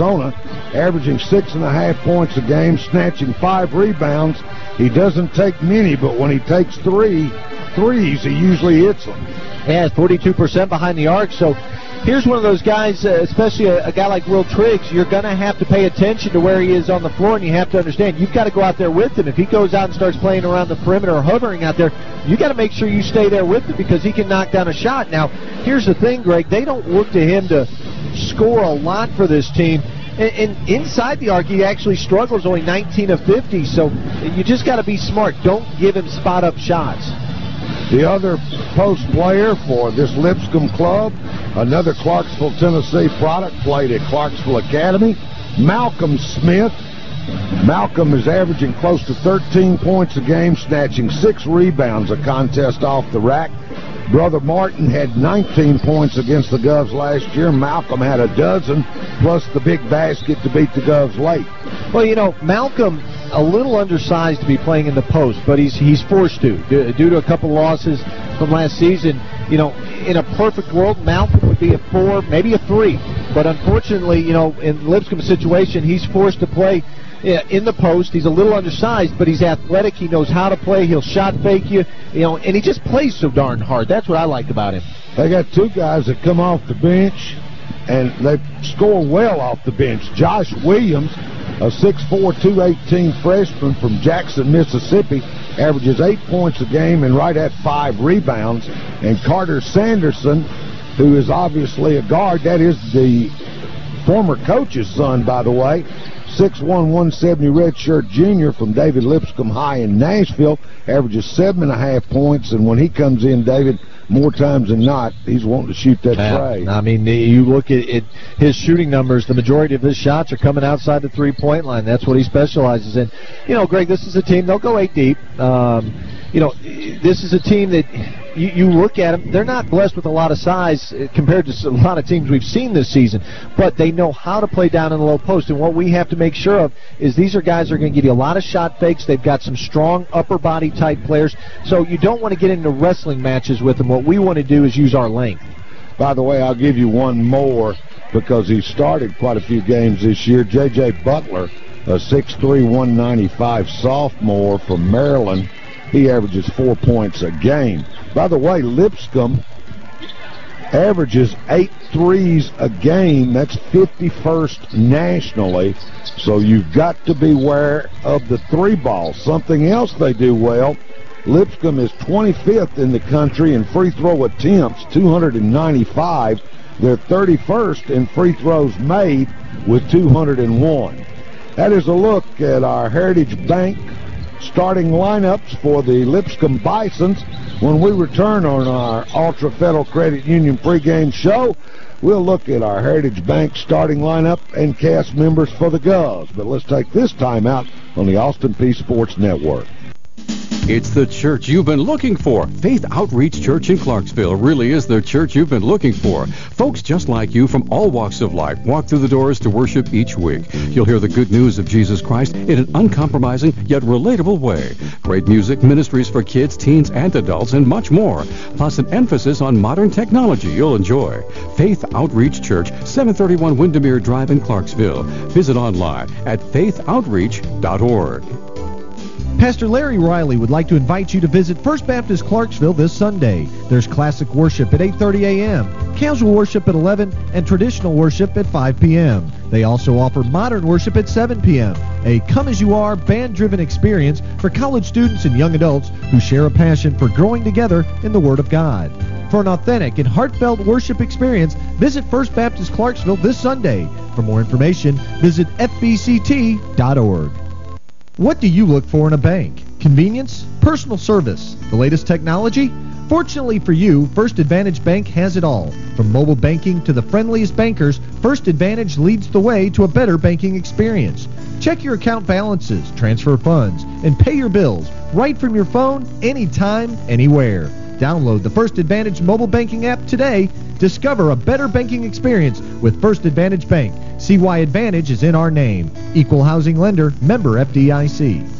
Arizona, averaging six and a half points a game, snatching five rebounds. He doesn't take many, but when he takes three threes, he usually hits them. Yeah, 42% behind the arc, so here's one of those guys, uh, especially a, a, guy like Will Triggs, you're going to have to pay attention to where he is on the floor, and you have to understand you've got to go out there with him. If he goes out and starts playing around the perimeter or hovering out there, you got to make sure you stay there with him because he can knock down a shot. Now, here's the thing, Greg, they don't look to him to score a lot for this team. And, and inside the arc, he actually struggles, only 19 of 50. So you just got to be smart. Don't give him spot up shots. The other post player for this Lipscomb club, another Clarksville, Tennessee product, played at Clarksville Academy, Malcolm Smith. Malcolm is averaging close to 13 points a game, snatching six rebounds a contest off the rack. Brother Martin had 19 points against the Govs last year. Malcolm had a dozen, plus the big basket to beat the Govs late. Well, you know, Malcolm a little undersized to be playing in the post, but he's he's forced to due to a couple losses from last season. You know, in a perfect world, Malcolm would be a four, maybe a three, but unfortunately, you know, in Lipscomb's situation, he's forced to play in the post. He's a little undersized, but he's athletic. He knows how to play. He'll shot fake you, you know, and he just plays so darn hard. That's what I like about him. They got two guys that come off the bench, and they score well off the bench. Josh Williams a 6'4", 218 freshman from Jackson, Mississippi, averages eight points a game and right at five rebounds. And Carter Sanderson, who is obviously a guard, that is the former coach's son, by the way, 6'1", 170 redshirt junior from David Lipscomb High in Nashville, averages seven and a half points. And when he comes in, David, more times than not, he's wanting to shoot that yeah, tray. I mean, you look at it, his shooting numbers, the majority of his shots are coming outside the three-point line. That's what he specializes in. You know, Greg, this is a team, they'll go eight deep. Um, you know, this is a team that you, you look at them, they're not blessed with a lot of size uh, compared to a lot of teams we've seen this season, but they know how to play down in the low post. And what we have to make sure of is these are guys that are going to give you a lot of shot fakes. They've got some strong upper body type players. So you don't want to get into wrestling matches with them. What we want to do is use our length. By the way, I'll give you one more because he started quite a few games this year. J.J. Butler, a 6'3", 195 sophomore from Maryland, he averages four points a game. By the way, Lipscomb averages eight threes a game. That's 51st nationally. So you've got to beware of the three ball. Something else they do well, Lipscomb is 25th in the country in free throw attempts, 295. They're 31st in free throws made with 201. That is a look at our Heritage Bank starting lineups for the Lipscomb Bisons. When we return on our Ultra Federal Credit Union pregame show, we'll look at our Heritage Bank starting lineup and cast members for the Govs. But let's take this time out on the Austin Peay Sports Network. It's the church you've been looking for. Faith Outreach Church in Clarksville really is the church you've been looking for. Folks just like you from all walks of life walk through the doors to worship each week. You'll hear the good news of Jesus Christ in an uncompromising yet relatable way. Great music, ministries for kids, teens, and adults, and much more. Plus an emphasis on modern technology you'll enjoy. Faith Outreach Church, 731 Windermere Drive in Clarksville. Visit online at faithoutreach.org. Pastor Larry Riley would like to invite you to visit First Baptist Clarksville this Sunday. There's classic worship at 8.30 a.m., casual worship at 11, and traditional worship at 5 p.m. They also offer modern worship at 7 p.m., a come-as-you-are, band-driven experience for college students and young adults who share a passion for growing together in the Word of God. For an authentic and heartfelt worship experience, visit First Baptist Clarksville this Sunday. For more information, visit fbct.org. What do you look for in a bank? Convenience? Personal service? The latest technology? Fortunately for you, First Advantage Bank has it all. From mobile banking to the friendliest bankers, First Advantage leads the way to a better banking experience. Check your account balances, transfer funds, and pay your bills right from your phone, anytime, anywhere. Download the First Advantage mobile banking app today. Discover a better banking experience with First Advantage Bank. See why Advantage is in our name. Equal housing lender, member FDIC.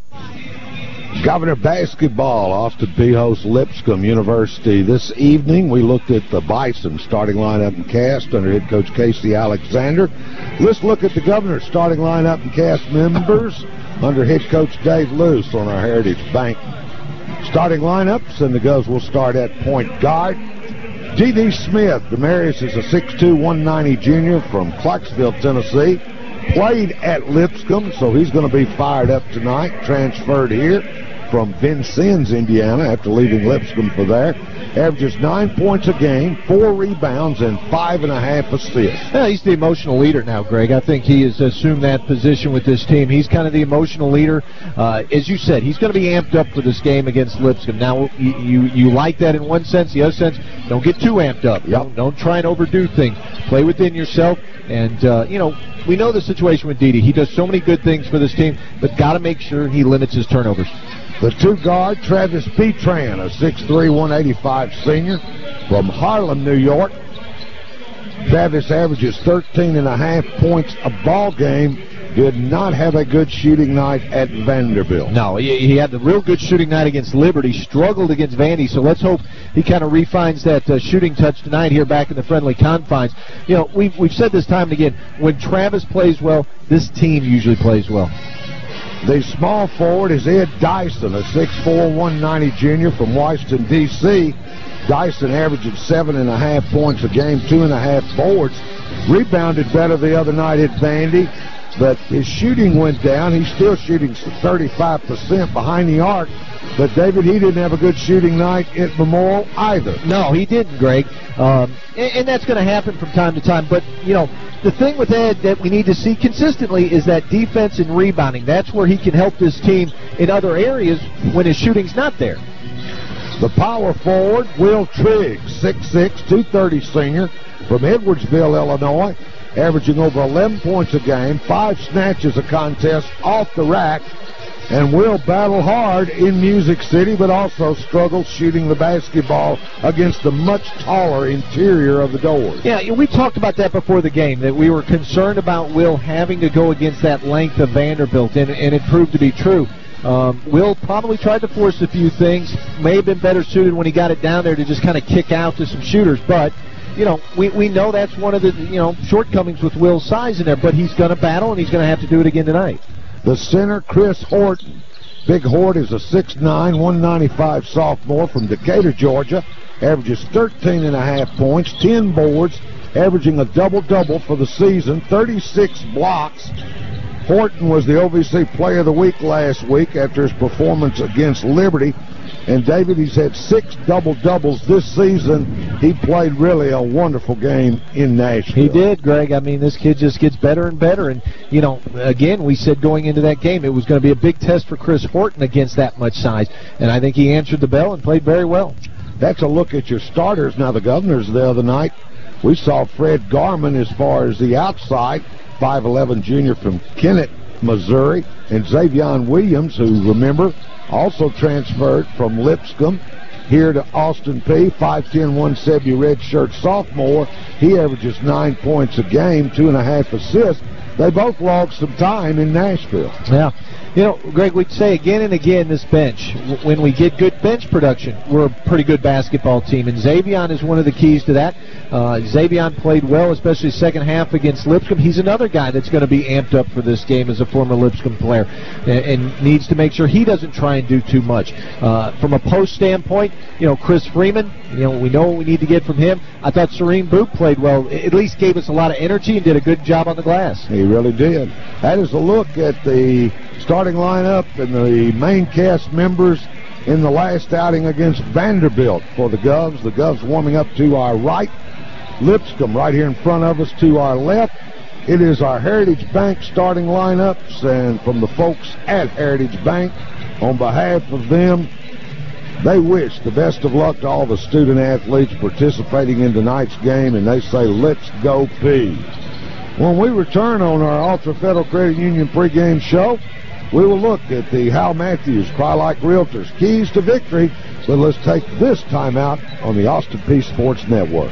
Governor basketball Austin Peay. host Lipscomb University. This evening we looked at the Bison starting lineup and cast under head coach Casey Alexander. Let's look at the Governor's starting lineup and cast members under head coach Dave Loos on our Heritage Bank. Starting lineups and the Govs will start at point guard. D.D. Smith, Demarius is a 6'2", 190 junior from Clarksville, Tennessee. Played at Lipscomb, so he's going to be fired up tonight. Transferred here from Vincennes, Indiana, after leaving Lipscomb for there. Averages nine points a game, four rebounds, and five and a half assists. Yeah, he's the emotional leader now, Greg. I think he has assumed that position with this team. He's kind of the emotional leader. Uh, as you said, he's going to be amped up for this game against Lipscomb. Now, you, you, you like that in one sense. The other sense, don't get too amped up. Yep. Don't, don't try and overdo things. Play within yourself. And, uh, you know, we know the situation with Didi. He does so many good things for this team, but got to make sure he limits his turnovers. The two guard, Travis Betran, a 6'3", 185 senior from Harlem, New York. Travis averages 13 and a half points a ball game. Did not have a good shooting night at Vanderbilt. No, he, he had the real good shooting night against Liberty. Struggled against Vandy, so let's hope he kind of refines that uh, shooting touch tonight here back in the friendly confines. You know, we've, we've said this time and again, when Travis plays well, this team usually plays well. The small forward is Ed Dyson, a 6'4", 190 junior from Washington, D.C. Dyson averaging seven and a half points a game, two and a half boards. Rebounded better the other night at Vandy, but his shooting went down. He's still shooting 35% behind the arc. But, David, he didn't have a good shooting night at Memorial either. No, he didn't, Greg. Um, and, and that's going to happen from time to time. But, you know, the thing with Ed that we need to see consistently is that defense and rebounding. That's where he can help this team in other areas when his shooting's not there. The power forward, Will Trigg, 6'6", 230 senior from Edwardsville, Illinois, averaging over 11 points a game, five snatches a contest off the rack, and will battle hard in Music City, but also struggle shooting the basketball against the much taller interior of the Dores. Yeah, we talked about that before the game, that we were concerned about Will having to go against that length of Vanderbilt, and, and it proved to be true. Um, Will probably tried to force a few things, may have been better suited when he got it down there to just kind of kick out to some shooters, but you know, we, we know that's one of the, you know, shortcomings with Will's size in there, but he's going to battle, and he's going to have to do it again tonight. The center, Chris Horton. Big Hort is a 6'9", 195 sophomore from Decatur, Georgia. Averages 13 and a half points, 10 boards, averaging a double-double for the season, 36 blocks. Horton was the OVC Player of the Week last week after his performance against Liberty. And David, he's had six double-doubles this season. He played really a wonderful game in Nashville. He did, Greg. I mean, this kid just gets better and better. And, you know, again, we said going into that game it was going to be a big test for Chris Horton against that much size. And I think he answered the bell and played very well. That's a look at your starters. Now, the Governors the other night, we saw Fred Garman as far as the outside, 5'11 junior from Kennett, Missouri, and Xavier Williams, who, remember, also transferred from Lipscomb here to Austin Peay. 5'10", 170 redshirt sophomore. He averages nine points a game, two and a half assists. They both logged some time in Nashville. Yeah. You know, Greg, we'd say again and again this bench, when we get good bench production, we're a pretty good basketball team. And Xavier is one of the keys to that. Uh, Xavier played well, especially second half against Lipscomb. He's another guy that's going to be amped up for this game as a former Lipscomb player and, and needs to make sure he doesn't try and do too much. Uh, from a post standpoint, you know, Chris Freeman, you know, we know what we need to get from him. I thought Serene Boot played well, at least gave us a lot of energy and did a good job on the glass. He really did. That is a look at the starting lineup and the main cast members in the last outing against Vanderbilt for the Govs. The Govs warming up to our right. Lipscomb right here in front of us to our left. It is our Heritage Bank starting lineups, and from the folks at Heritage Bank, on behalf of them, they wish the best of luck to all the student athletes participating in tonight's game, and they say, let's go Peas. When we return on our Ultra Federal Credit Union pregame show, we will look at the Hal Matthews Crye-Leike Realtors keys to victory, but let's take this time out on the Austin Peay Sports Network.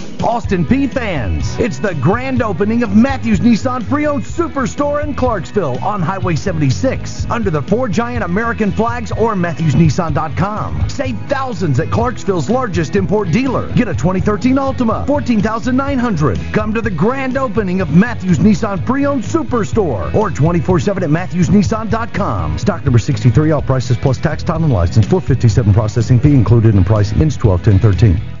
Austin Peay fans, it's the grand opening of Matthews Nissan Pre-Owned Superstore in Clarksville on Highway 76 under the four giant American flags or MatthewsNissan.com. Save thousands at Clarksville's largest import dealer. Get a 2013 Altima, 14900 Come to the grand opening of Matthews Nissan Pre-Owned Superstore or 24-7 at MatthewsNissan.com. Stock number 63, all prices plus tax, title, and license. 457 processing fee included in price. Ends 12 10 13.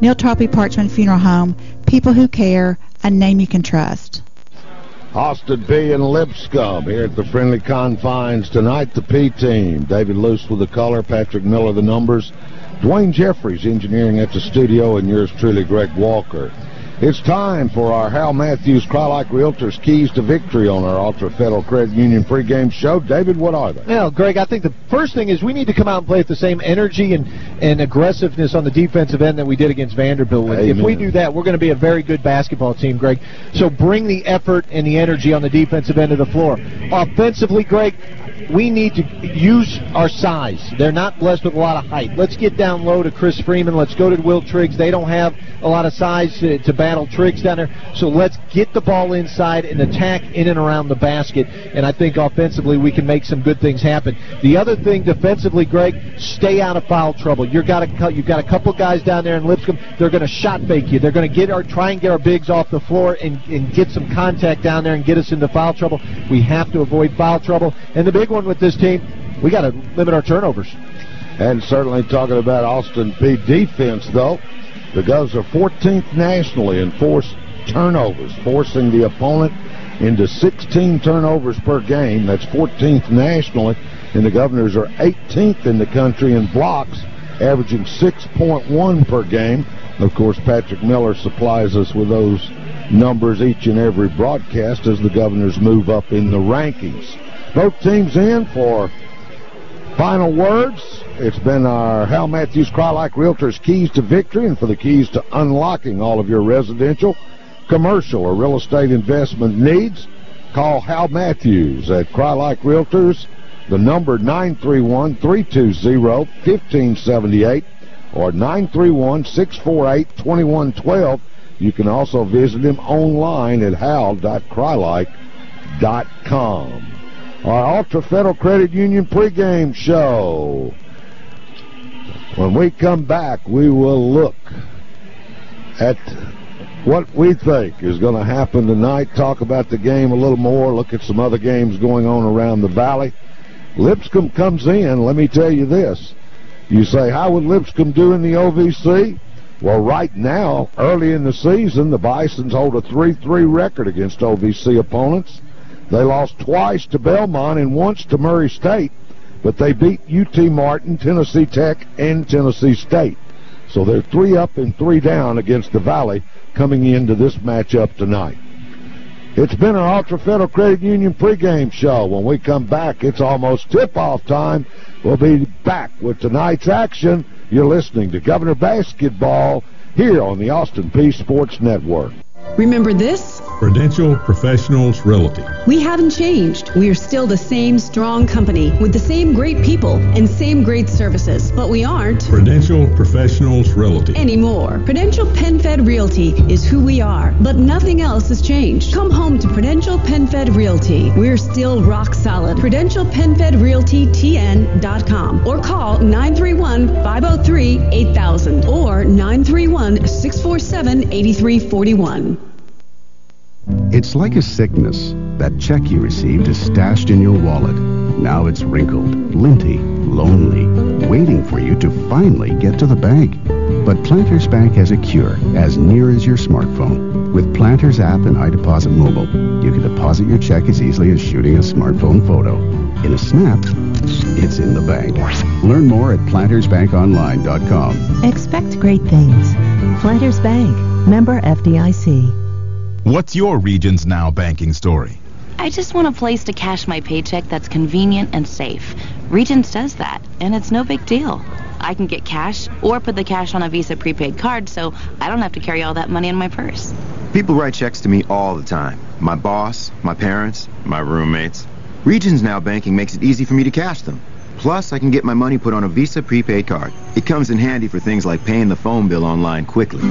Neal Tarpley Parchman Funeral Home, people who care, a name you can trust. Austin Peay and Lipscomb here at the friendly confines tonight. The P team, David Luce with the color, Patrick Miller the numbers, Dwayne Jeffries engineering at the studio, and yours truly, Greg Walker. It's time for our Hal Matthews Crye-Leike Realtors Keys to Victory on our Ultra Federal Credit Union pregame show. David, what are they? Well, Greg, I think the first thing is we need to come out and play with the same energy and, and aggressiveness on the defensive end that we did against Vanderbilt. If we do that, we're going to be a very good basketball team, Greg. So bring the effort and the energy on the defensive end of the floor. Offensively, Greg, we need to use our size. They're not blessed with a lot of height. Let's get down low to Chris Freeman. Let's go to Will Triggs. They don't have a lot of size to, to battle Triggs down there. So let's get the ball inside and attack in and around the basket. And I think offensively we can make some good things happen. The other thing defensively, Greg, stay out of foul trouble. You've got a, you've got a couple guys down there in Lipscomb. They're going to shot fake you. They're going to get our try and get our bigs off the floor and, and get some contact down there and get us into foul trouble. We have to avoid foul trouble. And the big one with this team, we got to limit our turnovers. And certainly talking about Austin Peay defense, though, the Govs are 14th nationally in forced turnovers, forcing the opponent into 16 turnovers per game. That's 14th nationally. And the Governors are 18th in the country in blocks, averaging 6.1 per game. Of course, Patrick Miller supplies us with those numbers each and every broadcast as the Governors move up in the rankings. Both teams in for final words. It's been our Hal Matthews Crye-Leike Realtors Keys to Victory and for the keys to unlocking all of your residential, commercial, or real estate investment needs. Call Hal Matthews at Crye-Leike Realtors, the number 931-320-1578 or 931-648-2112. You can also visit him online at hal.cryeleike.com. Our Ultra Federal Credit Union pregame show. When we come back, we will look at what we think is going to happen tonight, talk about the game a little more, look at some other games going on around the valley. Lipscomb comes in, let me tell you this. You say, how would Lipscomb do in the OVC? Well, right now, early in the season, the Bisons hold a 3-3 record against OVC opponents. They lost twice to Belmont and once to Murray State, but they beat UT Martin, Tennessee Tech, and Tennessee State. So they're three up and three down against the Valley coming into this matchup tonight. It's been our Ultra Federal Credit Union pregame show. When we come back, it's almost tip-off time. We'll be back with tonight's action. You're listening to Governor Basketball here on the Austin Peay Sports Network. Remember this? Prudential Professionals Realty. We haven't changed. We are still the same strong company with the same great people and same great services, but we aren't Prudential Professionals Realty. anymore. Prudential PenFed Realty is who we are, but nothing else has changed. Come home to Prudential PenFed Realty. We're still rock solid. Prudential PenFed Realty TN.com or call 931 503 8000 or 931 647 8341. It's like a sickness. That check you received is stashed in your wallet. Now it's wrinkled, linty, lonely, waiting for you to finally get to the bank. But Planters Bank has a cure as near as your smartphone. With Planters app and iDeposit Mobile, you can deposit your check as easily as shooting a smartphone photo. In a snap, it's in the bank. Learn more at plantersbankonline.com. Expect great things. Planters Bank, member FDIC. What's your Regions Now banking story? I just want a place to cash my paycheck that's convenient and safe. Regions does that, and it's no big deal. I can get cash or put the cash on a Visa prepaid card so I don't have to carry all that money in my purse. People write checks to me all the time. My boss, my parents, my roommates. Regions Now Banking makes it easy for me to cash them. Plus, I can get my money put on a Visa prepaid card. It comes in handy for things like paying the phone bill online quickly.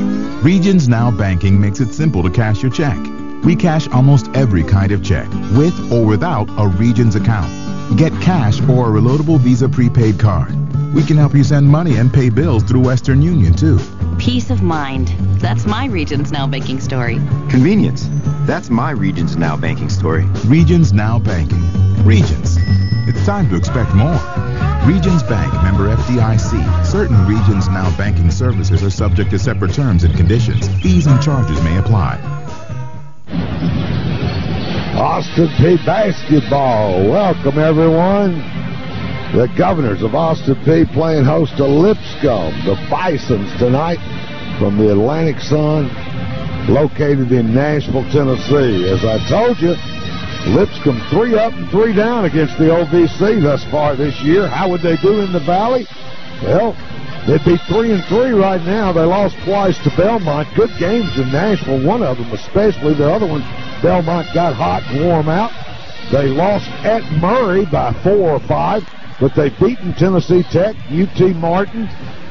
Regions Now Banking makes it simple to cash your check. We cash almost every kind of check, with or without a Regions account. Get cash or a reloadable Visa prepaid card. We can help you send money and pay bills through Western Union, too. Peace of mind. That's my Regions Now banking story. Convenience. That's my Regions Now Banking story. Regions Now Banking. Regions. It's time to expect more. Regions Bank, member FDIC. Certain Regions Now banking services are subject to separate terms and conditions. Fees and charges may apply. Austin Peay basketball. Welcome, everyone. The Governors of Austin Peay playing host to Lipscomb, the Bisons tonight from the Atlantic Sun, located in Nashville, Tennessee. As I told you, Lipscomb three up and three down against the OVC thus far this year. How would they do in the Valley? Well, they'd be three and three right now. They lost twice to Belmont. Good games in Nashville, one of them especially. The other one, Belmont got hot and warm out. They lost at Murray by four or five, but they've beaten Tennessee Tech, UT Martin,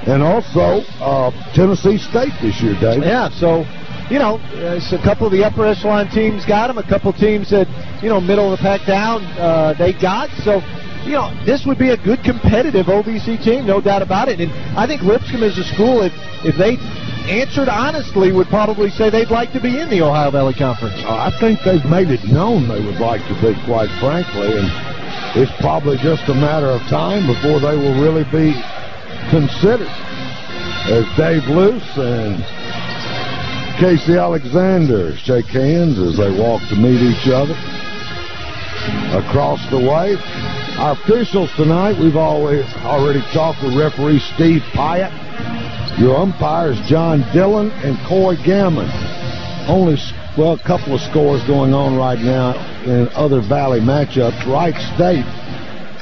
and also uh, Tennessee State this year, Dave. Yeah, so you know, a couple of the upper echelon teams got them. A couple teams that, you know, middle of the pack down, uh, they got. So, you know, this would be a good competitive OVC team, no doubt about it. And I think Lipscomb as a school, if if they answered honestly, would probably say they'd like to be in the Ohio Valley Conference. Uh, I think they've made it known they would like to be, quite frankly, and it's probably just a matter of time before they will really be considered. As Dave Loos and Casey Alexander shake hands as they walk to meet each other across the way. Our officials tonight, we've always already talked with referee Steve Pyatt. Your umpires, John Dillon and Coy Gammon. Only, well, a couple of scores going on right now in other Valley matchups. Wright State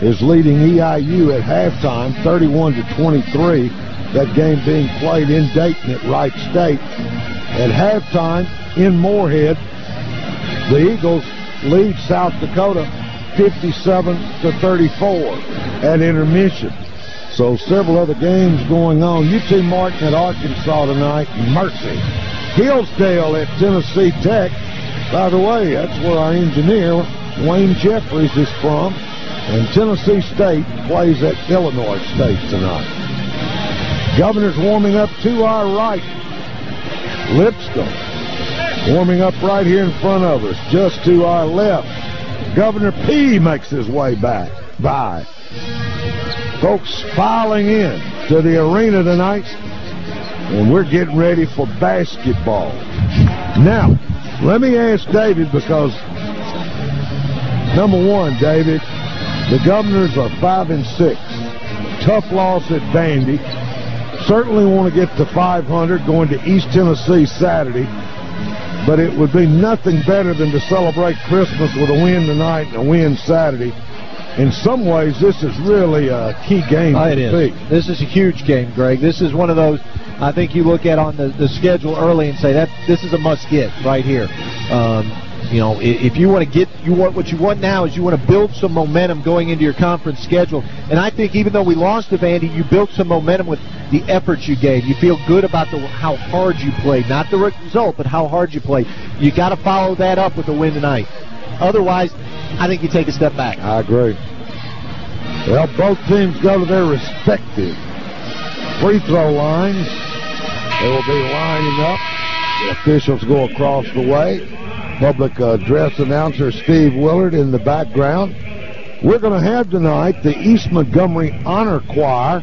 is leading EIU at halftime, 31 to 23. That game being played in Dayton at Wright State. At halftime, in Morehead, the Eagles lead South Dakota 57 to 34 at intermission. So several other games going on. UT Martin at Arkansas tonight. Mercy. Hillsdale at Tennessee Tech. By the way, that's where our engineer, Wayne Jeffries, is from. And Tennessee State plays at Illinois State tonight. Governor's warming up to our right. Lipscomb warming up right here in front of us, just to our left. Governor Peay makes his way back by. Folks filing in to the arena tonight and we're getting ready for basketball. Now, let me ask David because, number one, David, the Governors are 5 and six. Tough loss at Vandy. Certainly want to get to 500 going to East Tennessee Saturday but it would be nothing better than to celebrate Christmas with a win tonight and a win Saturday. In some ways, this is really a key game. Oh, it is. This is a huge game, Greg. This is one of those I think you look at on the, the schedule early and say that this is a must-get right here. Um, you know, if you want to get, you want what you want now is you want to build some momentum going into your conference schedule. And I think even though we lost to Vandy, you built some momentum with the efforts you gave. You feel good about the how hard you played, not the result, but how hard you played. You got to follow that up with a win tonight. Otherwise, I think you take a step back. I agree. Well, both teams go to their respective free throw lines. They will be lining up. The officials go across the way public address announcer Steve Willard in the background. We're going to have tonight the East Montgomery Honor Choir.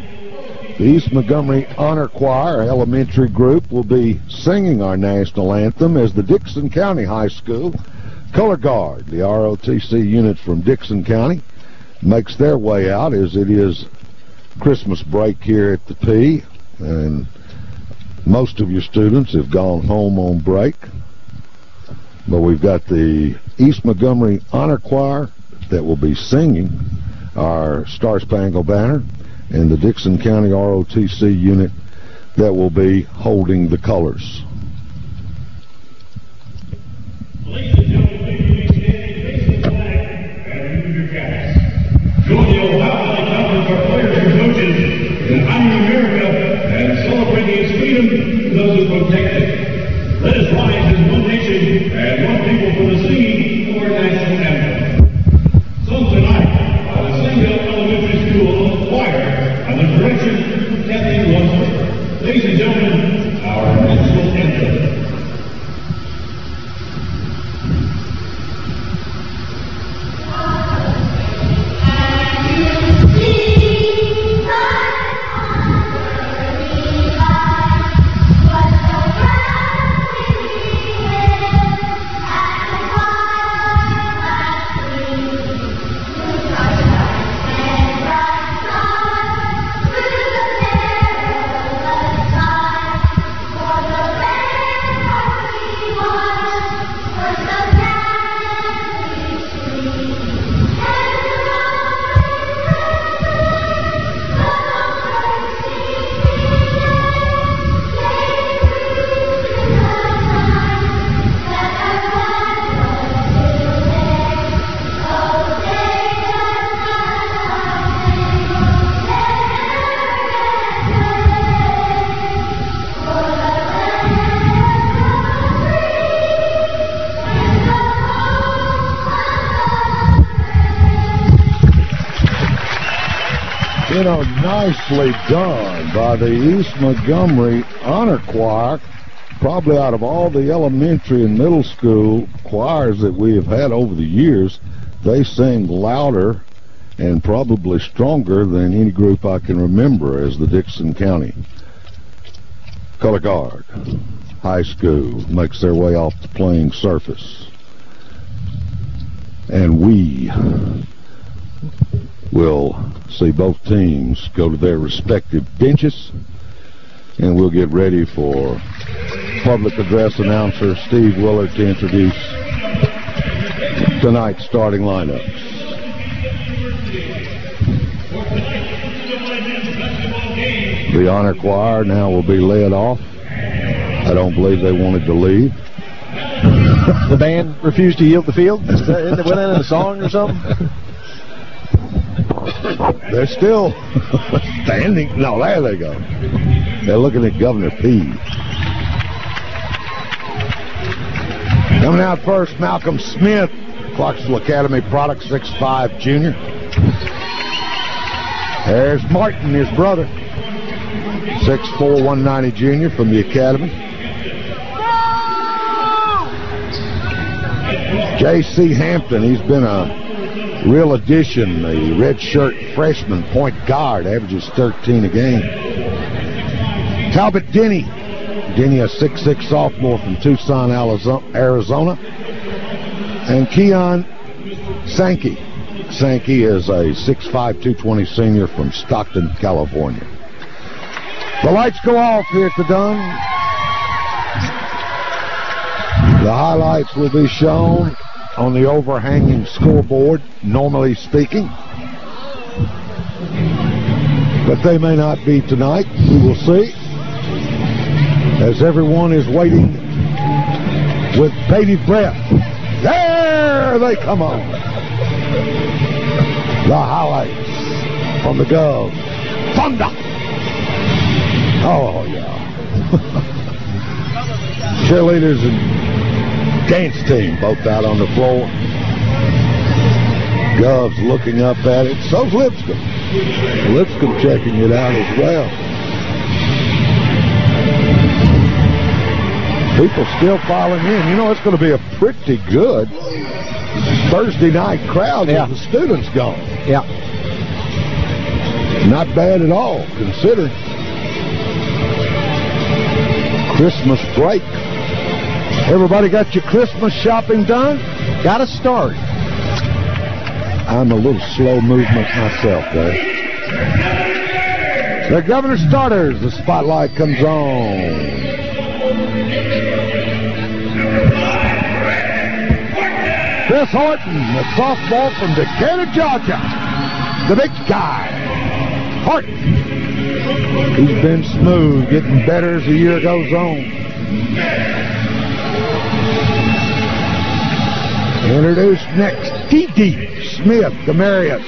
The East Montgomery Honor Choir elementary group will be singing our national anthem as the Dickson County High School Color Guard, the ROTC unit from Dickson County, makes their way out as it is Christmas break here at the Peay. And most of your students have gone home on break. But we've got the East Montgomery Honor Choir that will be singing our Star Spangled Banner and the Dickson County ROTC unit that will be holding the colors. Join nicely done by the East Montgomery Honor Choir. Probably out of all the elementary and middle school choirs that we have had over the years, they sing louder and probably stronger than any group I can remember as the Dickson County Color Guard High School makes their way off the playing surface. And we will see both teams go to their respective benches and we'll get ready for public address announcer Steve Willard to introduce tonight's starting lineups. The honor choir now will be led off. I don't believe they wanted to leave. the band refused to yield the field? Is that, isn't it in a song or something? They're still standing. No, there they go. They're looking at Governor Peay. Coming out first, Malcolm Smith, Clarksville Academy product, 6'5 junior. There's Martin, his brother, 6'4", 190 junior from the Academy. J.C. Hampton, he's been a real addition, the redshirt freshman point guard, averages 13 a game. Talbott Denny. Denny, a 6'6 sophomore from Tucson, Arizona. And Keon Sankey. Sankey is a 6'5", 220 senior from Stockton, California. The lights go off here at the Dunn. The highlights will be shown on the overhanging scoreboard, normally speaking. But they may not be tonight. We will see. As everyone is waiting with bated breath. There they come on. The highlights from the Gov. Thunder. Oh, yeah. Cheerleaders and dance team both out on the floor. Gov's looking up at it. So's Lipscomb. Lipscomb checking it out as well. People still filing in. You know, it's going to be a pretty good Thursday night crowd yeah. with the students gone. Yeah. Not bad at all, considering Christmas break. Everybody got your Christmas shopping done? Got to start. I'm a little slow movement myself there. The governor starters. The spotlight comes on. Chris Horton, the softball from Decatur, Georgia. The big guy. Horton. He's been smooth, getting better as the year goes on. Introduced next, D.D. Smith, Demarius.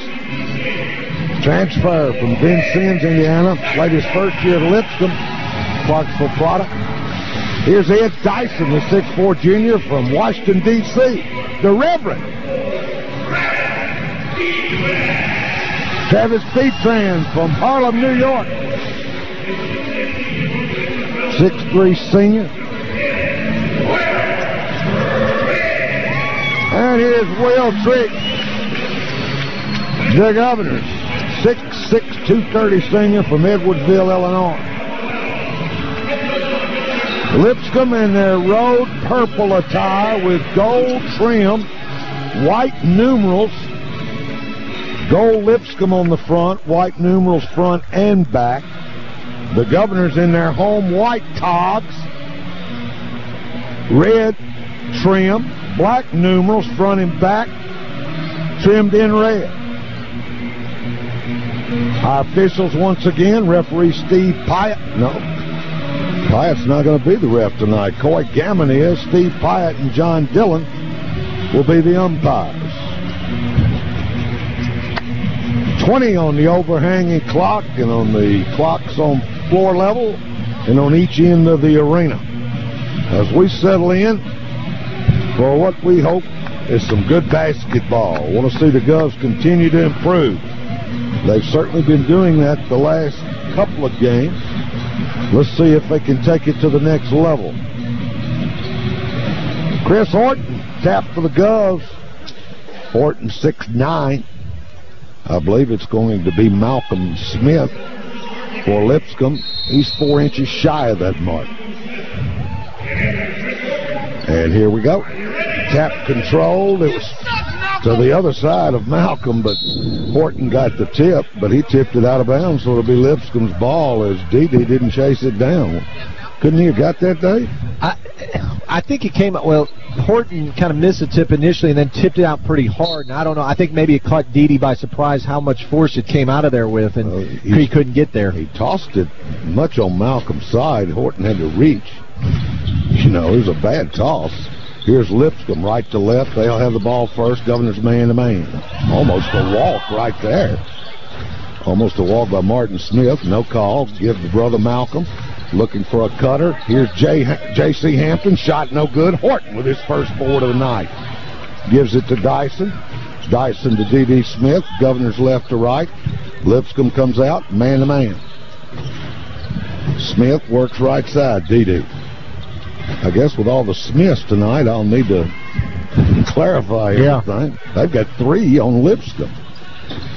Transfer from Vincennes, Indiana. Played his first year at Lipscomb, Clarksville product. Here's Ed Dyson, the 6'4 junior from Washington, D.C the Reverend. Travis Betran from Harlem, New York. 6'3 senior. And here's Will Trick, the governor. 6'6", 230 senior from Edwardsville, Illinois. Lipscomb in their road purple attire with gold trim, white numerals. Gold Lipscomb on the front, white numerals front and back. The Governors in their home white togs, red trim, black numerals front and back, trimmed in red. Our officials once again, referee Steve Pyatt, no, Pyatt's not going to be the ref tonight. Coy Gammon is. Steve Pyatt and John Dillon will be the umpires. 20 on the overhanging clock and on the clocks on floor level and on each end of the arena. As we settle in for what we hope is some good basketball. Want to see the Govs continue to improve. They've certainly been doing that the last couple of games. Let's see if they can take it to the next level. Chris Horton, tap for the Govs. Horton 6'9". I believe it's going to be Malcolm Smith for Lipscomb. He's four inches shy of that mark. And here we go. Tap controlled. It was to the other side of Malcolm, but Horton got the tip, but he tipped it out of bounds, so it'll be Lipscomb's ball as Dee Dee didn't chase it down. Couldn't he have got that, Dave? I, I think it came out, well, Horton kind of missed the tip initially and then tipped it out pretty hard. And I don't know, I think maybe it caught Dee by surprise how much force it came out of there with, and uh, he couldn't get there. He tossed it much on Malcolm's side. Horton had to reach. You know, it was a bad toss. Here's Lipscomb right to left. They'll have the ball first. Governor's man-to-man. Almost a walk right there. Almost a walk by Martin Smith. No call. Give the brother Malcolm. Looking for a cutter. Here's J.C. Hampton. Shot no good. Horton with his first board of the night. Gives it to Dyson. Dyson to D.D. Smith. Governor's left to right. Lipscomb comes out. Man-to-man. -man. Smith works right side. D.D. I guess with all the Smiths tonight, I'll need to clarify everything. Yeah. They've got three on Lipscomb.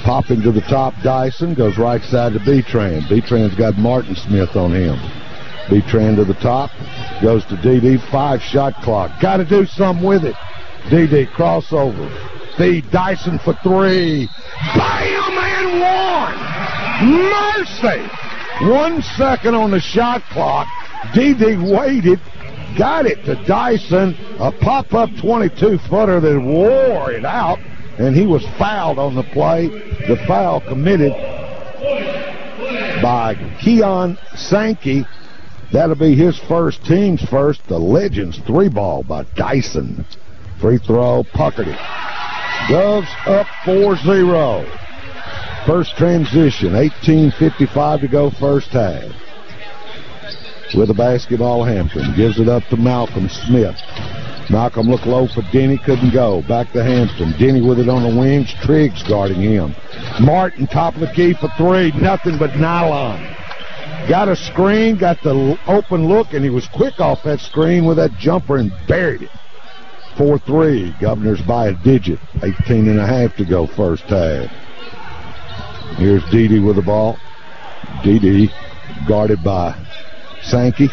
Popping to the top, Dyson goes right side to Betran. Betran's got Martin Smith on him. Betran to the top. Goes to DD. Five shot clock. Got to do something with it. DD crossover. Feed Dyson for three. Bam and one. Mercy. One second on the shot clock. DD waited. Got it to Dyson. A pop-up 22-footer that wore it out. And he was fouled on the play. The foul committed by Keon Sankey. That'll be his first, team's first. The Legends three ball by Dyson. Free throw, puckered it. Govs up 4-0. First transition, 18.55 to go first half. With a basketball, Hampton gives it up to Malcolm Smith. Malcolm looked low for Denny, couldn't go. Back to Hampton. Denny with it on the wings. Triggs guarding him. Martin, top of the key for three. Nothing but nylon. Got a screen, got the open look, and he was quick off that screen with that jumper and buried it. 4-3. Governors by a digit. 18 and a half to go first half. Here's Didi with the ball. Didi guarded by Sankey.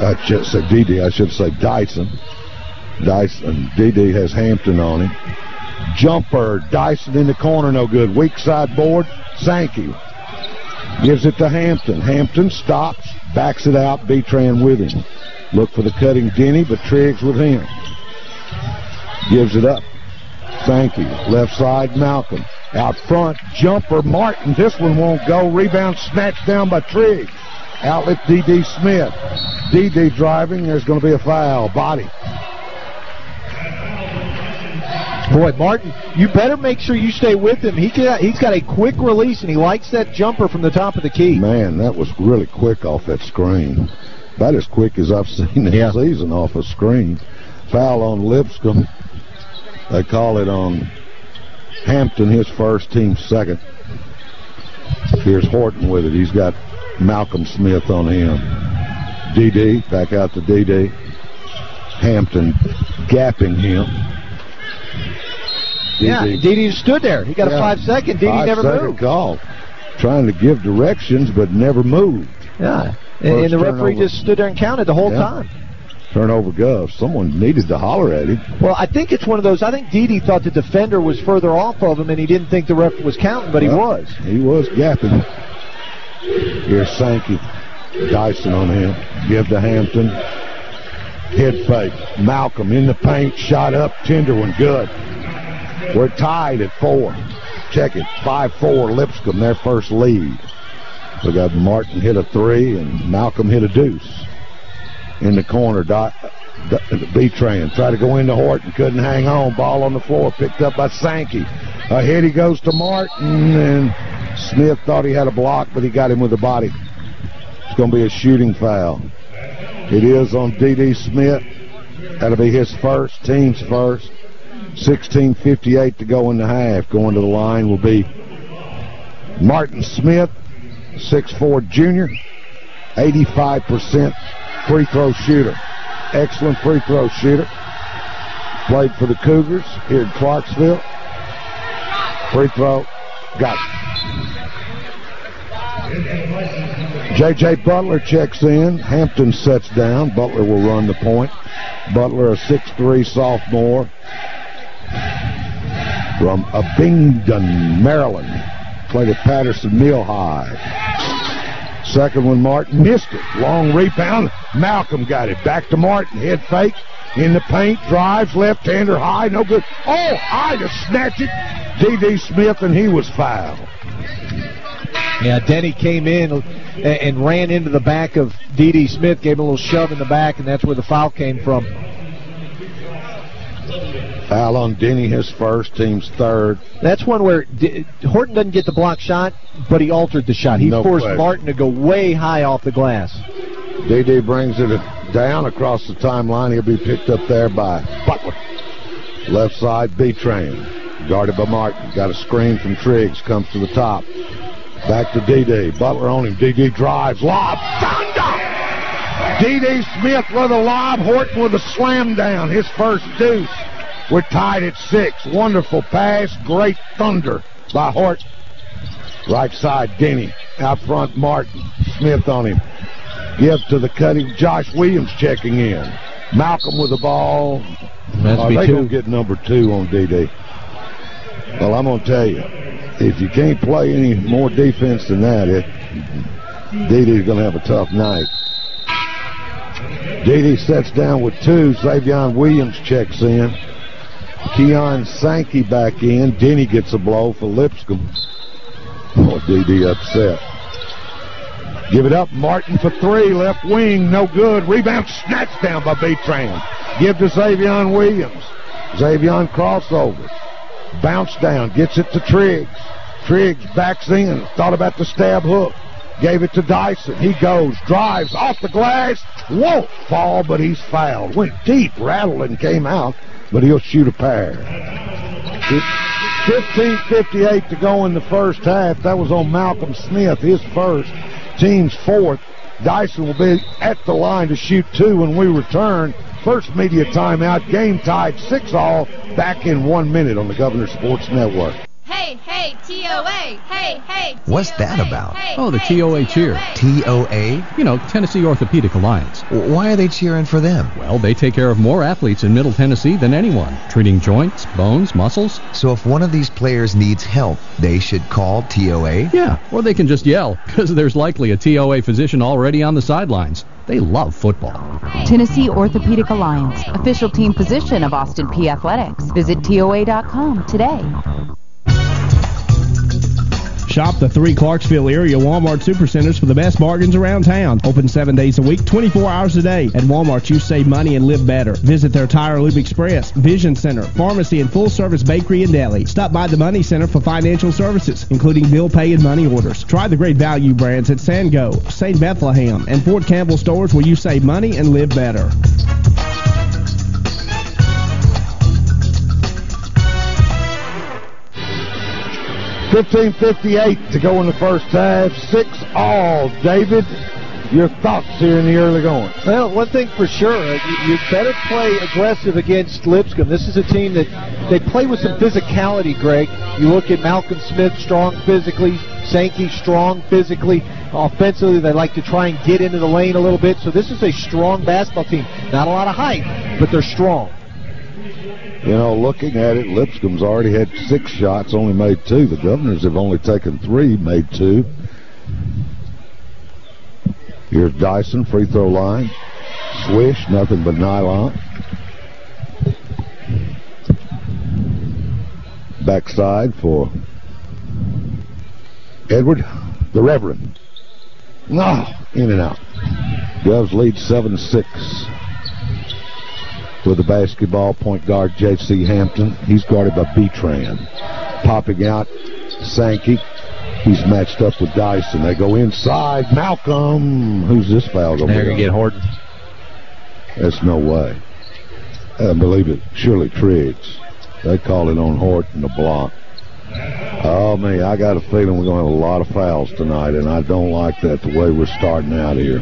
I should say Didi. I should say Dyson. Dyson. D.D. has Hampton on him. Jumper. Dyson in the corner. No good. Weak side board. Sankey. Gives it to Hampton. Hampton stops. Backs it out. Betran with him. Look for the cutting Denny, but Triggs with him. Gives it up. Sankey. Left side, Malcolm. Out front, jumper, Martin. This one won't go. Rebound snatched down by Triggs. Outlet, D.D. Smith. D.D. driving. There's going to be a foul. Body. Boy, Martin, you better make sure you stay with him. He can, he's got a quick release, and he likes that jumper from the top of the key. Man, that was really quick off that screen. About as quick as I've seen this yeah. season off a screen. Foul on Lipscomb. They call it on Hampton, his first, team second. Here's Horton with it. He's got Malcolm Smith on him. DD, back out to DD. Hampton gapping him. DD. Yeah, DD stood there. He got yeah. a five-second. DD five never second moved. call. Trying to give directions, but never moved. Yeah, and, and the referee just stood there and counted the whole yeah. time turnover Gov. Someone needed to holler at him. Well, I think it's one of those. I think Didi thought the defender was further off of him, and he didn't think the ref was counting, but well, he was. He was gapping. Here's Sankey. Dyson on him. Give to Hampton. Head fake. Malcolm in the paint. Shot up. Tender one. Good. We're tied at four. Check it. 5-4 Lipscomb, their first lead. We got Martin hit a three and Malcolm hit a deuce in the corner. Dot, Betran tried to go into Horton, couldn't hang on. Ball on the floor, picked up by Sankey. Ahead he goes to Martin, and Smith thought he had a block, but he got him with the body. It's going to be a shooting foul. It is on D.D. Smith. That'll be his first, team's first. 16.58 to go in the half. Going to the line will be Martin Smith, 6'4 junior, 85% free throw shooter. Excellent free throw shooter. Played for the Cougars here in Clarksville. Free throw. Got it. J.J. Butler checks in. Hampton sets down. Butler will run the point. Butler, a 6'3 sophomore from Abingdon, Maryland. Played at Patterson Mill High. Second one, Martin missed it. Long rebound. Malcolm got it. Back to Martin. Head fake. In the paint. Drives. Left-hander high. No good. Oh, I just snatched it. D.D. Smith, and he was fouled. Yeah, Denny came in and ran into the back of D.D. Smith, gave him a little shove in the back, and that's where the foul came from. Foul on Denny, his first, team's third. That's one where D Horton doesn't get the block shot, but he altered the shot. He no forced question. Martin to go way high off the glass. D.D. brings it down across the timeline. He'll be picked up there by Butler. Left side, Betran. Guarded by Martin. Got a screen from Triggs. Comes to the top. Back to D.D. Butler on him. D.D. drives. Lob. Thunder! D.D. Smith with a lob. Horton with a slam down. His first deuce. We're tied at six. Wonderful pass. Great thunder by Hart. Right side, Denny. Out front, Martin. Smith on him. Give to the cutting. Josh Williams checking in. Malcolm with the ball. That's Are they going to get number two on DD? Well, I'm going to tell you, if you can't play any more defense than that, it DD's going to have a tough night. DD sets down with two. Xavion Williams checks in. Keon Sankey back in. Denny gets a blow for Lipscomb. Oh, DD upset. Give it up. Martin for three. Left wing. No good. Rebound snatched down by Betran. Give to Xavion Williams. Xavion crossover. Bounce down. Gets it to Triggs. Triggs backs in. Thought about the stab hook. Gave it to Dyson. He goes. Drives off the glass. Won't fall, but he's fouled. Went deep. Rattled and came out, but he'll shoot a pair. 15.58 to go in the first half. That was on Malcolm Smith, his first. Team's fourth. Dyson will be at the line to shoot two when we return. First media timeout. Game tied 6 all. Back in one minute on the Governor Sports Network. Hey, hey, TOA. Hey, hey. What's that about? Oh, the TOA cheer. TOA? You know, Tennessee Orthopedic Alliance. Why are they cheering for them? Well, they take care of more athletes in Middle Tennessee than anyone, treating joints, bones, muscles. So if one of these players needs help, they should call TOA? Yeah, or they can just yell, because there's likely a TOA physician already on the sidelines. They love football. Tennessee Orthopedic Alliance, official team physician of Austin Peay Athletics. Visit TOA.com today. Shop the three Clarksville area Walmart Supercenters for the best bargains around town. Open seven days a week, 24 hours a day. At Walmart, you save money and live better. Visit their Tire Loop Express, Vision Center, pharmacy, and full service bakery and deli. Stop by the Money Center for financial services, including bill pay and money orders. Try the great value brands at Sango, St. Bethlehem, and Fort Campbell stores where you save money and live better. 15.58 to go in the first half. 6 all. David, your thoughts here in the early going? Well, one thing for sure, uh, you, you better play aggressive against Lipscomb. This is a team that they play with some physicality, Greg. You look at Malcolm Smith, strong physically, Sankey, strong physically. Offensively, they like to try and get into the lane a little bit. So this is a strong basketball team. Not a lot of height, but they're strong. You know, looking at it, Lipscomb's already had six shots, only made two. The Governors have only taken three, made two. Here's Dyson, free throw line. Swish, nothing but nylon. Backside for Edward, the Reverend. No, in and out. Govs lead 7-6 with the basketball point guard J.C. Hampton. He's guarded by Betran. Popping out, Sankey. He's matched up with Dyson. They go inside. Malcolm. Who's this foul going to They're going to get Horton. That's no way. I believe it. Surely Triggs. They call it on Horton, the block. Oh, man, I got a feeling we're going to have a lot of fouls tonight, and I don't like that the way we're starting out here.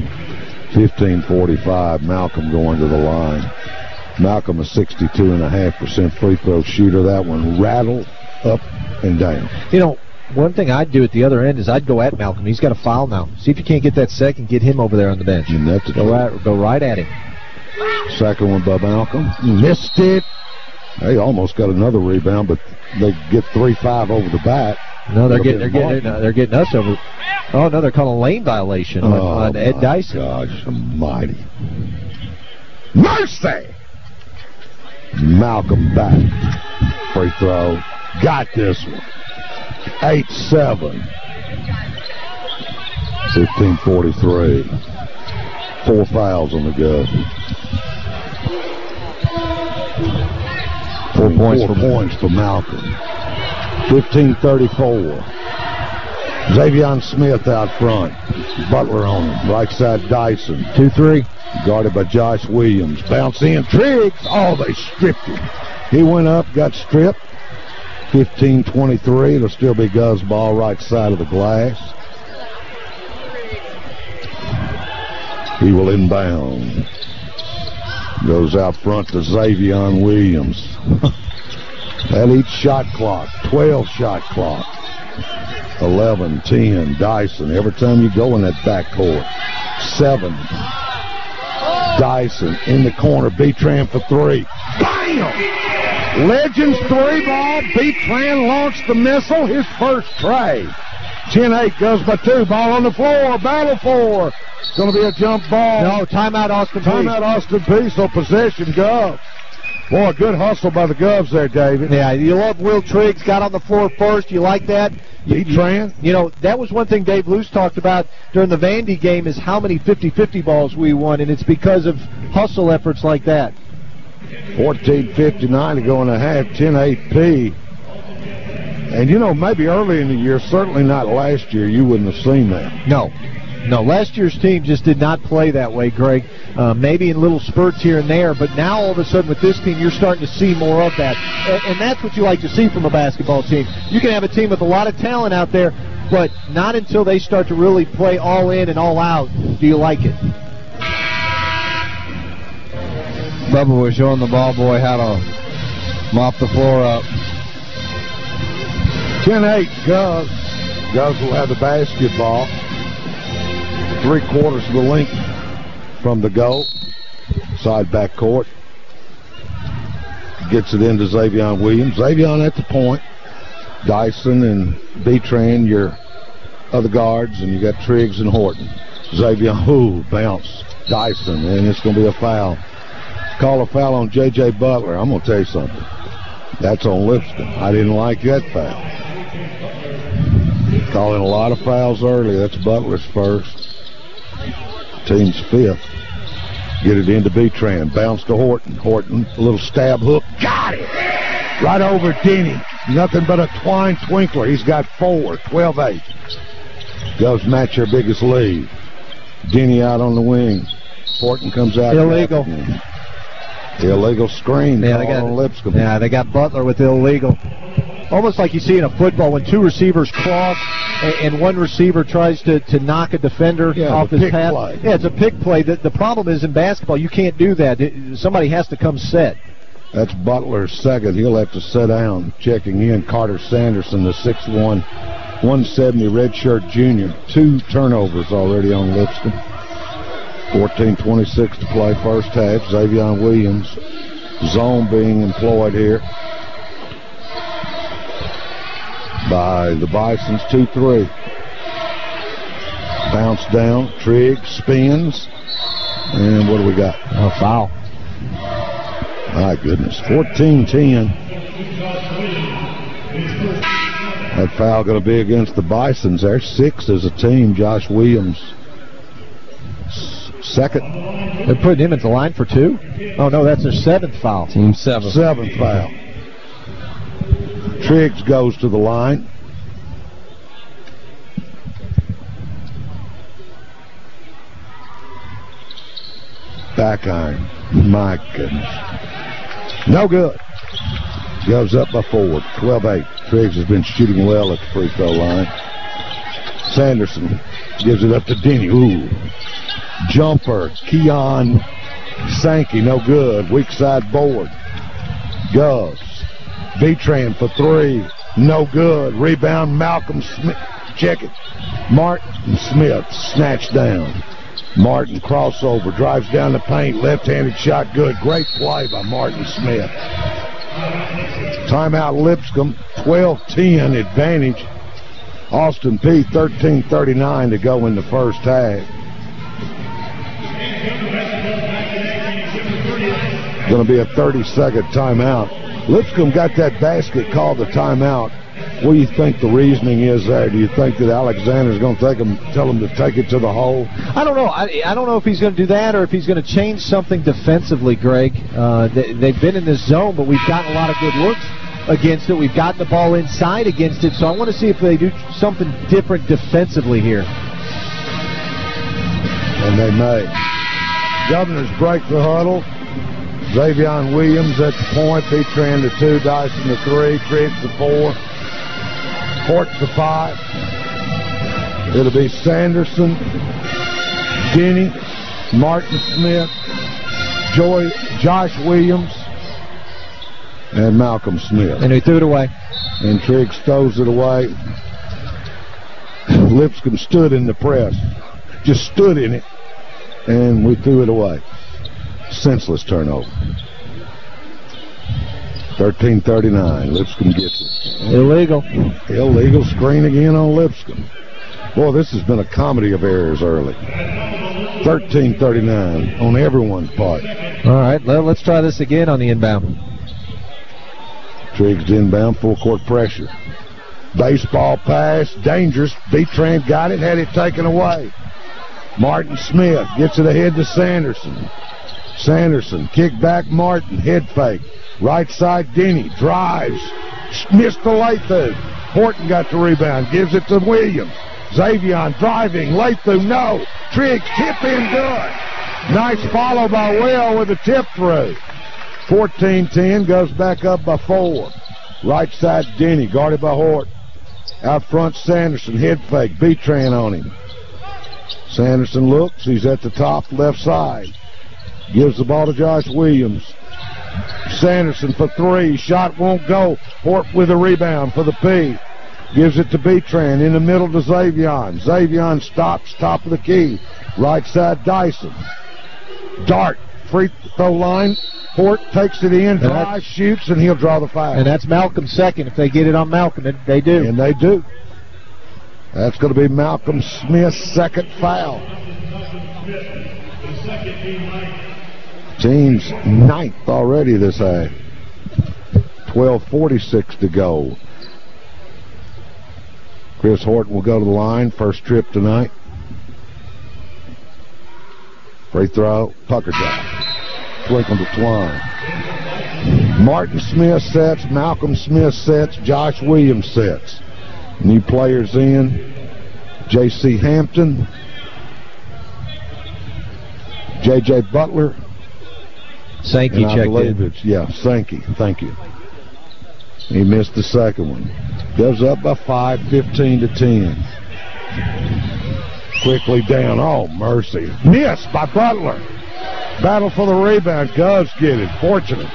15-45, Malcolm going to the line. Malcolm a 62.5% free throw shooter. That one rattled up and down. You know, one thing I'd do at the other end is I'd go at Malcolm. He's got a foul now. See if you can't get that second. Get him over there on the bench. And that's go right, go right at him. Second one by Malcolm. Missed it. They almost got another rebound, but they get 3-5 over the back. No, they're getting they're getting no, they're getting us over. Oh no, they're calling a lane violation on, Oh, on Ed Dyson. Gosh, almighty. Mercy! Malcolm back. Free throw. Got this one. 8-7. 15-43. Four fouls on the go. Four points Four for points for Malcolm. 15-34. Xavion Smith out front. Butler on him. Right side Dyson. 2-3. Guarded by Josh Williams. Bounce in. Triggs. Oh, they stripped him. He went up, got stripped. 15-23. It'll still be Gov's ball right side of the glass. He will inbound. Goes out front to Xavion Williams. that each shot clock. 12 shot clock. 11, 10, Dyson. Every time you go in that backcourt. 7, Dyson in the corner. Betran for three. Bam! Legends three ball. Betran launched the missile. His first try. 10-8 goes by two. Ball on the floor. Battle for. It's going to be a jump ball. No, timeout Austin Timeout Austin Peay. So possession Gov. Boy, good hustle by the Govs there, David. Yeah, you love Will Triggs, got on the floor first. You like that? He Tran. You know, that was one thing Dave Loos talked about during the Vandy game is how many 50-50 balls we won, and it's because of hustle efforts like that. 14.59 to go in the half, 10-8P. And, you know, maybe early in the year, certainly not last year, you wouldn't have seen that. No. No, last year's team just did not play that way, Greg. Uh, maybe in little spurts here and there, but now all of a sudden with this team, you're starting to see more of that. And, and that's what you like to see from a basketball team. You can have a team with a lot of talent out there, but not until they start to really play all in and all out do you like it. Bubba was showing the ball boy how to mop the floor up. 10-8 Govs. Govs will have the basketball. Three quarters of the length from the goal. Side back court. Gets it into Xavier Williams. Xavier at the point. Dyson and Betran, your other guards, and you got Triggs and Horton. Xavier, who bounce Dyson, and it's going to be a foul. Call a foul on J.J. Butler. I'm going to tell you something. That's on Lipscomb. I didn't like that foul. Calling a lot of fouls early. That's Butler's first. Team's fifth. Get it into Betran. Bounce to Horton. Horton, a little stab hook. Got it! Right over Denny. Nothing but a twine twinkler. He's got four. 12-8. Govs match their biggest lead. Denny out on the wing. Horton comes out. Illegal. Illegal screen. Yeah, they got on Lipscomb. Yeah, they got Butler with illegal. Almost like you see in a football when two receivers cross and, and one receiver tries to, to knock a defender Yeah, off the his path. play. Yeah, it's a pick play. The, the problem is in basketball you can't do that. It- somebody has to come set. That's Butler's second. He'll have to sit down. Checking in, Carter Sanderson, the 6'1", 170 redshirt junior. Two turnovers already on Lipscomb. 14-26 to play first half. Xavier Williams, zone being employed here by the Bisons, 2-3. Bounce down, Trigg spins, and what do we got? A foul. My goodness, 14-10. That foul going to be against the Bisons. They're six as a team. Josh Williams, second. They're putting him at the line for two? Oh, no, that's their seventh foul. Team seven. Seventh foul. Triggs goes to the line. Back iron. My goodness. No good. Goes up by four. 12-8. Triggs has been shooting well at the free throw line. Sanderson gives it up to Denny. Ooh. Jumper. Keon Sankey. No good. Weak side board. Goes. Betran for three. No good. Rebound. Malcolm Smith. Check it. Martin Smith snatched down. Martin crossover. Drives down the paint. Left-handed shot. Good. Great play by Martin Smith. Timeout Lipscomb. 12-10 advantage. Austin Peay. 13-39 to go in the first half. Going to be a 30-second timeout. Lipscomb got that basket called the timeout. What do you think the reasoning is there? Do you think that Alexander's going to take him, tell him to take it to the hole? I don't know. I, I don't know if he's going to do that or if he's going to change something defensively, Greg. Uh, they, they've been in this zone, but we've gotten a lot of good looks against it. We've gotten the ball inside against it, so I want to see if they do something different defensively here. And they may. Governors break the huddle. Xavier Williams at the point. Betran to two. Dyson the three. Triggs the four. Hort the five. It'll be Sanderson, Denny, Martin Smith, Joy, Josh Williams, and Malcolm Smith. And he threw it away. And Triggs throws it away. Lipscomb stood in the press. Just stood in it, and we threw it away. Senseless turnover. 1339. Lipscomb gets it. Illegal. Illegal screen again on Lipscomb. Boy, this has been a comedy of errors early. 1339 on everyone's part. All right, well, let's try this again on the inbound. Triggs inbound, full court pressure. Baseball pass, dangerous. Betran got it, had it taken away. Martin Smith gets it ahead to Sanderson. Sanderson, kick back Martin, head fake. Right side, Denny, drives. Missed the lay through. Horton got the rebound, gives it to Williams. Xavier driving, lay through, no. Triggs, tip in, good. Nice follow by Will with a tip through. 14-10, goes back up by four. Right side, Denny, guarded by Horton. Out front, Sanderson, head fake, Betran on him. Sanderson looks, he's at the top left side. Gives the ball to Josh Williams. Sanderson for three, shot won't go. Hort with a rebound for the Peay. Gives it to Betran in the middle to Xavion. Xavion stops, top of the key. Right side, Dyson. Dart, free throw line. Hort takes it in, drives, shoots, and he'll draw the foul. And that's Malcolm's second. If they get it on Malcolm, they do. And they do. That's going to be Malcolm Smith's second foul. Team's ninth already this half. 12.46 to go. Chris Horton will go to the line. First trip tonight. Free throw. Pucker job. Twinkle to Twine. Martin Smith sets. Malcolm Smith sets. Josh Williams sets. New players in. J.C. Hampton. J.J. Butler. Sankey I checked believe in. It's, yeah, Sankey. Thank you. He missed the second one. Goes up by 5, 15 to 10. Quickly down. Oh, mercy. Missed by Butler. Battle for the rebound. Govs get it. Fortunate.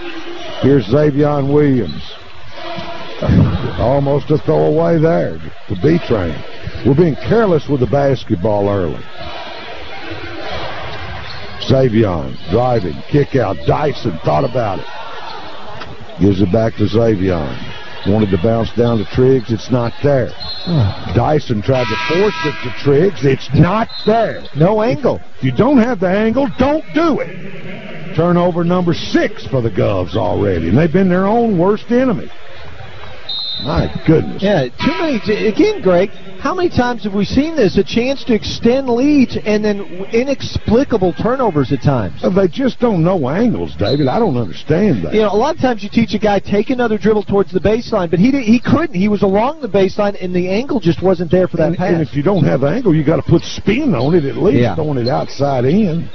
Here's Xavier Williams. Almost a throwaway there to Betran. We're being careless with the basketball early. Xavier driving, kick out. Dyson thought about it. Gives it back to Xavier. Wanted to bounce down to Triggs. It's not there. Dyson tried to force it to Triggs. It's not there. No angle. If you don't have the angle, don't do it. Turnover number six for the Govs already. And they've been their own worst enemy. My goodness. Yeah, too many. Again, Greg, how many times have we seen this? A chance to extend leads and then inexplicable turnovers at times. They just don't know angles, David. I don't understand that. You know, a lot of times you teach a guy take another dribble towards the baseline, but he did, he couldn't. He was along the baseline, and the angle just wasn't there for that and, pass. and if you don't have angle, you got to put spin on it at least, Yeah. throwing it outside in.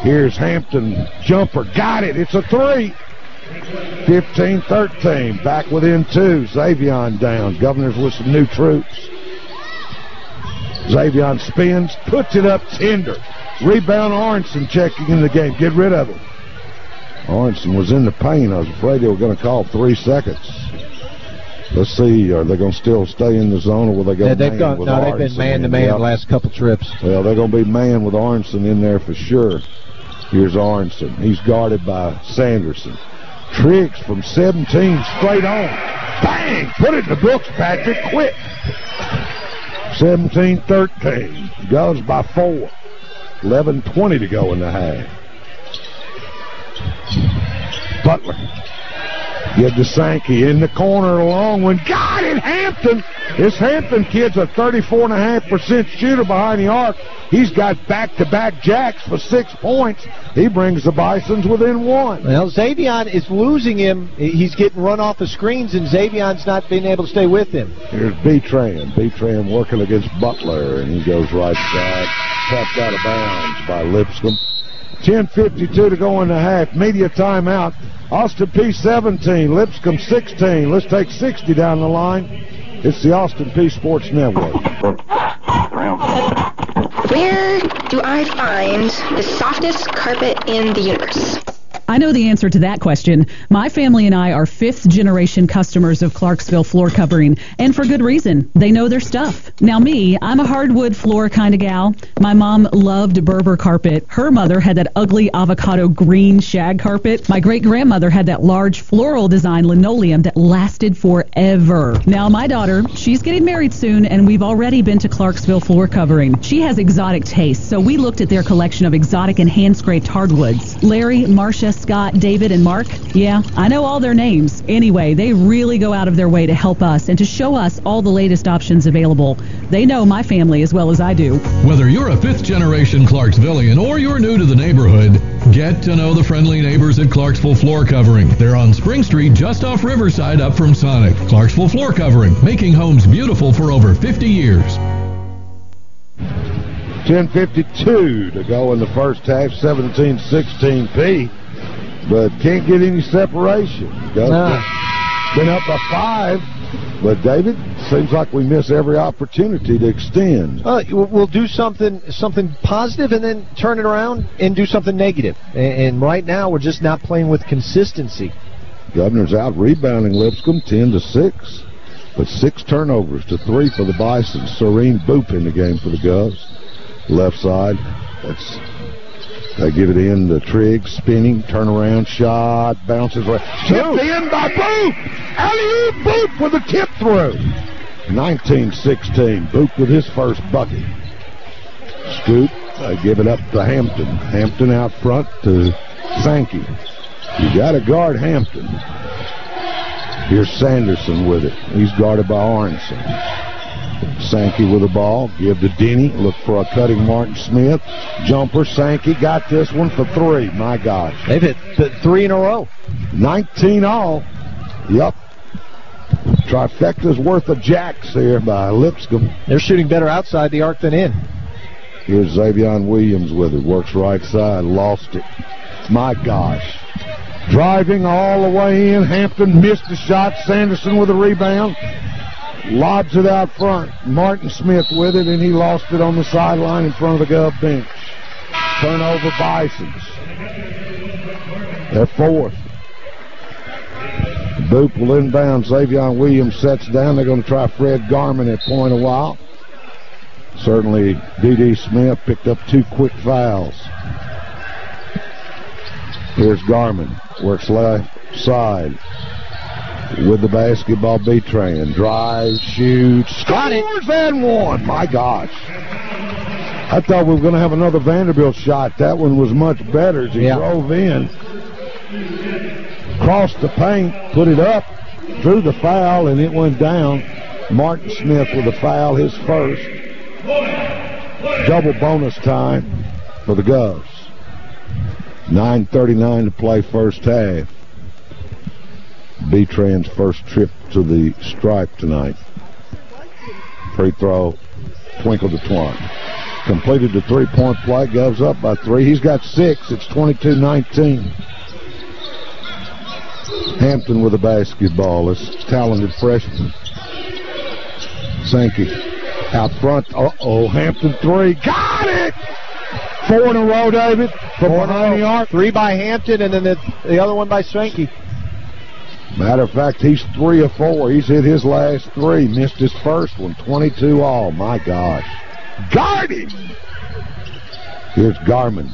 Here's Hampton jumper, got it. It's a three. 15-13, back within two. Xavier down. Governors with some new troops. Xavier spins, puts it up tender. Rebound Aronson checking in the game. Get rid of it. Aronson was in the paint. I was afraid they were going to call three seconds. Let's see. Are they going to still stay in the zone, or will they go Yeah, they've man gone. with No, they've been man to in? man the last couple trips. Well, they're going to be man with Aronson in there for sure. Here's Aronson. He's guarded by Sanderson. Triggs from 17 straight on. Bang! Put it in the books, Patrick. Quick. 17-13. Goes by four. 11-20 to go in the half. Butler. Get to Sankey in the corner, a long one. Got it, Hampton. This Hampton kid's a 34.5% shooter behind the arc. He's got back-to-back jacks for six points. He brings the Bisons within one. Well, Xavier is losing him. He's getting run off the screens, and Xavier's not being able to stay with him. Here's Betran. Betran working against Butler, and he goes right side. Tapped out of bounds by Lipscomb. 10.52 to go in the half. Media timeout. Austin Peay 17, Lipscomb 16. Let's take 60 down the line. It's the Austin Peay Sports Network. Where do I find the softest carpet in the universe? I know the answer to that question. My family and I are fifth generation customers of Clarksville floor covering, and for good reason. They know their stuff. Now, me, I'm a hardwood floor kind of gal. My mom loved Berber carpet. Her mother had that ugly avocado green shag carpet. My great grandmother had that large floral design linoleum that lasted forever. Now, my daughter, she's getting married soon, and we've already been to Clarksville floor covering. She has exotic tastes, so we looked at their collection of exotic and hand scraped hardwoods. Larry, Marcia, Scott, David, and Mark, yeah, I know all their names. Anyway, they really go out of their way to help us and to show us all the latest options available. They know my family as well as I do. Whether you're a fifth generation Clarksvillian or you're new to the neighborhood, get to know the friendly neighbors at Clarksville Floor Covering. They're on Spring Street just off Riverside up from Sonic. Clarksville Floor Covering, making homes beautiful for over 50 years. 10.52 to go in the first half, 17-16 Peay. But can't get any separation. No. Been up by five. But, David, seems like we miss every opportunity to extend. Uh, we'll- do something something positive and then turn it around and do something negative. And, and right now, we're just not playing with consistency. Governor's out rebounding Lipscomb 10 to 6. But six turnovers to three for the Bison. Serene Boop in the game for the Govs. Left side. That's they give it in to Triggs, spinning, turnaround shot, bounces right. Tipped in by Boop! Alley-oop Boop with a tip through. 19-16. Boop with his first bucket. Scoop, they give it up to Hampton. Hampton out front to Sankey. You got to guard Hampton. Here's Sanderson with it. He's guarded by Arnson. Sankey with the ball. Give to Denny. Look for a cutting Martin Smith. Jumper. Sankey got this one for three. My gosh. They've hit th- three in a row. 19 all. Yep. Trifecta's worth of jacks here by Lipscomb. They're shooting better outside the arc than in. Here's Xavion Williams with it. Works right side. Lost it. My gosh. Driving all the way in. Hampton missed the shot. Sanderson with a rebound. Lobs it out front. Martin Smith with it, and he lost it on the sideline in front of the Gov bench. Turnover Bisons. They're fourth. Boop will inbound. Xavion Williams sets down. They're going to try Fred Garman at point a while. Certainly, D.D. Smith picked up two quick fouls. Here's Garman. Works left side. With the basketball, Betran. Drives, shoots, Got it. scores, and one. My gosh. I thought we were going to have another Vanderbilt shot. That one was much better as he Yeah. drove in. Crossed the paint, put it up, drew the foul, and it went down. Martin Smith with a foul, his first. Double bonus time for the Govs. 9.39 to play first half. Betran's first trip to the stripe tonight. Free throw, twinkle to twine. Completed the three-point play, Govs up by three. He's got six. It's 22-19. Hampton with a basketball. This talented freshman. Sankey out front. Uh-oh, Hampton three. Got it! Four in a row, David, from Four in a behind the row. arc. Three by Hampton, and then the, the other one by Sankey. Matter of fact, he's three of four. He's hit his last three. Missed his first one. 22 all. My gosh. Guard him! Here's Garman.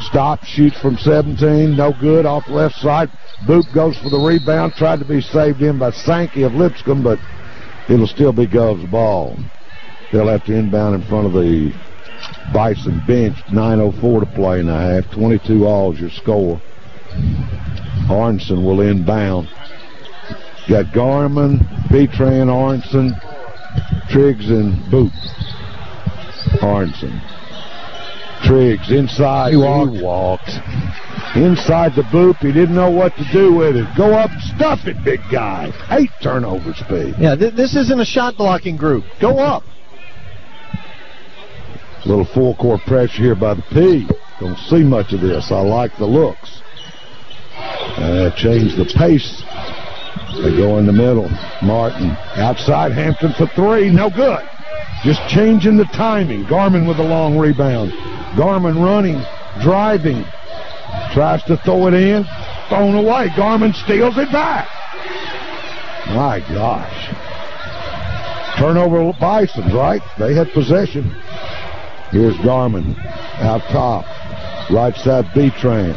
Stop, shoots from 17. No good. Off left side. Boop goes for the rebound. Tried to be saved in by Sankey of Lipscomb, but it'll still be Gov's ball. They'll have to inbound in front of the Bison bench. 9.04 to play in the half. 22 all is your score. Arnson will inbound. Got Garman, Betran, Arnson, Triggs, and Boot. Arnson. Triggs inside. He walked. Inside the boop. He didn't know what to do with it. Go up, stuff it, big guy. Eight turnover speed. Yeah, th- this isn't a shot blocking group. Go up. Little full court pressure here by the Peay. Don't see much of this. I like the looks. Uh, change the pace. They go in the middle. Martin outside Hampton for three. No good. Just changing the timing. Garman with a long rebound. Garman running, driving, Tries to throw it in. Thrown away. Garmin steals it back. My gosh. Turnover Bisons, right? They had possession. Here's Garmin out top. Right side Betran.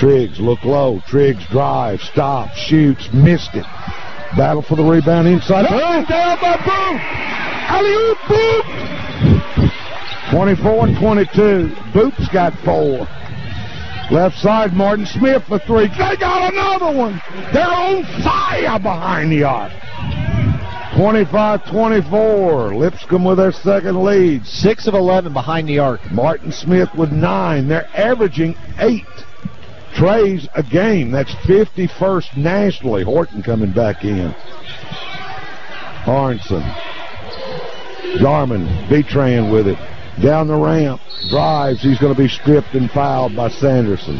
Triggs look low. Triggs drives, stops, shoots, missed it. Battle for the rebound inside. Oh, down by Boop. Alley-oop, Boop. 24 and 22. Boop's got four. Left side, Martin Smith for three. They got another one. They're on fire behind the arc. 25-24. Lipscomb with their second lead. 6 of 11 behind the arc. Martin Smith with nine. They're averaging eight trays a game. That's 51st nationally. Horton coming back in. Arnson. Garmin, Betran with it. Down the ramp. Drives. He's going to be stripped and fouled by Sanderson.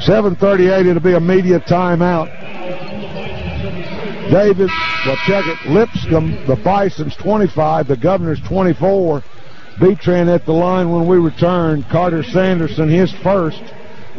7.38. It'll be a media timeout. David, well, check it. Lipscomb, the Bison's 25, the Governor's 24. Betran at the line when we return. Carter Sanderson, his first.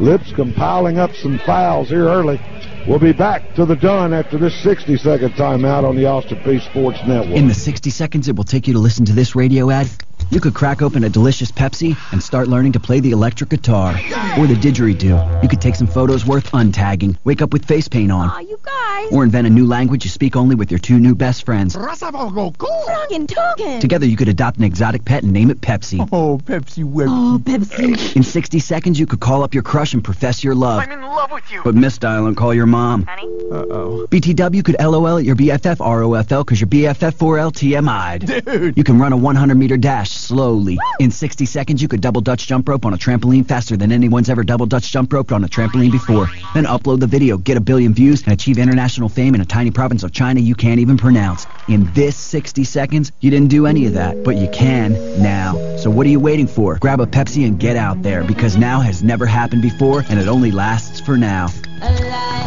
Lipscomb piling up some fouls here early. We'll be back to the done after this 60-second timeout on the Austin Peay Sports Network. In the 60 seconds it will take you to listen to this radio ad, you could crack open a delicious Pepsi and start learning to play the electric guitar. Or the didgeridoo. You could take some photos worth untagging, wake up with face paint on. Aw, you guys. Or invent a new language you speak only with your two new best friends. Froggen Togen. Together you could adopt an exotic pet and name it Pepsi. Oh, Pepsi Websi. Oh, Pepsi. In 60 seconds you could call up your crush and profess your love. I'm in love with you. But misdial and call your mom. Honey? Uh-oh. BTW could LOL at your BFF ROFL because your BFF 4L TMI'd. Dude. You can run a 100 meter dash slowly. In 60 seconds, you could double Dutch jump rope on a trampoline faster than anyone's ever double Dutch jump roped on a trampoline before. Then upload the video, get a billion views, and achieve international fame in a tiny province of China you can't even pronounce. In this 60 seconds, you didn't do any of that, but you can now. So what are you waiting for? Grab a Pepsi and get out there because now has never happened before and it only lasts for now.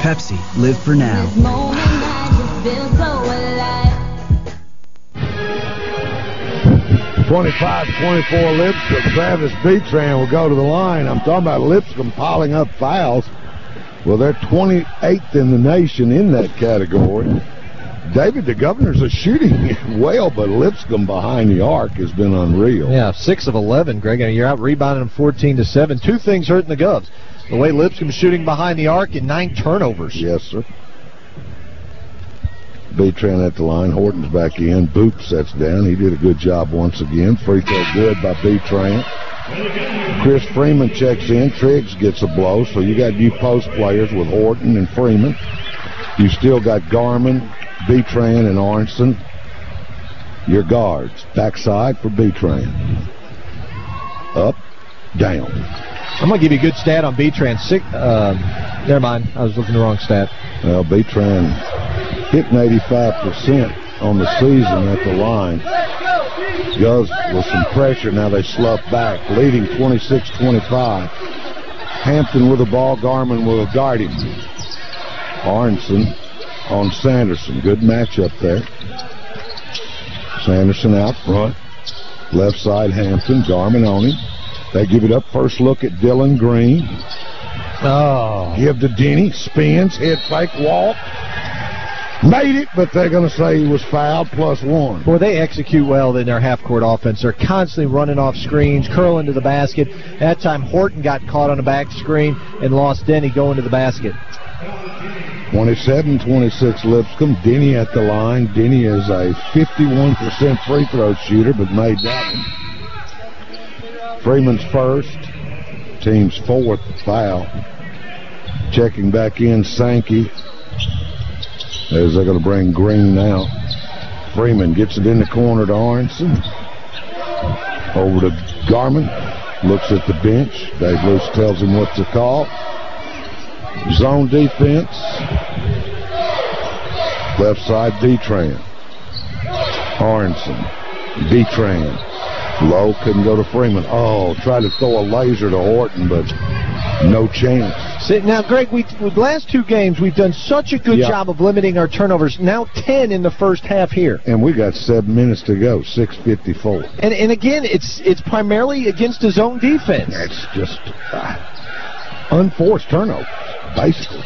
Pepsi, live for now. 25-24 Lipscomb. Travis Betran will go to the line. I'm talking about Lipscomb piling up fouls. Well, they're 28th in the nation in that category. David, the Governors are shooting well, but Lipscomb behind the arc has been unreal. Yeah, 6 of 11, Greg. And you're out rebounding them 14 to 7. Two things hurting the Govs. The way Lipscomb's shooting behind the arc and nine turnovers. Yes, sir. Betran at the line. Horton's back in. Boop sets down. He did a good job once again. Free throw good by Betran. Chris Freeman checks in. Triggs gets a blow. So you got you post players with Horton and Freeman. You still got Garmin, Betran, and Arnson. Your guards. Backside for Betran. Up, down. I'm going to give you a good stat on Betran. Six, uh, never mind. I was looking the wrong stat. Well, Betran hitting 85% on the season at the line. Goes with some pressure. Now they slough back, leading 26-25. Hampton with the ball. Garmin will guard him. Arnson on Sanderson. Good matchup there. Sanderson out front. Left side Hampton. Garmin on him. They give it up. First look at Dylan Green. Oh. Give to Denny. Spins. Head fake. Walk. Made it, but they're going to say he was fouled plus one. Boy, they execute well in their half-court offense. They're constantly running off screens, curling to the basket. That time, Horton got caught on a back screen and lost Denny going to the basket. 27-26 Lipscomb. Denny at the line. Denny is a 51% free throw shooter, but made that one. Freeman's first. Team's fourth foul. Checking back in, Sankey. As they're going to bring Green out. Freeman gets it in the corner to Arnson. Over to Garmin. Looks at the bench. Dave Loos tells him what to call. Zone defense. Left side, Betran. Arnson. Betran. Low couldn't go to Freeman. Oh, tried to throw a laser to Horton, but no chance. See, now, Greg, we the last two games we've done such a good Yeah. job of limiting our turnovers. Now ten in the first half here, And we got seven minutes to go, 6.54. and and again, it's it's primarily against his own defense. It's just uh, unforced turnovers, basically.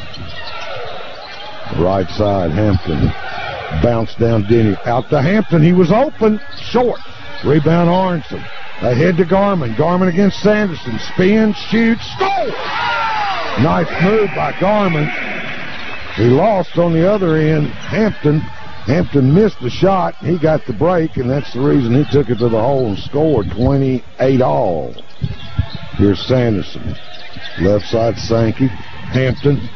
Right side, Hampton. Bounce down Denny. Out to Hampton. He was open. Short. Rebound Aronson. Ahead to Garmin. Garmin against Sanderson. Spin, shoots, score! Nice move by Garmin. He lost on the other end. Hampton. Hampton missed the shot. He got the break, and that's the reason he took it to the hole and scored 28 all. Here's Sanderson. Left side, Sankey. Hampton.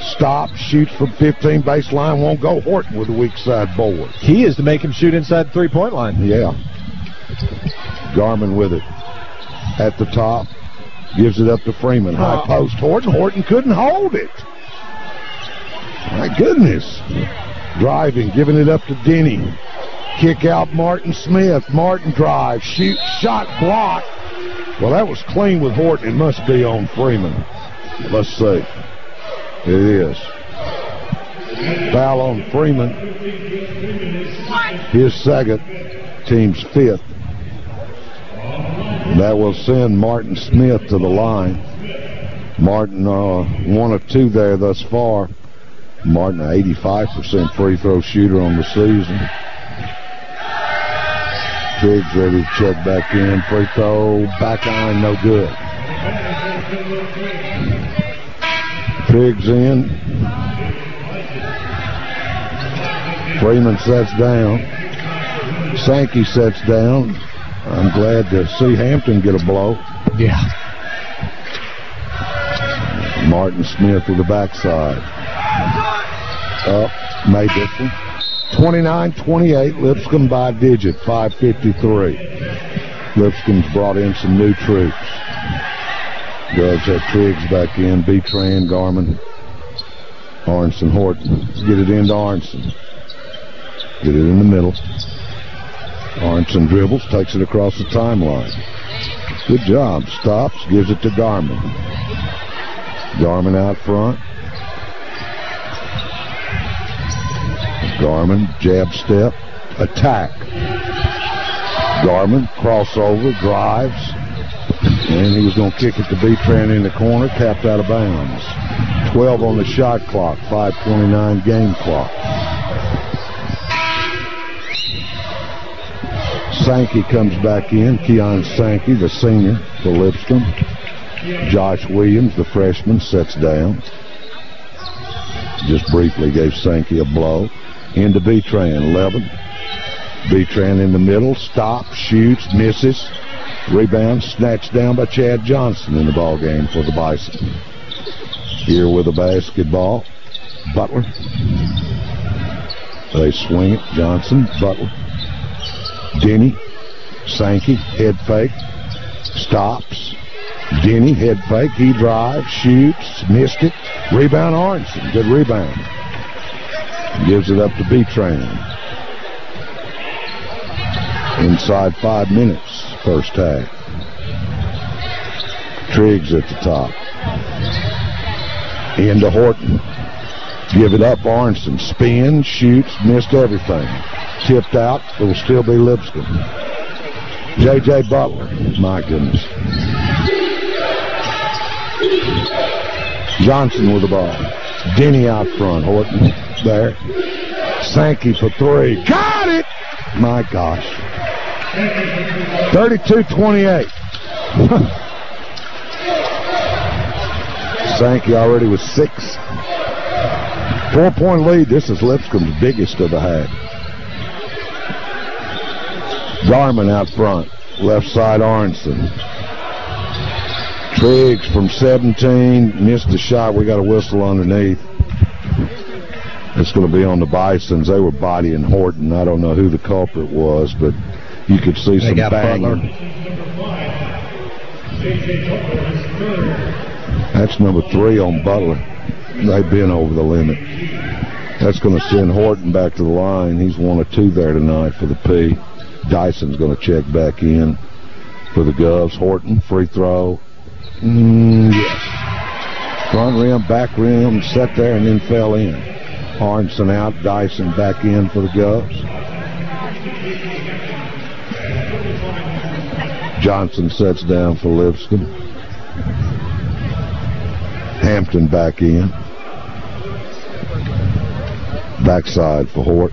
Stop, shoots from 15 baseline, won't go. Horton with the weak side board. He is to make him shoot inside the three-point line. Yeah. Garmin with it. At the top. Gives it up to Freeman. High Oh. post. Horton. Horton couldn't hold it. My goodness. Driving. Giving it up to Denny. Kick out Martin Smith. Martin drive. Shoot. Shot blocked. Well, that was clean with Horton. It must be on Freeman. Let's see. It is. Foul on Freeman. His second. Team's fifth. That will send Martin Smith to the line. Martin, uh, one of two there thus far. Martin, an 85% free throw shooter on the season. Triggs ready to check back in. Free throw, back iron, no good. Triggs in. Freeman sets down. Sankey sets down. I'm glad to see Hampton get a blow. Yeah. Martin Smith with the backside. Up, made this one. 29-28, Lipscomb by digit, 5.53. Lipscomb's brought in some new troops. Does have Triggs back in, Betran, Garmin, Arnson, Horton. Get it into Arnson. Get it in the middle. Arnson dribbles, takes it across the timeline. Good job. Stops, gives it to Garmin. Garmin out front. Garmin, jab step, attack. Garmin, crossover, drives. And he was going to kick it to Betran in the corner, tapped out of bounds. 12 on the shot clock, 5.29 game clock. Sankey comes back in. Keon Sankey, the senior for Lipscomb. Josh Williams, the freshman, sets down. Just briefly gave Sankey a blow. Into Betran, 11. Betran in the middle, stops, shoots, misses. Rebound, snatched down by Chad Johnson in the ball game for the Bison. Here with a basketball, Butler. They swing it, Johnson, Butler. Denny, Sankey, head fake, stops. Denny, head fake, he drives, shoots, missed it. Rebound Aronson, good rebound. Gives it up to Betran. Inside five minutes, first half. Triggs at the top. Into Horton. Give it up, Arnson. Spin, shoots, missed everything. Tipped out, it will still be Lipscomb. J.J. Butler, my goodness. Johnson with the ball. Denny out front. Oh, Horton there. Sankey for three. Got it! My gosh. 32-28. Sankey already with six. Four-point lead. This is Lipscomb's biggest of the half. Garmin out front. Left side Aronson. Triggs from 17. Missed the shot. We got a whistle underneath. It's going to be on the Bisons. They were bodying Horton. I don't know who the culprit was, but you could see They some got banging. That's number three on Butler. They've been over the limit. That's going to send Horton back to the line. He's one or two there tonight for the P. Dyson's going to check back in for the Govs. Horton, free throw. Mm, yes. Front rim, back rim, set there, and then fell in. Arnson out, Dyson back in for the Govs. Johnson sets down for Lipscomb. Hampton back in. Backside for Hort.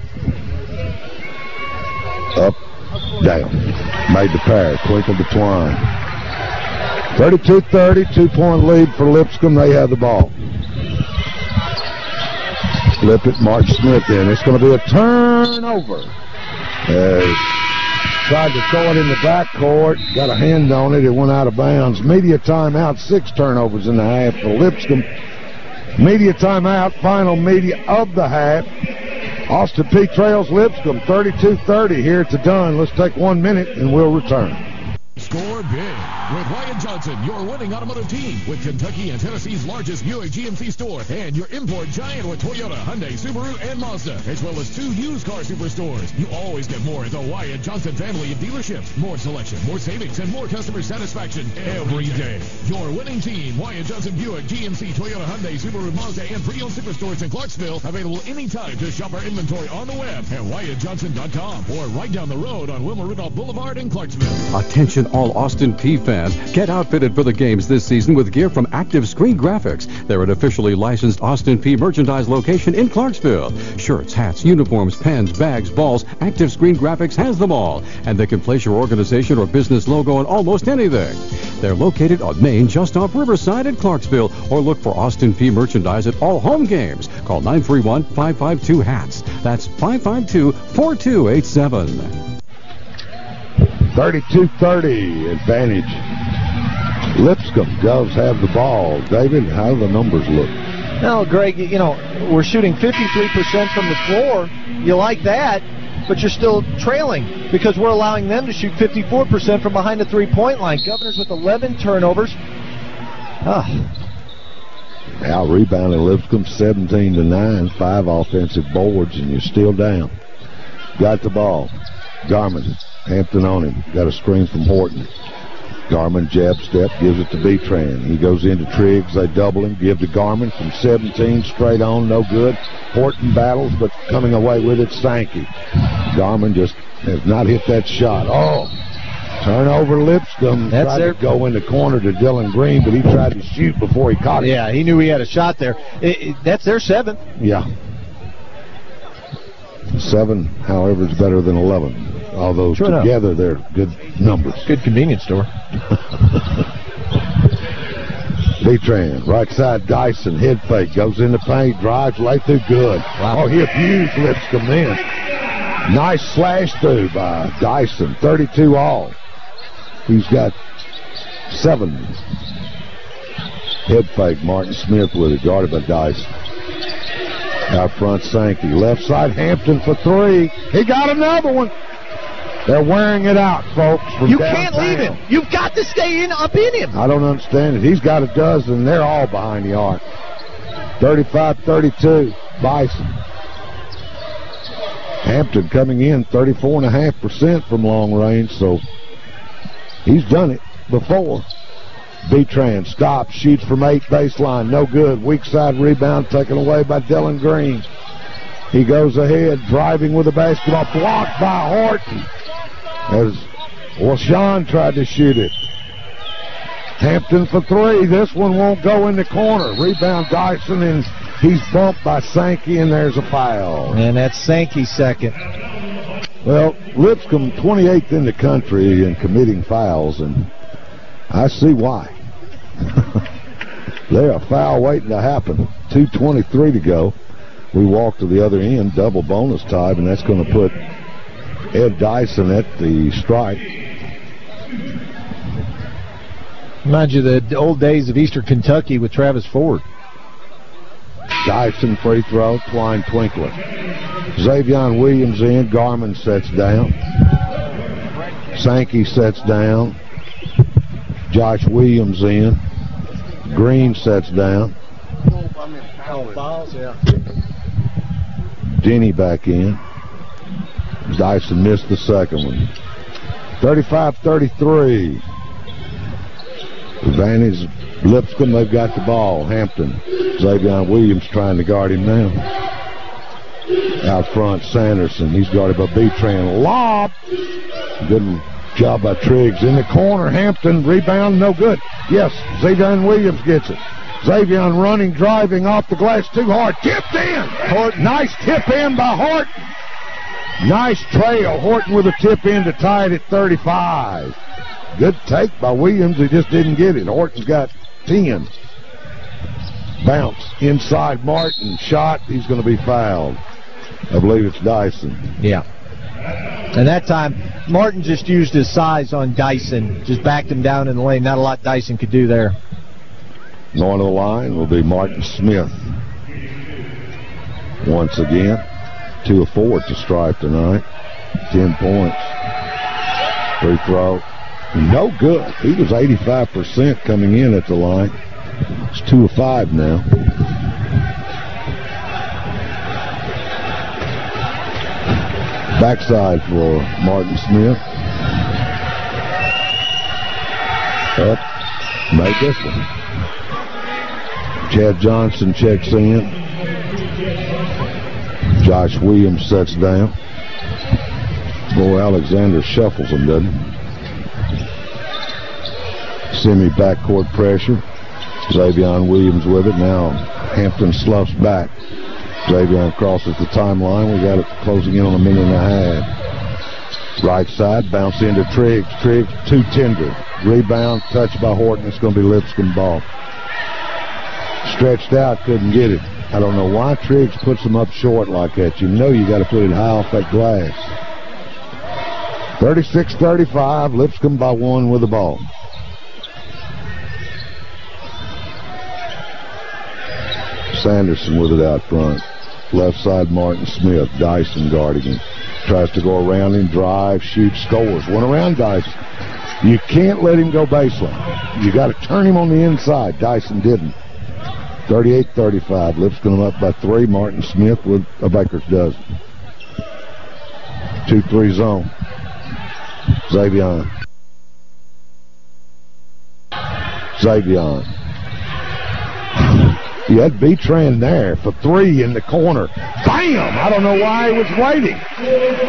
Up, down. Made the pair. Twinkle to Twine. 32-30, two-point lead for Lipscomb. They have the ball. Flip it, Mark Smith in. It's going to be a turnover. As tried to throw it in the backcourt, got a hand on it, it went out of bounds. Media timeout, six turnovers in the half for Lipscomb. Media timeout, final media of the half. Austin Peay. trails Lipscomb 32-30 here to Dunn. Let's take one minute and we'll return. Score big with Wyatt Johnson, your winning automotive team with Kentucky and Tennessee's largest Buick GMC store and your import giant with Toyota, Hyundai, Subaru, and Mazda, as well as two used car superstores. You always get more at the Wyatt Johnson family of dealerships. More selection, more savings, and more customer satisfaction every day. Your winning team, Wyatt Johnson Buick, GMC, Toyota, Hyundai, Subaru, Mazda, and pre-owned superstores in Clarksville. Available anytime to shop our inventory on the web at WyattJohnson.com or right down the road on Wilma Rudolph Boulevard in Clarksville. Attention all Austin Peay fans. Get outfitted for the games this season with gear from Active Screen Graphics. They're an officially licensed Austin Peay merchandise location in Clarksville. Shirts, hats, uniforms, pens, bags, balls, Active Screen Graphics has them all. And they can place your organization or business logo on almost anything. They're located on Main just off Riverside in Clarksville or look for Austin Peay merchandise at all home games. Call 931-552-HATS. That's 552-4287. 32-30 advantage. Lipscomb does have the ball. David, how do the numbers look? No, Greg, you know, we're shooting 53% from the floor. You like that, but you're still trailing because we're allowing them to shoot 54% from behind the three-point line. Governors with 11 turnovers. Ah. Out rebounding Lipscomb 17 to 9, five offensive boards, and you're still down. Got the ball. Garmin, Hampton on him. Got a screen from Horton. Garmin jab step, gives it to Betran. He goes into Triggs. They double him, give to Garmin from 17, straight on, no good. Horton battles, but coming away with it, Sankey. Garmin just has not hit that shot. Oh, turnover Lipscomb. That's tried their- to go in the corner to Dylan Green, but he tried to shoot before he caught it. Yeah, he knew he had a shot there. It- it- that's their seventh. Yeah. Seven, however, is better than 11. Although Sure enough. together they're good numbers. Good convenience store. Betran, right side Dyson, head fake, goes in the paint, drives, lay through, good. Oh, he abused Lipscomb then. Nice slash through by Dyson, 32 all. He's got seven. Head fake, Martin Smith with it, guarded by Dyson. Out front, Sankey. Left side, Hampton for three. He got another one. They're wearing it out, folks. You can't leave him. You've got to stay in up in him. I don't understand it. He's got a dozen. They're all behind the arc. 35-32, Bison. Hampton coming in 34.5% from long range, so he's done it before. Betran stops, shoots from eight baseline, no good. Weak side rebound taken away by Dylan Green. He goes ahead, driving with the basketball, blocked by Horton. As well, Sean tried to shoot it. Hampton for three. This one won't go in the corner. Rebound Dyson, and he's bumped by Sankey, and there's a foul. And that's Sankey second. Well, Lipscomb 28th in the country in committing fouls, and I see why. They're a foul waiting to happen. 2.23 to go. We walk to the other end, double bonus time, and that's going to put Ed Dyson at the strike. Reminds you of the old days of Eastern Kentucky with Travis Ford. Dyson free throw, Twine Twinkler. Xavion Williams in, Garmin sets down. Sankey sets down. Josh Williams in. Green sets down. Denny back in. Dyson missed the second one. 35-33. Advantage Lipscomb, they've got the ball. Hampton. Xavier Williams trying to guard him now. Out front, Sanderson. He's guarded by Betran. Lob. Good job by Triggs. In the corner, Hampton. Rebound, no good. Yes, Xavier Williams gets it. Xavier running, driving off the glass too hard. Tipped in. Horton, nice tip in by Horton. Nice trail. Horton with a tip in to tie it at 35. Good take by Williams. He just didn't get it. Horton's got 10. Bounce inside Martin. Shot. He's going to be fouled. I believe it's Dyson. Yeah. And that time, Martin just used his size on Dyson. Just backed him down in the lane. Not a lot Dyson could do there. Going to the line will be Martin Smith. Once again, two of four to stripe tonight. Ten points. Free throw. No good. He was 85% coming in at the line. It's two of five now. Backside for Martin Smith. Up. Made this one. Chad Johnson checks in. Josh Williams sets down. Boy, Alexander shuffles him, doesn't he? Semi backcourt pressure. Xavier Williams with it. Now Hampton sloughs back. Xavier crosses the timeline. We got it closing in on a minute and a half. Right side, bounce into Triggs. Triggs, too tender. Rebound, touched by Horton. It's going to be Lipscomb ball. Stretched out, couldn't get it. I don't know why Triggs puts them up short like that. You know you got to put it high off that glass. 36-35, Lipscomb by one with the ball. Sanderson with it out front. Left side, Martin Smith. Dyson guarding him. Tries to go around him, drive, shoot, scores. One around Dyson. You can't let him go baseline. You got to turn him on the inside. Dyson didn't. 38-35. Lipscomb up by three. Martin Smith with a baker's dozen. 2-3 zone. Xavier. Xavier. You had Betran there for three in the corner. Bam! I don't know why he was waiting.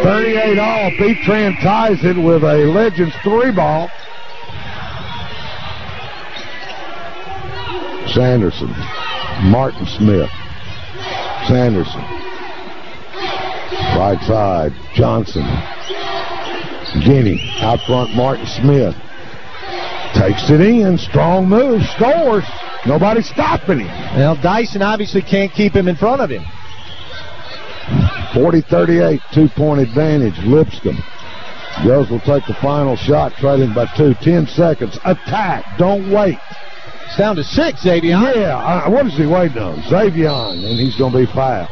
38 all. Betran ties it with a Legends three ball. Sanderson. Martin Smith. Sanderson. Right side. Johnson. Guinea. Out front, Martin Smith. Takes it in. Strong move. Scores. Nobody stopping him. Well, Dyson obviously can't keep him in front of him. 40-38, two-point advantage. Lipscomb. Girls will take the final shot, trailing by two. Ten seconds. Attack. Don't wait. It's down to six, Xavier. Yeah. Uh, what is he waiting on? Xavier, and he's going to be fouled.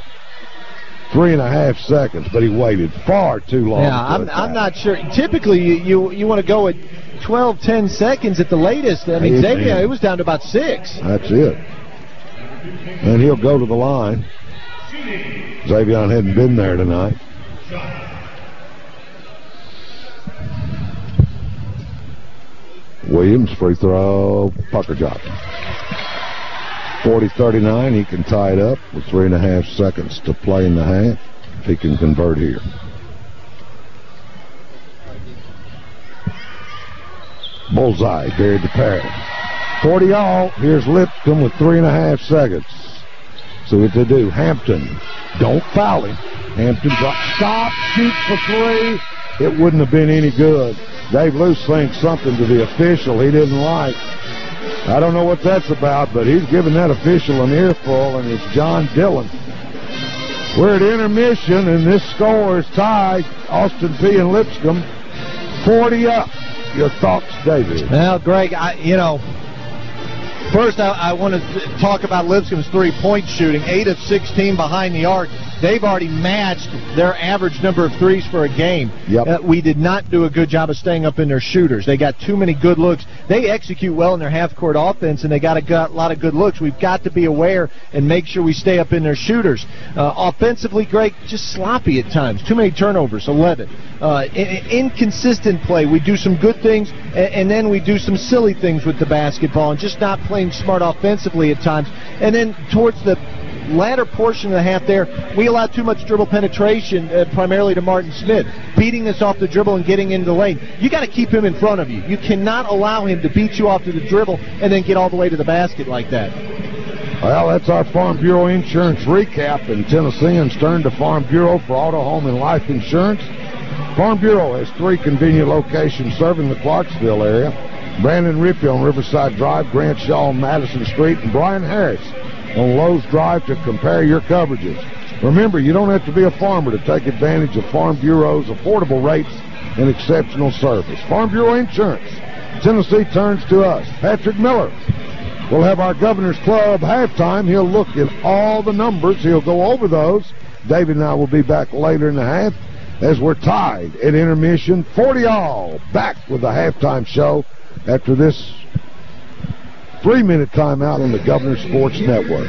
Three and a half seconds, but he waited far too long. Yeah, I'm, I'm not sure. Typically, you you, you want to go at 12, 10 seconds at the latest. I mean, Xavier, it was down to about six. That's it. And he'll go to the line. Xavier hadn't been there tonight. Williams, free throw, pucker job. 40-39, he can tie it up with three and a half seconds to play in the half if he can convert here. Bullseye, buried the pass. 40 all. Here's Lipscomb with three and a half seconds. So what they do? Hampton. Don't foul him. Hampton drop. Stop. Shoot for three. It wouldn't have been any good. Dave Loos thinks something to the official he didn't like. I don't know what that's about, but he's giving that official an earful, and it's John Dillon. We're at intermission, and this score is tied. Austin Peay. and Lipscomb, 40 up. Your thoughts, David? Well, Greg, I, you know, first I, I want to talk about Lipscomb's three-point shooting. 8 of 16 behind the arc. They've already matched their average number of threes for a game. Yep. Uh, we did not do a good job of staying up in their shooters. They got too many good looks. They execute well in their half-court offense, and they got a got, lot of good looks. We've got to be aware and make sure we stay up in their shooters. Uh, offensively, Greg, just sloppy at times. Too many turnovers, 11. Uh, inconsistent play. We do some good things, and, and then we do some silly things with the basketball, and just not playing smart offensively at times. And then towards the latter portion of the half there, we allowed too much dribble penetration, uh, primarily to Martin Smith, beating us off the dribble and getting into the lane. You got to keep him in front of you. You cannot allow him to beat you off to the dribble and then get all the way to the basket like that. Well, that's our Farm Bureau Insurance recap, and Tennesseans turn to Farm Bureau for auto, home, and life insurance. Farm Bureau has three convenient locations serving the Clarksville area. Brandon Rippey on Riverside Drive, Grant Shaw on Madison Street, and Brian Harris on Lowe's Drive to compare your coverages. Remember, you don't have to be a farmer to take advantage of Farm Bureau's affordable rates and exceptional service. Farm Bureau Insurance. Tennessee turns to us. Patrick Miller We'll have our Governor's Club halftime. He'll look at all the numbers. He'll go over those. David and I will be back later in the half as we're tied at intermission. 40 all. Back with the halftime show after this three-minute timeout on the Governor Sports Network.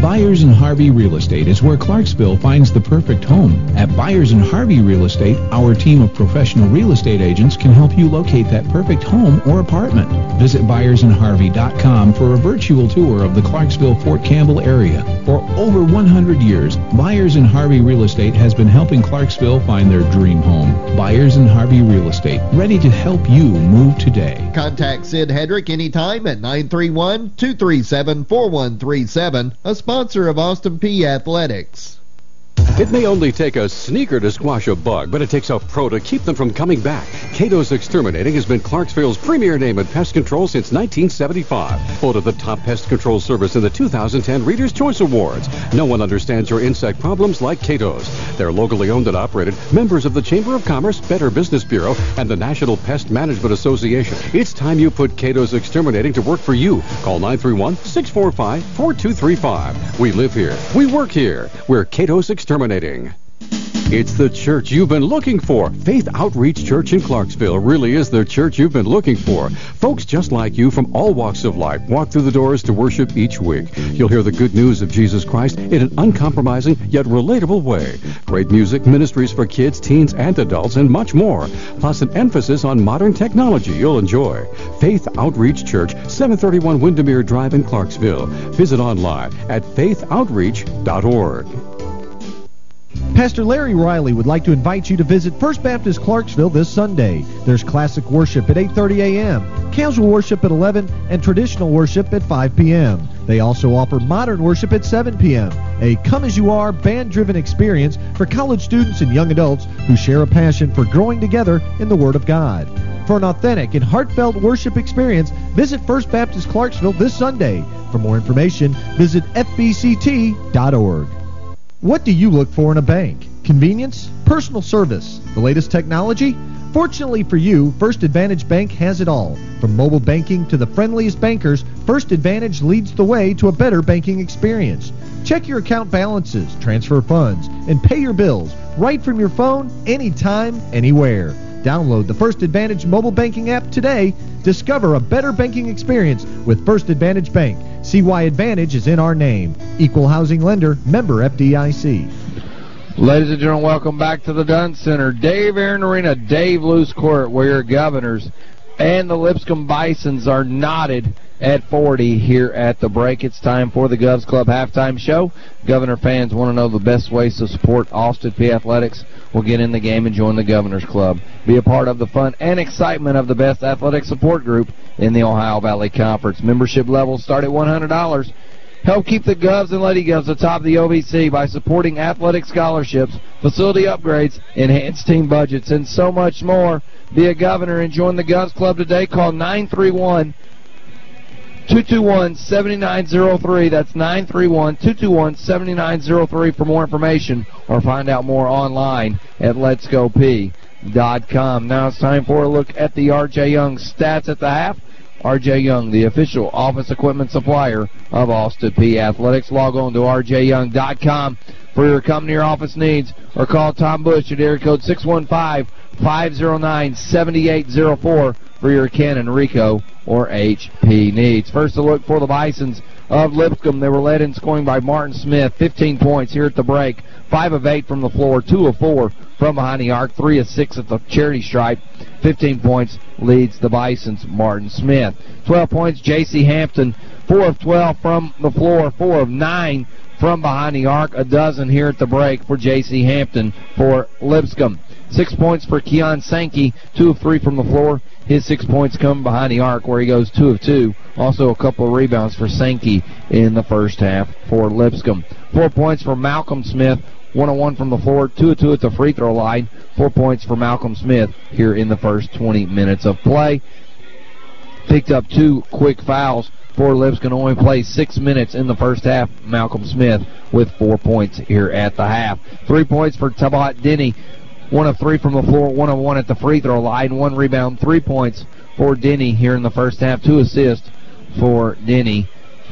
Byers and Harvey Real Estate is where Clarksville finds the perfect home. At Byers and Harvey Real Estate, our team of professional real estate agents can help you locate that perfect home or apartment. Visit byersandharvey.com for a virtual tour of the Clarksville Fort Campbell area. For over 100 years, Byers and Harvey Real Estate has been helping Clarksville find their dream home. Byers and Harvey Real Estate, ready to help you move today. Contact Sid Hedrick anytime at 931-237-4137. A sponsor of Austin Peay Athletics. It may only take a sneaker to squash a bug, but it takes a pro to keep them from coming back. Kato's Exterminating has been Clarksville's premier name in pest control since 1975. Voted the top pest control service in the 2010 Reader's Choice Awards. No one understands your insect problems like Kato's. They're locally owned and operated, members of the Chamber of Commerce, Better Business Bureau, and the National Pest Management Association. It's time you put Kato's Exterminating to work for you. Call 931-645-4235. We live here. We work here. We're Kato's Exterminating. It's the church you've been looking for. Faith Outreach Church in Clarksville really is the church you've been looking for. Folks just like you from all walks of life walk through the doors to worship each week. You'll hear the good news of Jesus Christ in an uncompromising yet relatable way. Great music, ministries for kids, teens, and adults, and much more. Plus an emphasis on modern technology you'll enjoy. Faith Outreach Church, 731 Windermere Drive in Clarksville. Visit online at faithoutreach.org. Pastor Larry Riley would like to invite you to visit First Baptist Clarksville this Sunday. There's classic worship at 8:30 a.m., casual worship at 11, and traditional worship at 5 p.m. They also offer modern worship at 7 p.m., a come-as-you-are, band-driven experience for college students and young adults who share a passion for growing together in the Word of God. For an authentic and heartfelt worship experience, visit First Baptist Clarksville this Sunday. For more information, visit fbct.org. What do you look for in a bank? Convenience? Personal service? The latest technology? Fortunately for you, First Advantage Bank has it all. From mobile banking to the friendliest bankers, First Advantage leads the way to a better banking experience. Check your account balances, transfer funds, and pay your bills right from your phone, anytime, anywhere. Download the First Advantage mobile banking app today. Discover a better banking experience with First Advantage Bank. See why Advantage is in our name. Equal housing lender, member FDIC. Ladies and gentlemen, welcome back to the Dunn Center. Dave Aaron Arena, Dave Loos Court, where your governors and the Lipscomb Bisons are knotted at 40 here at the break. It's time for the Govs Club halftime show. Governor fans want to know the best ways to support Austin Peay Athletics. We'll get in the game and join the Governor's Club. Be a part of the fun and excitement of the best athletic support group in the Ohio Valley Conference. Membership levels start at $100. Help keep the Govs and Lady Govs atop the OVC by supporting athletic scholarships, facility upgrades, enhanced team budgets, and so much more. Be a governor and join the Govs Club today. Call 931 221-7903. That's 931-221-7903 for more information or find out more online at letsgopeay.com. Now it's time for a look at the R.J. Young stats at the half. R.J. Young, the official office equipment supplier of Austin Peay. Athletics. Log on to rjyoung.com for your company or office needs or call Tom Bush at area code 615 509 7804 rear Ken Enrico, or HP needs. First a look for the Bisons of Lipscomb. They were led in scoring by Martin Smith. 15 points here at the break. 5 of 8 from the floor. 2 of 4 from behind the arc. 3 of 6 at the charity stripe. 15 points leads the Bisons, Martin Smith. 12 points, J.C. Hampton. 4 of 12 from the floor. 4 of 9 from behind the arc. A dozen here at the break for J.C. Hampton for Lipscomb. Six points for Keon Sankey, two of three from the floor. His six points come behind the arc where he goes two of two. Also a couple of rebounds for Sankey in the first half for Lipscomb. Four points for Malcolm Smith, one of one from the floor, two of two at the free throw line. Four points for Malcolm Smith here in the first 20 minutes of play. Picked up two quick fouls for Lipscomb. Only plays six minutes in the first half. Malcolm Smith with four points here at the half. Three points for Talbott Denny. One of three from the floor, one of one at the free throw line, one rebound, three points for Denny here in the first half. Two assists for Denny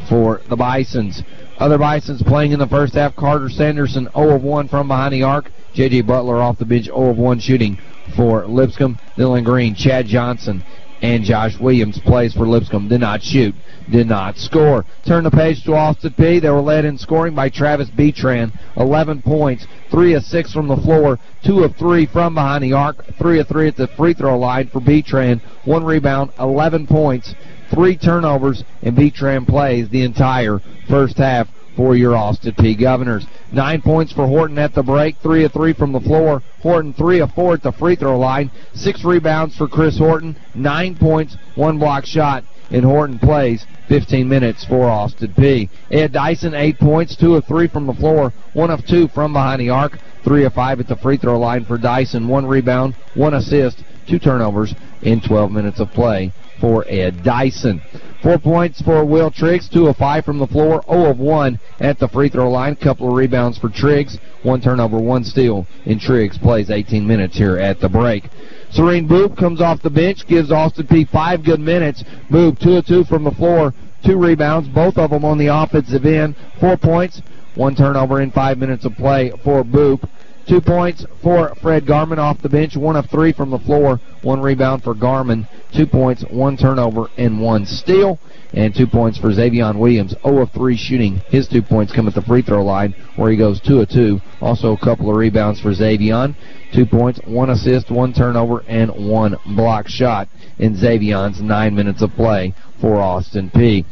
for the Bisons. Other Bisons playing in the first half. Carter Sanderson 0 of 1 from behind the arc. J.J. Butler off the bench 0 of 1 shooting for Lipscomb. Dylan Green, Chad Johnson, and Josh Williams plays for Lipscomb. Did not shoot, did not score. Turn the page to Austin Peay. They were led in scoring by Travis Betran. 11 points, 3 of 6 from the floor, 2 of 3 from behind the arc, 3 of 3 at the free throw line for Betran. One rebound, 11 points, three turnovers, and Betran plays the entire first half for your Austin Peay. Governors. Nine points for Horton at the break, three of three from the floor. Horton three of four at the free throw line. Six rebounds for Chris Horton, nine points, one block shot, and Horton plays 15 minutes for Austin Peay. Ed Dyson, eight points, two of three from the floor, one of two from behind the arc, three of five at the free throw line for Dyson, one rebound, one assist, two turnovers in 12 minutes of play for Ed Dyson. Four points for Will Triggs, two of five from the floor, 0 of 1 at the free throw line. Couple of rebounds for Triggs, one turnover, one steal, and Triggs plays 18 minutes here at the break. Serene Boop comes off the bench, gives Austin Peay five good minutes. Boop, two of two from the floor, two rebounds, both of them on the offensive end. Four points, one turnover in five minutes of play for Boop. Two points for Fred Garman off the bench, one of three from the floor, one rebound for Garman, two points, one turnover, and one steal. And two points for Xavion Williams, 0 of 3 shooting. His two points come at the free throw line where he goes 2 of 2. Also a couple of rebounds for Xavion. Two points, one assist, one turnover, and one block shot in Xavion's nine minutes of play for Austin Peay.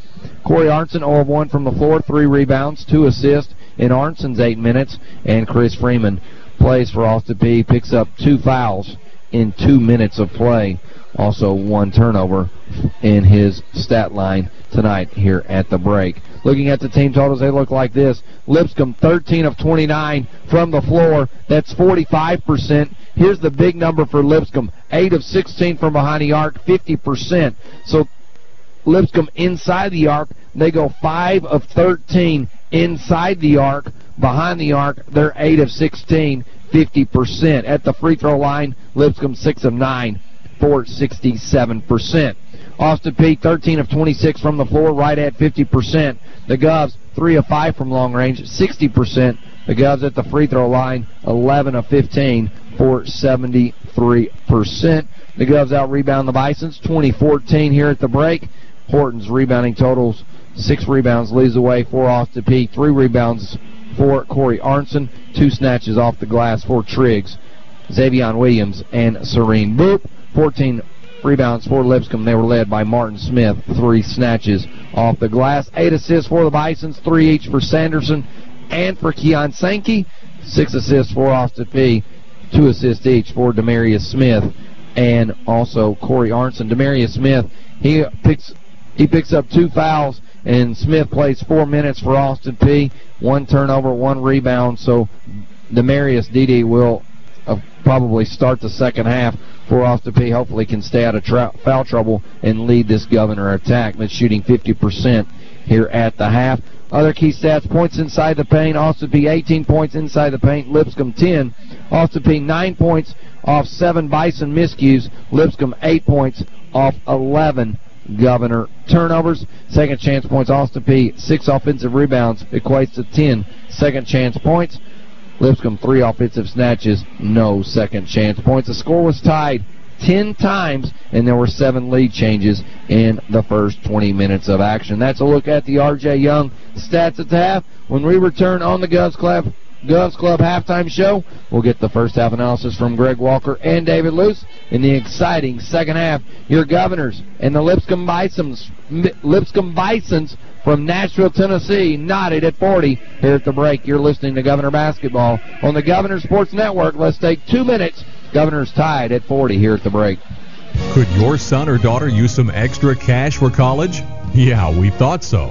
Corey Arnson, 0 of 1 from the floor, three rebounds, two assists in Arnson's eight minutes. And Chris Freeman plays for Austin Peay, picks up two fouls in two minutes of play. Also one turnover in his stat line tonight here at the break. Looking at the team totals, they look like this. Lipscomb, 13 of 29 from the floor. That's 45%. Here's the big number for Lipscomb. 8 of 16 from behind the arc, 50%. So Lipscomb inside the arc, they go 5 of 13 inside the arc. Behind the arc, they're 8 of 16, 50%. At the free throw line, Lipscomb 6 of 9 for 67%. Austin Peay 13 of 26 from the floor, right at 50%. The Govs 3 of 5 from long range, 60%. The Govs at the free throw line 11 of 15 for 73%. The Govs out rebound the Bisons 2014 here at the break. Horton's rebounding totals six rebounds leads the way for Austin Peay, three rebounds for Corey Arnson, two snatches off the glass for Triggs, Xavion Williams, and Serene Boop. 14 rebounds for Lipscomb. They were led by Martin Smith, three snatches off the glass. Eight assists for the Bisons, three each for Sanderson and for Keon Sankey. Six assists for Austin Peay. two assists each for Demarius Smith and also Corey Arnson. Demarius Smith, he picks he picks up two fouls and Smith plays four minutes for Austin Peay. One turnover, one rebound, so Demarius Dede will uh, probably start the second half for Austin Peay. Hopefully can stay out of foul trouble and lead this Governor attack. But shooting 50% here at the half. Other key stats, points inside the paint. Austin Peay 18 points inside the paint. Lipscomb 10. Austin P, 9 points off 7 Bison miscues. Lipscomb 8 points off 11 Governor turnovers. Second chance points. Austin Peay, 6 offensive rebounds equates to 10 second chance points. Lipscomb 3 offensive snatches, no second chance points. The score was tied 10 times, and there were seven lead changes in the first 20 minutes of action. That's a look at the R.J. Young stats at half. When we return on the Govs Club, Govs Club halftime show, we'll get the first half analysis from Greg Walker and David Luce in the exciting second half. Your Governors and the Lipscomb Bisons, Lipscomb Bisons from Nashville, Tennessee, knotted at 40 here at the break. You're listening to Governor Basketball on the Governor Sports Network. Let's take two minutes Governor's tied at 40 here at the break. Could your son or daughter use some extra cash for college? Yeah, we thought so.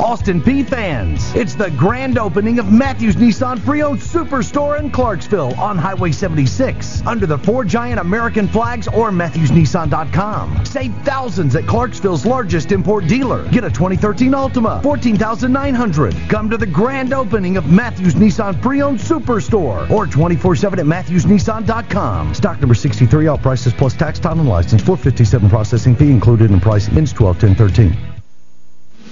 Austin Peay fans, it's the grand opening of Matthews Nissan Pre-Owned Superstore in Clarksville on Highway 76 under the four giant American flags or MatthewsNissan.com. Save thousands at Clarksville's largest import dealer. Get a 2013 Altima, 14900 Come to the grand opening of Matthews Nissan Pre-Owned Superstore or 24-7 at MatthewsNissan.com. Stock number 63, all prices plus tax, title, and license. 457 processing fee included in price. Ends 12 10 13.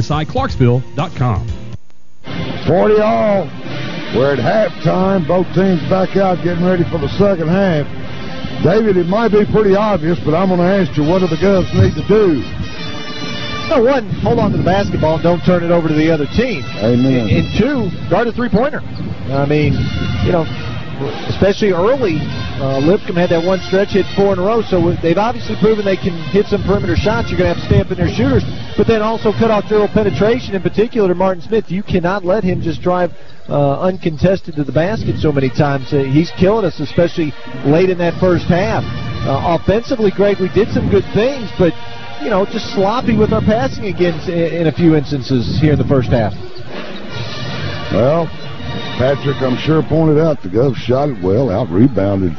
MSIClarksville.com. 40 all. We're at halftime. Both teams back out getting ready for the second half. David, it might be pretty obvious, but I'm going to ask you, what do the Govs need to do? No, one, hold on to the basketball and don't turn it over to the other team. Amen. And, and two, guard a three-pointer. I mean, you know, especially early. Uh, Lipscomb had that one stretch, hit four in a row, so they've obviously proven they can hit some perimeter shots. You're going to have to stay up in their shooters, but then also cut off dribble penetration, in particular to Martin Smith. You cannot let him just drive uh, uncontested to the basket so many times. Uh, he's killing us, especially late in that first half. Uh, offensively, Greg, we did some good things, but you know, just sloppy with our passing again in a few instances here in the first half. Well, Patrick, I'm sure, pointed out the Govs shot it well, out-rebounded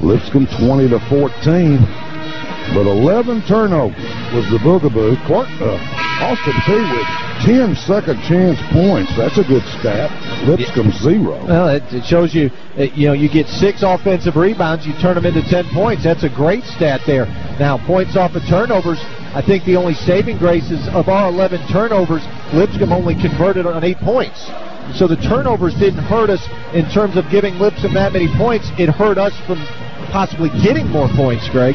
Lipscomb 20 to 14. But 11 turnovers was the boogaboo. Clark, uh, Austin Peay with 10 second chance points. That's a good stat. Lipscomb zero. Well, it, it shows you, that, you know, you get six offensive rebounds, you turn them into 10 points. That's a great stat there. Now, points off of turnovers, I think the only saving grace is of our 11 turnovers, Lipscomb only converted on eight points. So the turnovers didn't hurt us in terms of giving Lipscomb that many points. It hurt us from possibly getting more points, Greg.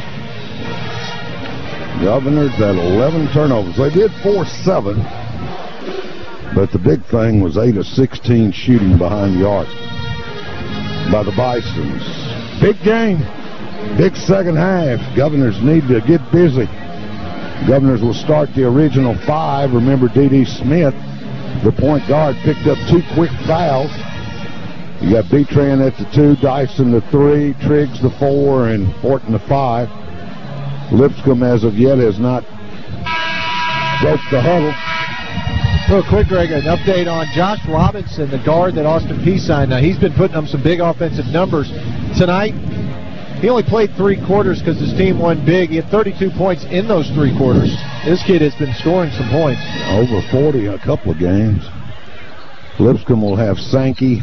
Governors had 11 turnovers. They did force seven, but the big thing was 8 of 16 shooting behind the arc by the Bisons. Big game. Big second half. Governors need to get busy. Governors will start the original five. Remember, D.D. Smith, the point guard, picked up two quick fouls. You got Betran at the two, Dyson the three, Triggs the four, and Horton the five. Lipscomb, as of yet, has not broke the huddle. Real quick, Greg, an update on Josh Robinson, the guard that Austin Peay signed. Now, he's been putting up some big offensive numbers. Tonight, he only played three quarters because his team won big. He had 32 points in those three quarters. This kid has been scoring some points. Over 40 a couple of games. Lipscomb will have Sankey,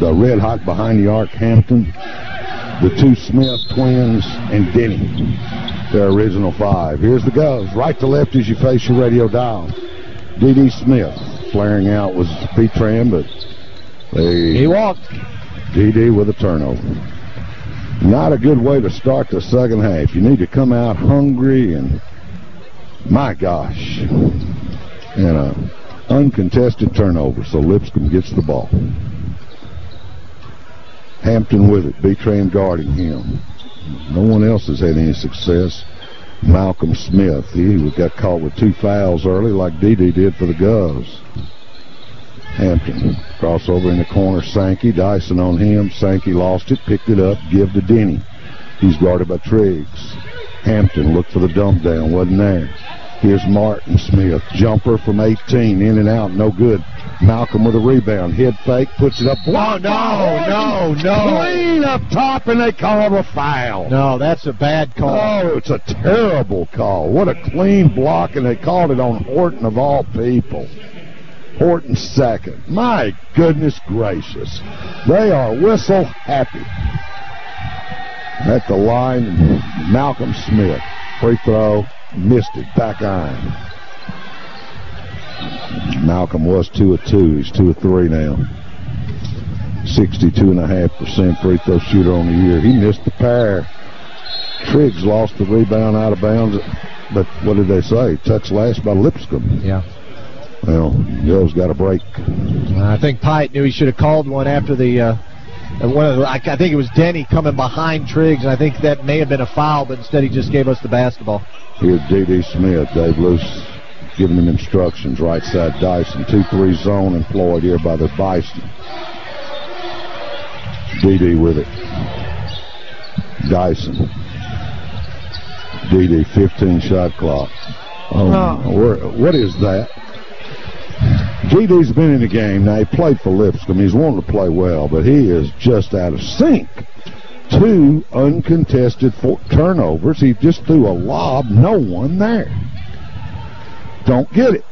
the red hot behind the arc Hampton, the two Smith twins, and Denny. Their original five. Here's the Govs. Right to left as you face your radio dial. D.D. Smith flaring out was Betran, but they he walked. D.D. with a turnover. Not a good way to start the second half. You need to come out hungry and, my gosh, and a uncontested turnover. So Lipscomb gets the ball. Hampton with it. Betran guarding him. No one else has had any success. Malcolm Smith. He got caught with two fouls early like Dee did for the Govs. Hampton. Crossover in the corner. Sankey. Dyson on him. Sankey lost it. Picked it up. Give to Denny. He's guarded by Triggs. Hampton looked for the dump down. Wasn't there. Here's Martin Smith. Jumper from 18. In and out. No good. Malcolm with a rebound. Head fake. Puts it up. Oh, no, no, no. Clean up top, and they call him a foul. No, that's a bad call. Oh, it's a terrible call. What a clean block, and they called it on Horton of all people. Horton second. My goodness gracious. They are whistle happy. At the line, Malcolm Smith. Free throw. Missed it. Back iron. Malcolm was 2 of 2. He's 2 of 3 now. 62.5% free throw shooter on the year. He missed the pair. Triggs lost the rebound out of bounds, but what did they say? Touch last by Lipscomb. Yeah. Well, Joe's got a break. I think Pite knew he should have called one after the. Uh, one of the, I, I think it was Denny coming behind Triggs, and I think that may have been a foul, but instead he just gave us the basketball. Here's D.D. Smith. Dave Loos giving him instructions. Right side Dyson. 2-3 zone employed here by the Bison. D.D. with it. Dyson. D.D. 15 shot clock. Oh, oh. what is that? GD's been in the game. Now, he played for Lipscomb. He's wanted to play well, but he is just out of sync. Two uncontested turnovers. He just threw a lob. No one there. Don't get it.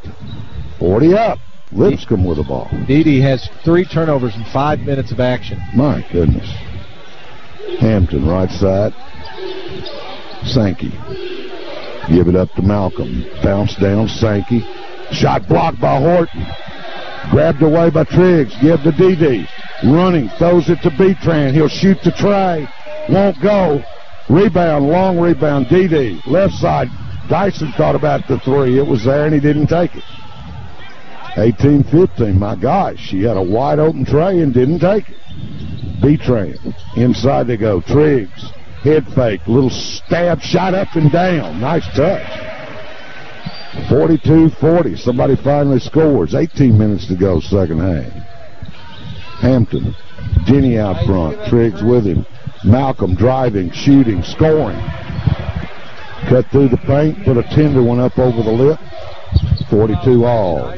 40 up. Lipscomb with the ball. Dede has three turnovers in five minutes of action. My goodness. Hampton, right side. Sankey. Give it up to Malcolm. Bounce down, Sankey. Shot blocked by Horton. Grabbed away by Triggs. Give to DD. Running. Throws it to Betran. He'll shoot the tray. Won't go. Rebound. Long rebound. DD. Left side. Dyson thought about the three. It was there and he didn't take it. 18-15. My gosh. She had a wide open tray and didn't take it. Betran. Inside they go. Triggs. Head fake. Little stab shot up and down. Nice touch. 42-40. Somebody finally scores. 18 minutes to go, second half. Hampton. Denny out front. Triggs with him. Malcolm driving, shooting, scoring. Cut through the paint, put a tender one up over the lip. 42 all.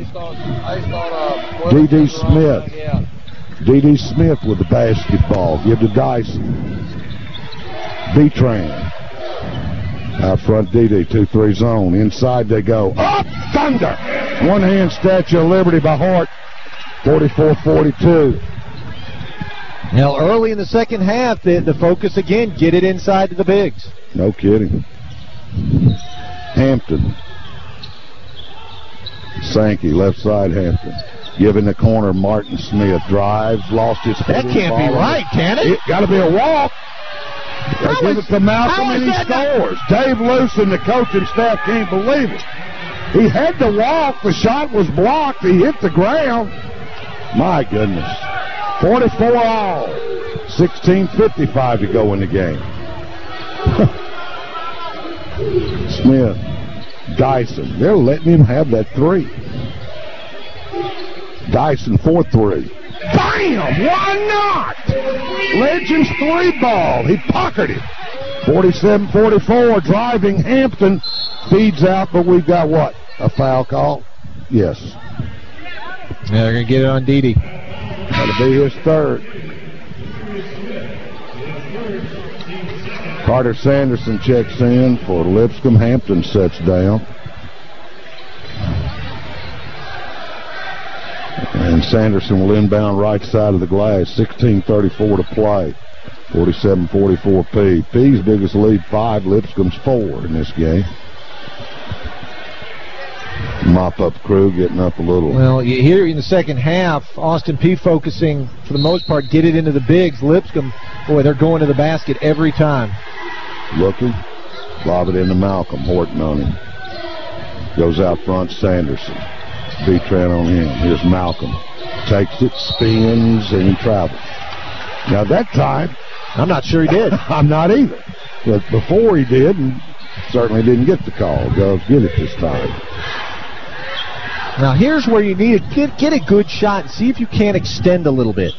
D.D. Smith. D.D. Smith with the basketball. Give to Dyson. Betran. Out front, D.D. 2-3 zone. Inside they go. Up! Thunder! One-hand Statue of Liberty by Hart. 44-42. Now, early in the second half, the, the focus again, get it inside to the bigs. No kidding. Hampton. Sankey, left side Hampton. Giving the corner, Martin Smith. Drives, lost his That can't be right, can it? It got to be a walk. They give it to Malcolm and he scores. Dave Loos and the coaching staff can't believe it. He had to walk. The shot was blocked. He hit the ground. My goodness. 44 all. 16.55 to go in the game. Smith Dyson. They're letting him have that three. Dyson for three. Bam! Why not? Legends three ball. He pocketed it. 47-44, driving Hampton. Feeds out, but we've got what? A foul call? Yes. Yeah, they're going to get it on Didi. That'll be his third. Carter Sanderson checks in for Lipscomb. Hampton sets down. And Sanderson will inbound right side of the glass. 16.34 to play. 47-44 Peay. Peay's biggest lead, five. Lipscomb's four in this game. Mop-up crew getting up a little. Well, you here in the second half, Austin Peay focusing, for the most part, get it into the bigs. Lipscomb, boy, they're going to the basket every time. Looking. Lob it into Malcolm. Horton on him. Goes out front, Sanderson. Betran on him. Here's Malcolm. Takes it, spins, and he travels. Now, that time... I'm not sure he did. I'm not either. But before he did, and certainly didn't get the call. Goes get it this time. Now, here's where you need to get, get a good shot and see if you can't extend a little bit.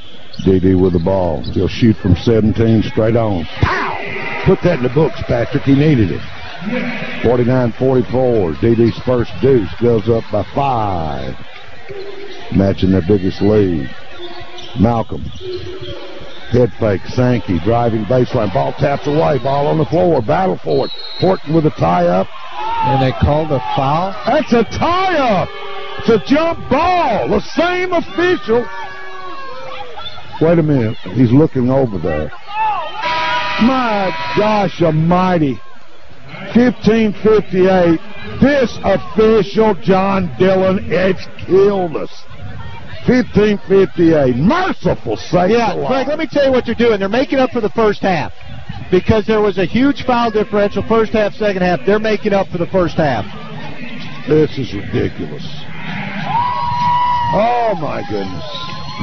DD with the ball. He'll shoot from 17 straight on. Pow! Put that in the books, Patrick. He needed it. 49-44. DD's first deuce goes up by five. Matching their biggest lead. Malcolm. Head fake. Sankey driving baseline. Ball tapped away. Ball on the floor. Battle for it. Horton with a tie-up. And they called a foul? That's a tie-up. It's a jump ball. The same official. Wait a minute. He's looking over there. My gosh almighty. 1558. This official, John Dillon, it's killed us. 1558. Merciful sake. Yeah, Frank, let me tell you what they're doing. They're making up for the first half. Because there was a huge foul differential, first half, second half. They're making up for the first half. This is ridiculous. Oh, my goodness.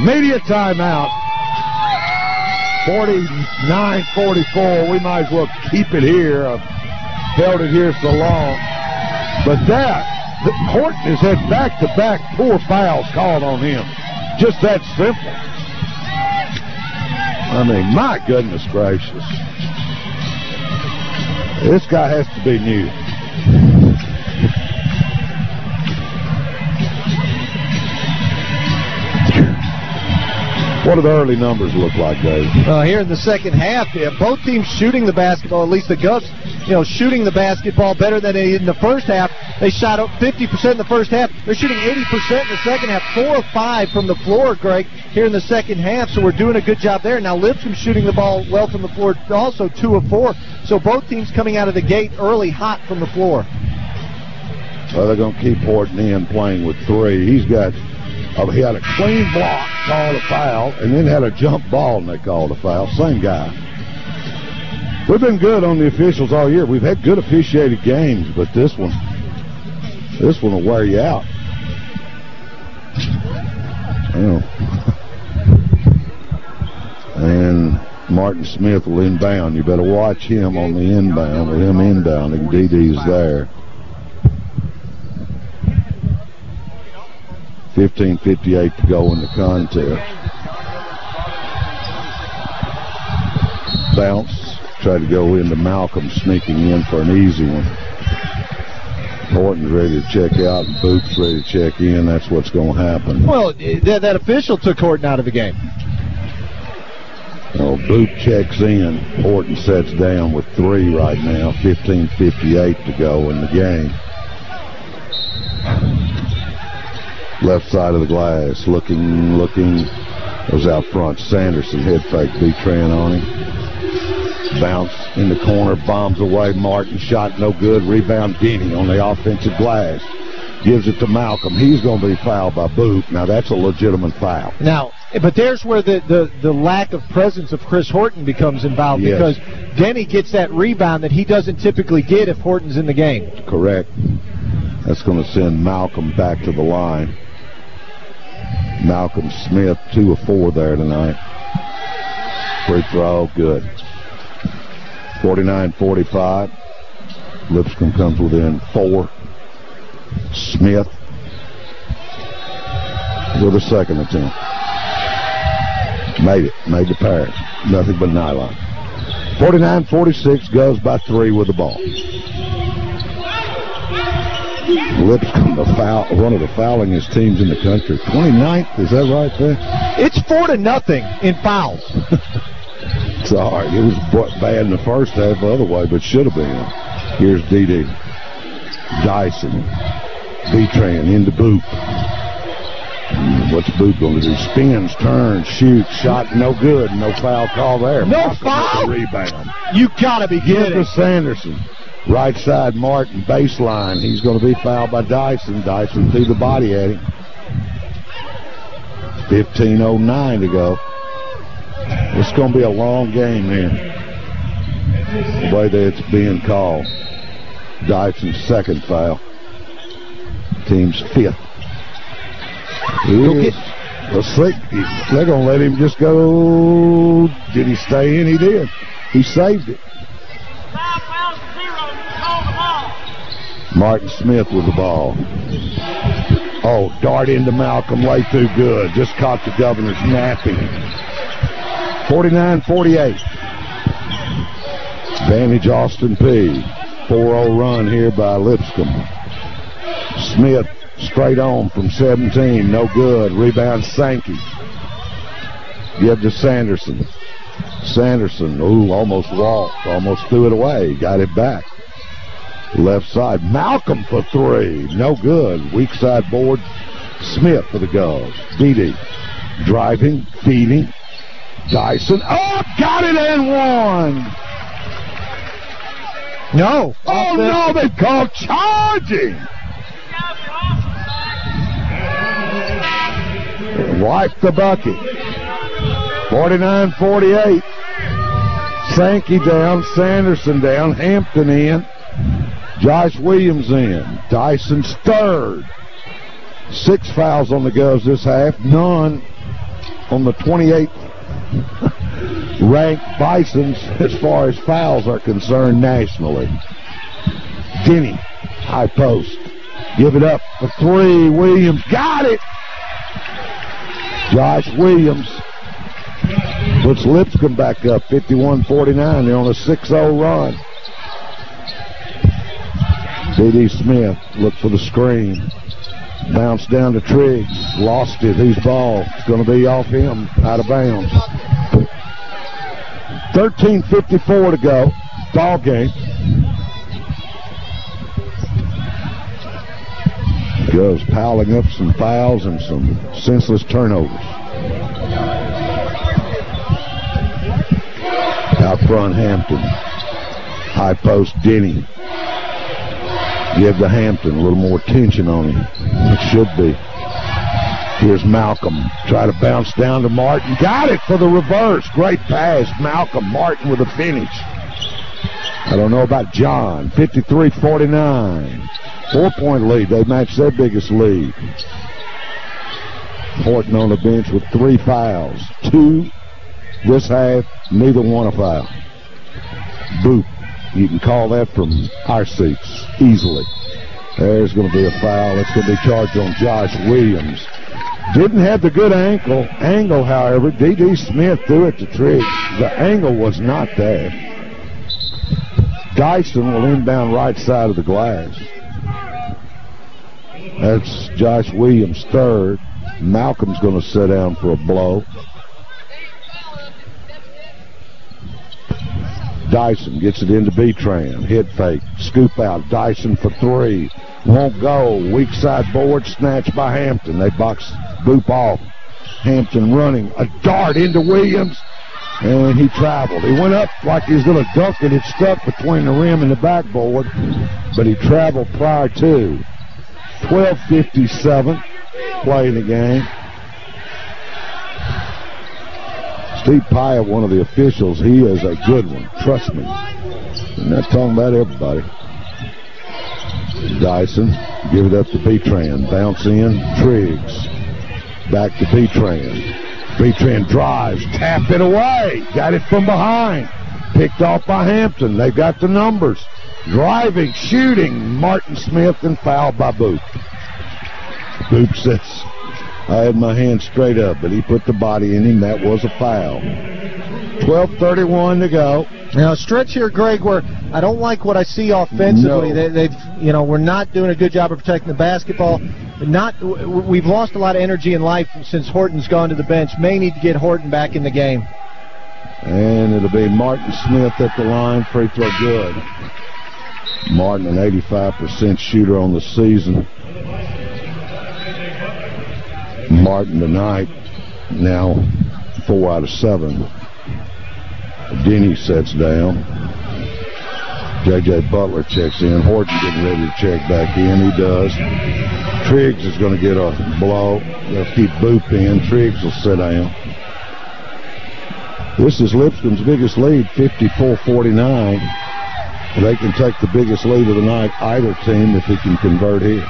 Media timeout. 49-44. We might as well keep it here. Held it here so long. But that, Horton has had back-to-back -back poor fouls called on him. Just that simple. I mean, my goodness gracious. This guy has to be new. What do the early numbers look like, Dave? Uh, here in the second half, both teams shooting the basketball, at least the Govs, you know, shooting the basketball better than they did in the first half. They shot up 50% in the first half. They're shooting 80% in the second half. Four of five from the floor, Greg, here in the second half. So we're doing a good job there. Now Lipscomb shooting the ball well from the floor, also two of four. So both teams coming out of the gate early hot from the floor. Well, they're going to keep Horton in playing with three. He's got Oh, he had a clean block, called a foul, and then had a jump ball, and they called a foul. Same guy. We've been good on the officials all year. We've had good officiated games, but this one, this one will wear you out. And Martin Smith will inbound. You better watch him on the inbound. With him inbounding, DD's there. 15.58 to go in the contest. Bounce. Try to go into Malcolm, sneaking in for an easy one. Horton's ready to check out, and Booth's ready to check in. That's what's going to happen. Well, that, that official took Horton out of the game. Oh, Booth checks in. Horton sets down with three right now. 15.58 to go in the game left side of the glass, looking, looking, was out front. Sanderson head fake, Betran on him. Bounce in the corner, bombs away. Martin shot no good. Rebound Denny on the offensive glass. Gives it to Malcolm. He's going to be fouled by Boot. Now, that's a legitimate foul. Now, but there's where the, the, the lack of presence of Chris Horton becomes involved yes. because Denny gets that rebound that he doesn't typically get if Horton's in the game. Correct. That's going to send Malcolm back to the line. Malcolm Smith, two of four there tonight. Free throw, good. 49-45. Lipscomb comes within four. Smith with a second attempt. Made it. Made the pass. Nothing but nylon. 49-46 goes by three with the ball. Lipscomb, the foul, one of the foulingest teams in the country. 29th, is that right there? It's four to nothing in fouls. it's all right. It was bad in the first half the other way, but should have been. Here's D.D. Dyson. Betran into Boop. Mm, what's Boop going to do? Spins, turns, shoots, shot, no good. No foul call there. No foul? Rebound. You gotta be Give kidding. to Sanderson. Right side, Martin, baseline. He's going to be fouled by Dyson. Dyson threw the body at him. 15.09 to go. It's going to be a long game here. The way that it's being called. Dyson's second foul. Team's fifth. Here's, let's see. They're going to let him just go. Did he stay in? He did. He saved it. Martin Smith with the ball. Oh, dart into Malcolm, lay through good. Just caught the governor's napping. 49-48. Advantage Austin Peay. 4-0 run here by Lipscomb. Smith straight on from 17. No good. Rebound Sankey. Give to Sanderson. Sanderson, ooh, almost walked. Almost threw it away. Got it back. Left side. Malcolm for three. No good. Weak side board. Smith for the goals. Didi driving, feeding. Dyson. Oh, got it and one. No. Oh, no, they called charging. Wipe the bucket. 49-48. Sankey down, Sanderson down, Hampton in. Josh Williams in. Dyson's third. Six fouls on the Govs this half. None on the 28th ranked Bisons as far as fouls are concerned nationally. Denny, high post. Give it up for three. Williams got it. Josh Williams puts Lipscomb back up 51-49. They're on a 6-0 run. D.D. Smith look for the screen. Bounce down to Triggs. Lost it. Whose ball? It's going to be off him. Out of bounds. 13.54 to go. Ball game. Goes piling up some fouls and some senseless turnovers. Out front, Hampton. High post, Denny. Give the Hampton a little more tension on him. It should be. Here's Malcolm. Try to bounce down to Martin. Got it for the reverse. Great pass. Malcolm Martin with a finish. I don't know about John. 53-49. Four-point lead. They match their biggest lead. Horton on the bench with three fouls. Two this half, neither one a foul. Boop. You can call that from our seats easily. There's going to be a foul. It's going to be charged on Josh Williams. Didn't have the good ankle angle, however. D.D. Smith threw it to Triggs. The angle was not there. Dyson will inbound right side of the glass. That's Josh Williams' third. Malcolm's going to sit down for a blow. Dyson gets it into Betran. Hit fake. Scoop out. Dyson for three. Won't go. Weak side board. Snatched by Hampton. They box Boop off. Hampton running. A dart into Williams. And he traveled. He went up like he was going to dunk it. It stuck between the rim and the backboard. But he traveled prior to. 12.57 play in the game. Steve Pyatt, one of the officials, he is a good one. Trust me. I'm not talking about everybody. Dyson, give it up to Betran. Bounce in, Triggs. Back to Betran. Betran drives, tapped it away. Got it from behind. Picked off by Hampton. They've got the numbers. Driving, shooting, Martin Smith, and fouled by Boot. Boop says, I had my hand straight up, but he put the body in him. That was a foul. 12.31 to go. Now, stretch here, Greg, where I don't like what I see offensively. No. They, they've, you know, we're not doing a good job of protecting the basketball. Not, we've lost a lot of energy in life since Horton's gone to the bench. May need to get Horton back in the game. And it'll be Martin Smith at the line. Free throw good. Martin, an 85% shooter on the season. Martin tonight, now four out of seven. Denny sets down. J.J. Butler checks in. Horton getting ready to check back in. He does. Triggs is going to get a blow. They'll keep Boop in. Triggs will sit down. This is Lipscomb's biggest lead, 54-49. They can take the biggest lead of the night, either team, if he can convert here.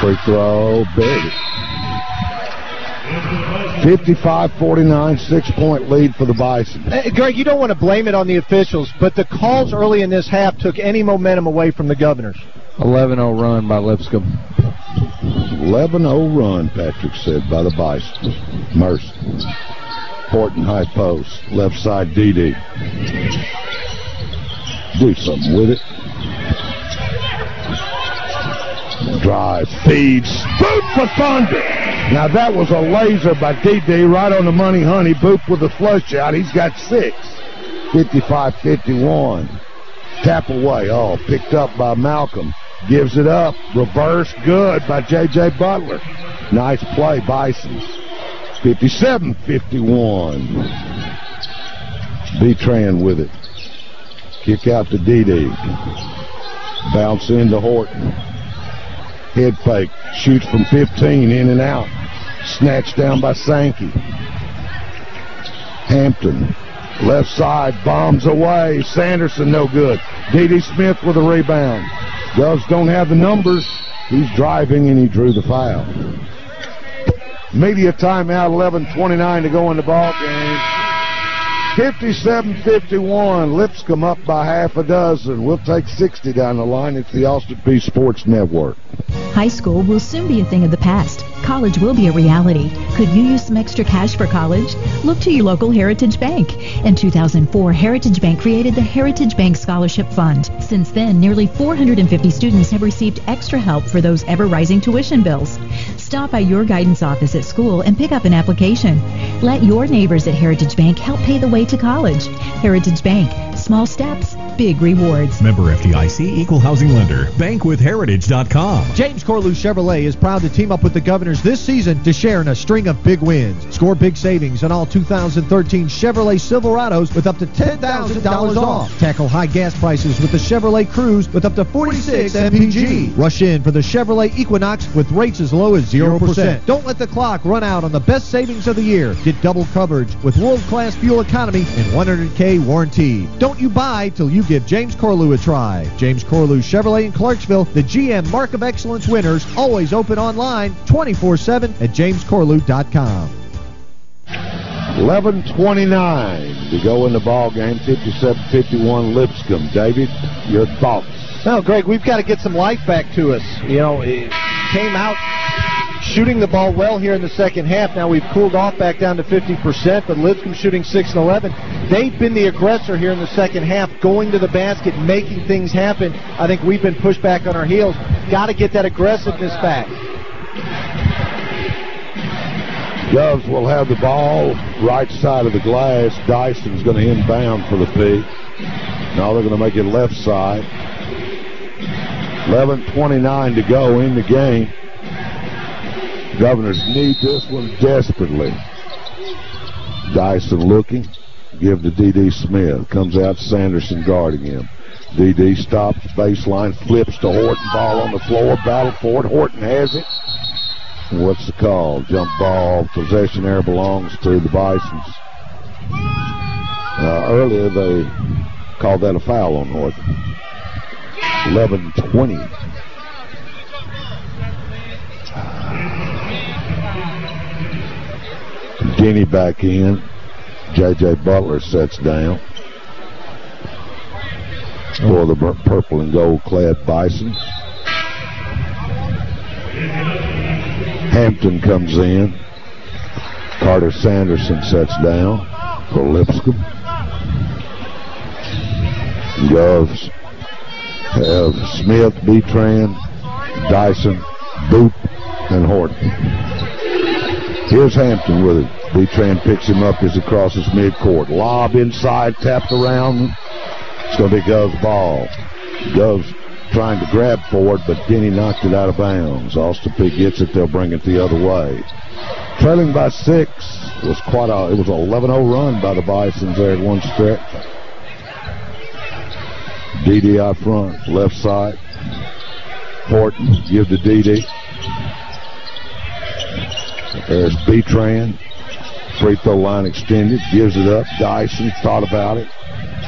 Free throw, big. 55-49, six-point lead for the Bison. Uh, Greg, you don't want to blame it on the officials, but the calls early in this half took any momentum away from the Governors. 11-0 run by Lipscomb. 11-0 run, Patrick said, by the Bison. Mercy. Horton high post. Left side DD. Do something with it. Drive, feeds, boot for Thunder. Now that was a laser by DD right on the money, honey. Boop with the flush out. He's got six. 55-51. Tap away. Oh, picked up by Malcolm. Gives it up. Reverse. Good by J.J. Butler. Nice play, Bisons. 57-51. B-Tran with it. Kick out to DD. Bounce into Horton. Head fake. Shoots from 15. In and out. Snatched down by Sankey. Hampton. Left side. Bombs away. Sanderson no good. D.D. Smith with a rebound. Govs don't have the numbers. He's driving and he drew the foul. Media timeout, 11.29 to go in the ball game. 57-51. Lipscomb up by half a dozen. We'll take 60 down the line. It's the Austin Peay Sports Network. High school will soon be a thing of the past. College will be a reality. Could you use some extra cash for college? Look to your local Heritage Bank. In 2004, Heritage Bank created the Heritage Bank Scholarship Fund. Since then, nearly 450 students have received extra help for those ever-rising tuition bills. Stop by your guidance office at school and pick up an application. Let your neighbors at Heritage Bank help pay the way to college. Heritage Bank. Small steps, big rewards. Member FDIC Equal Housing Lender. Bankwithheritage.com. James Corlew Chevrolet is proud to team up with the Governors this season to share in a string of big wins. Score big savings on all 2013 Chevrolet Silverados with up to $10,000 off. Tackle high gas prices with the Chevrolet Cruze with up to 46 MPG. Rush in for the Chevrolet Equinox with rates as low as 0%. Don't let the clock run out on the best savings of the year. Get double coverage with world-class fuel economy and 100K warranty. Don't you buy till you give James Corlew a try. James Corlew Chevrolet in Clarksville, the GM Mark of Excellence winners, always open online 24-7 at jamescorlew.com. 11.29 to go in the ball game. 57-51 Lipscomb. David, your thoughts? No, Greg, we've got to get some life back to us. You know, it came out shooting the ball well here in the second half. Now we've cooled off back down to 50%, but Lipscomb shooting 6 and 11. They've been the aggressor here in the second half, going to the basket, making things happen. I think we've been pushed back on our heels. Got to get that aggressiveness back. Govs will have the ball right side of the glass. Dyson's going to inbound for the Peay. Now they're going to make it left side. 11.29 to go in the game. Governors need this one desperately. Dyson looking. Give to D.D. Smith. Comes out Sanderson guarding him. D.D. stops baseline, flips to Horton. Ball on the floor. Battle for it. Horton has it. What's the call? Jump ball. Possession there belongs to the Bisons. Uh, earlier they called that a foul on Horton. 11-20. Denny back in. J.J. Butler sets down. For the purple and gold clad Bison. Hampton comes in. Carter Sanderson sets down for Lipscomb. Govs have Smith, Betran, Dyson, Boop, and Horton. Here's Hampton with it. Betran picks him up as he crosses midcourt. Lob inside, tapped around. It's going to be Gov's ball. Gov's trying to grab for it, but Denny knocked it out of bounds. Austin Peay gets it. They'll bring it the other way. Trailing by six was quite a, it was an 11-0 run by the Bisons there at one stretch. DD out front, left side. Horton, give to DD. There's Betran. Free throw line extended, gives it up. Dyson thought about it.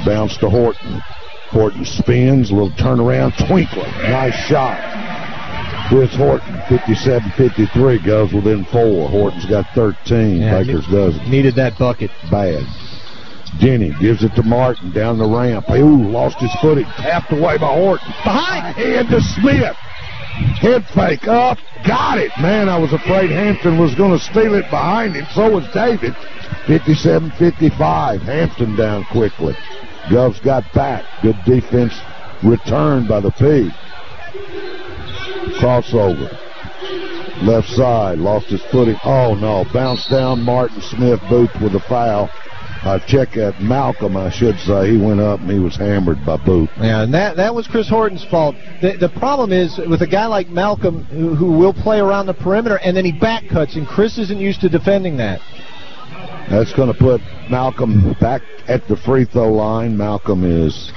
Bounce to Horton. Horton spins, a little turnaround, twinkling. Nice shot. Here's Horton, 57-53, goes within four. Horton's got 13. Yeah, Bakers doesn't. Needed that bucket. Bad. Denny gives it to Martin down the ramp. Ooh, lost his footing. Tapped away by Horton. Behind. Hand to Smith. Head fake up. Got it. Man, I was afraid Hampton was going to steal it behind him. So was David. 57-55. Hampton down quickly. Gov's got back. Good defense returned by the Peay. Crossover. Left side. Lost his footing. Oh, no. Bounced down. Martin Smith Booth with a foul. Uh, check at Malcolm, I should say. He went up and he was hammered by Boot. Yeah, and that that was Chris Horton's fault. The, the problem is with a guy like Malcolm who, who will play around the perimeter and then he back cuts, and Chris isn't used to defending that. That's going to put Malcolm back at the free throw line. Malcolm is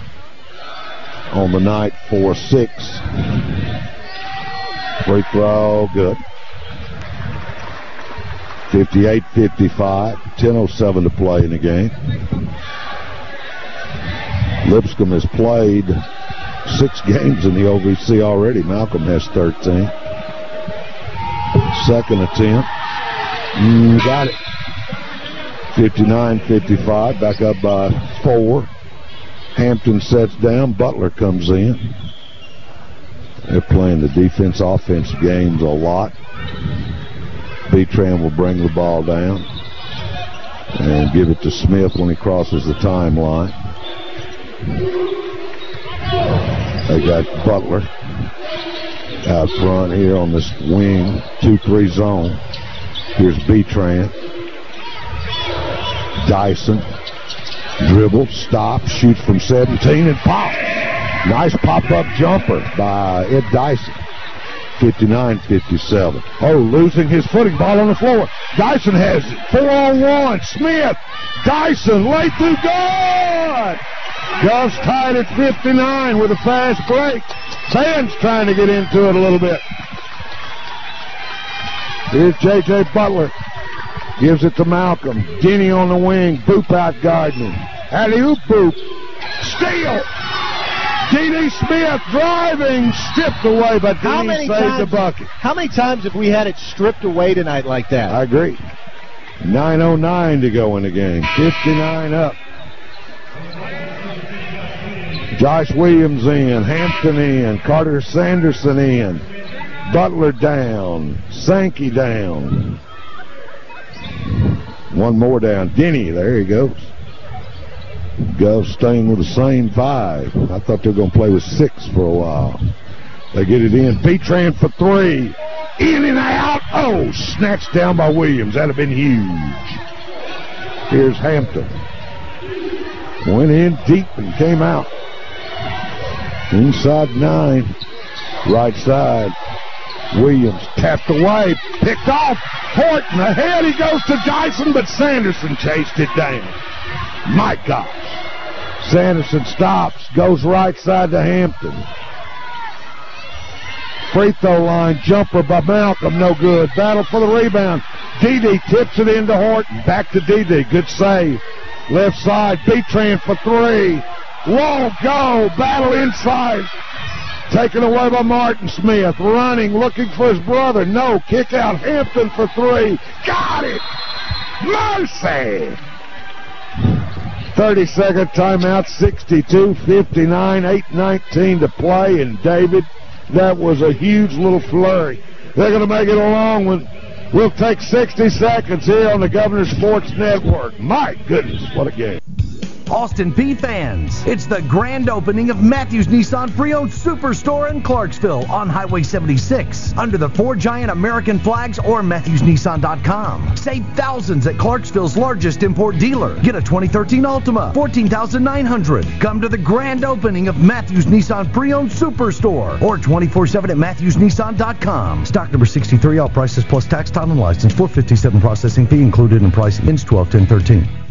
on the night for six. Free throw, good. 58-55, 10.07 to play in the game. Lipscomb has played six games in the OVC already. Malcolm has 13. Second attempt. Mm, got it. 59-55, back up by four. Hampton sets down. Butler comes in. They're playing the defense-offense games a lot. Betran will bring the ball down and give it to Smith when he crosses the timeline. They got Butler out front here on this wing, 2-3 zone. Here's Betran. Dyson. Dribble, stop, shoots from 17 and pop. Nice pop-up jumper by Ed Dyson. 59-57. Oh, losing his footing. Ball on the floor. Dyson has it. Four on one. Smith. Dyson late through good. Gov's tied at 59 with a fast break. Sands trying to get into it a little bit. Here's J.J. Butler. Gives it to Malcolm. Denny on the wing. Boop out Gardner. Alley-oop boop. Steal. D.D. Smith driving, stripped away, but How many saved times, the bucket. How many times have we had it stripped away tonight like that? I agree. 9.09 to go in the game. 59 up. Josh Williams in. Hampton in. Carter Sanderson in. Butler down. Sankey down. One more down. Denny, there he goes. Gov staying with the same five. I thought they were going to play with six for a while. They get it in. Betran for three. In and out. Oh, snatched down by Williams. That'd have been huge. Here's Hampton. Went in deep and came out. Inside nine. Right side. Williams tapped away. Picked off. Horton ahead. He goes to Dyson, but Sanderson chased it down. My gosh. Sanderson stops. Goes right side to Hampton. Free throw line jumper by Malcolm, no good. Battle for the rebound. DD tips it into Horton. Back to DD. Good save. Left side. Betran for three. Won't go. Battle inside. Taken away by Martin Smith. Running, looking for his brother. No. Kick out. Hampton for three. Got it. Mercy. 30 second timeout. 62 59. 8 19 to play. And David. That was a huge little flurry. They're going to make it a long one. We'll take 60 seconds here on the Governor Sports Network. My goodness, what a game. Austin Peay fans, it's the grand opening of Matthews Nissan Pre-Owned Superstore in Clarksville on Highway 76 under the four giant American flags or MatthewsNissan.com. Save thousands at Clarksville's largest import dealer. Get a 2013 Altima, 14900 Come to the grand opening of Matthews Nissan Pre-Owned Superstore or 24-7 at MatthewsNissan.com. Stock number 63, all prices plus tax, title, and license. 457 processing fee included in price. Ends 12 10 13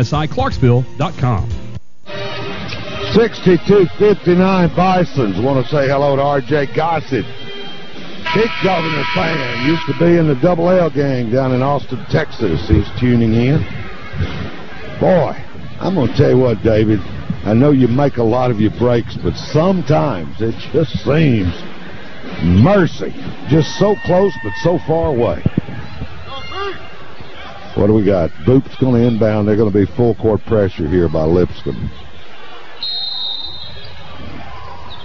msiclarksville.com. 62-59 Bisons. Want to say hello to R.J. Gossett. Big Governor fan. Used to be in the Double L gang down in Austin, Texas. He's tuning in. Boy, I'm going to tell you what, David. I know you make a lot of your breaks, but sometimes it just seems mercy. Just so close, but so far away. What do we got? Boop's going to inbound. They're going to be full court pressure here by Lipscomb.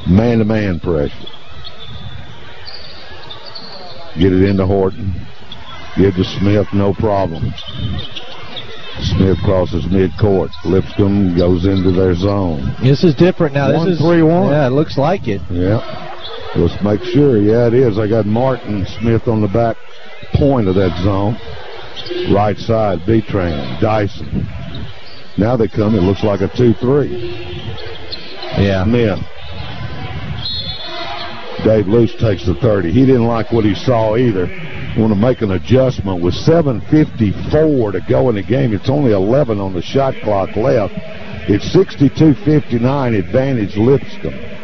Man-to-man pressure. Get it into Horton. Give to Smith, no problem. Smith crosses midcourt. Lipscomb goes into their zone. This is different now. One, this is three, one. Yeah, it looks like it. Yeah. Let's make sure. Yeah, it is. I got Martin Smith on the back point of that zone. Right side, Betran, Dyson. Now they come, it looks like a 2-3. Yeah. Smith. Dave Loos takes the 30. He didn't like what he saw either. Want to make an adjustment with 7.54 to go in the game. It's only 11 on the shot clock left. It's 62-59 advantage Lipscomb.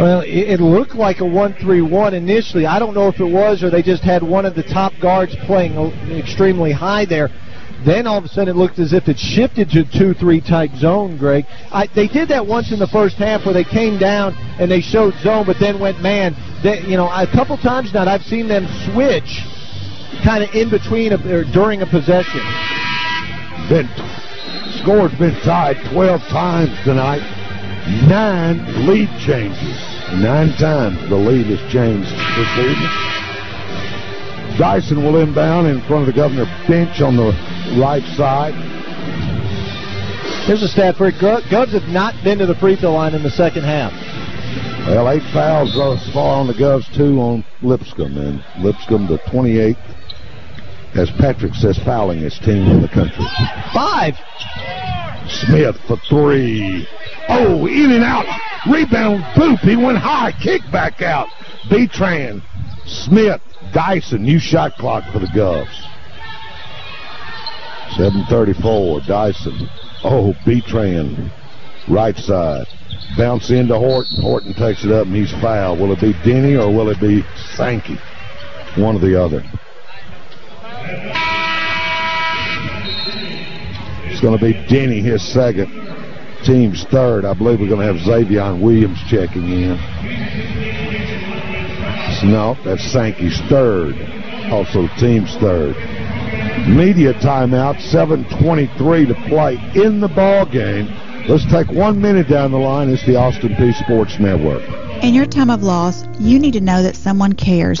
Well, it, looked like a 1-3-1 initially. I don't know if it was or they just had one of the top guards playing extremely high there. Then all of a sudden it looked as if it shifted to 2-3 type zone, Greg. I, they did that once in the first half where they came down and they showed zone but then went man. They, you know, a couple times now I've seen them switch kind of in between a, or during a possession. Been score's been tied 12 times tonight. Nine lead changes. Nine times the lead has changed this evening. Dyson will inbound in front of the governor bench on the right side. Here's a stat for it. Govs have not been to the free throw line in the second half. Well, eight fouls thus far on the Govs, two on Lipscomb. And Lipscomb, the 28th, as Patrick says, fouling his team in the country. Five. Smith for three. Oh, in and out. Rebound, boop. He went high. Kick back out. Betran, Smith, Dyson. New shot clock for the Govs. 734, Dyson. Oh, Betran, right side. Bounce into Horton. Horton takes it up and he's fouled. Will it be Denny or will it be Sankey? One or the other. It's going to be Denny, his second. Team's third. I believe we're going to have Xavion Williams checking in. No, that's Sankey's third. Also team's third. Media timeout, 7.23 to play in the ball game. Let's take one minute down the line. It's the Austin Peay Sports Network. In your time of loss, you need to know that someone cares.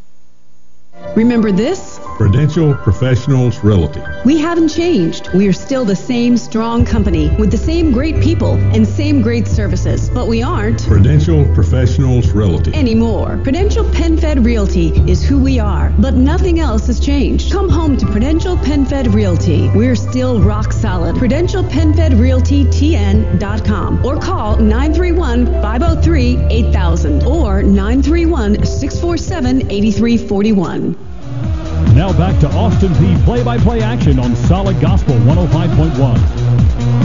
Remember this? Prudential Professionals Realty. We haven't changed. We are still the same strong company with the same great people and same great services, but we aren't Prudential Professionals Realty. anymore. Prudential PenFed Realty is who we are, but nothing else has changed. Come home to Prudential PenFed Realty. We're still rock solid. Prudential PenFed Realty TN.com or call 931 503 8000 or 931 647 8341. Now back to Austin Peay play-by-play action on Solid Gospel 105.1.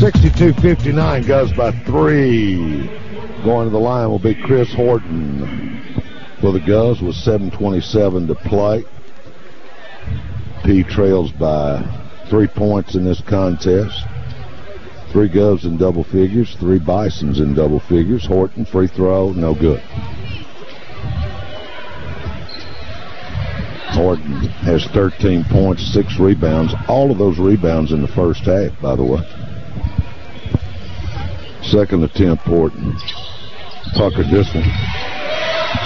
62-59 goes by three. Going to the line will be Chris Horton for the Govs with 7.27 to play. Peay trails by three points in this contest. Three Govs in double figures, three Bisons in double figures. Horton, free throw, no good. Horton has 13 points, six rebounds. All of those rebounds in the first half, by the way. Second attempt, Horton. Puckered this one.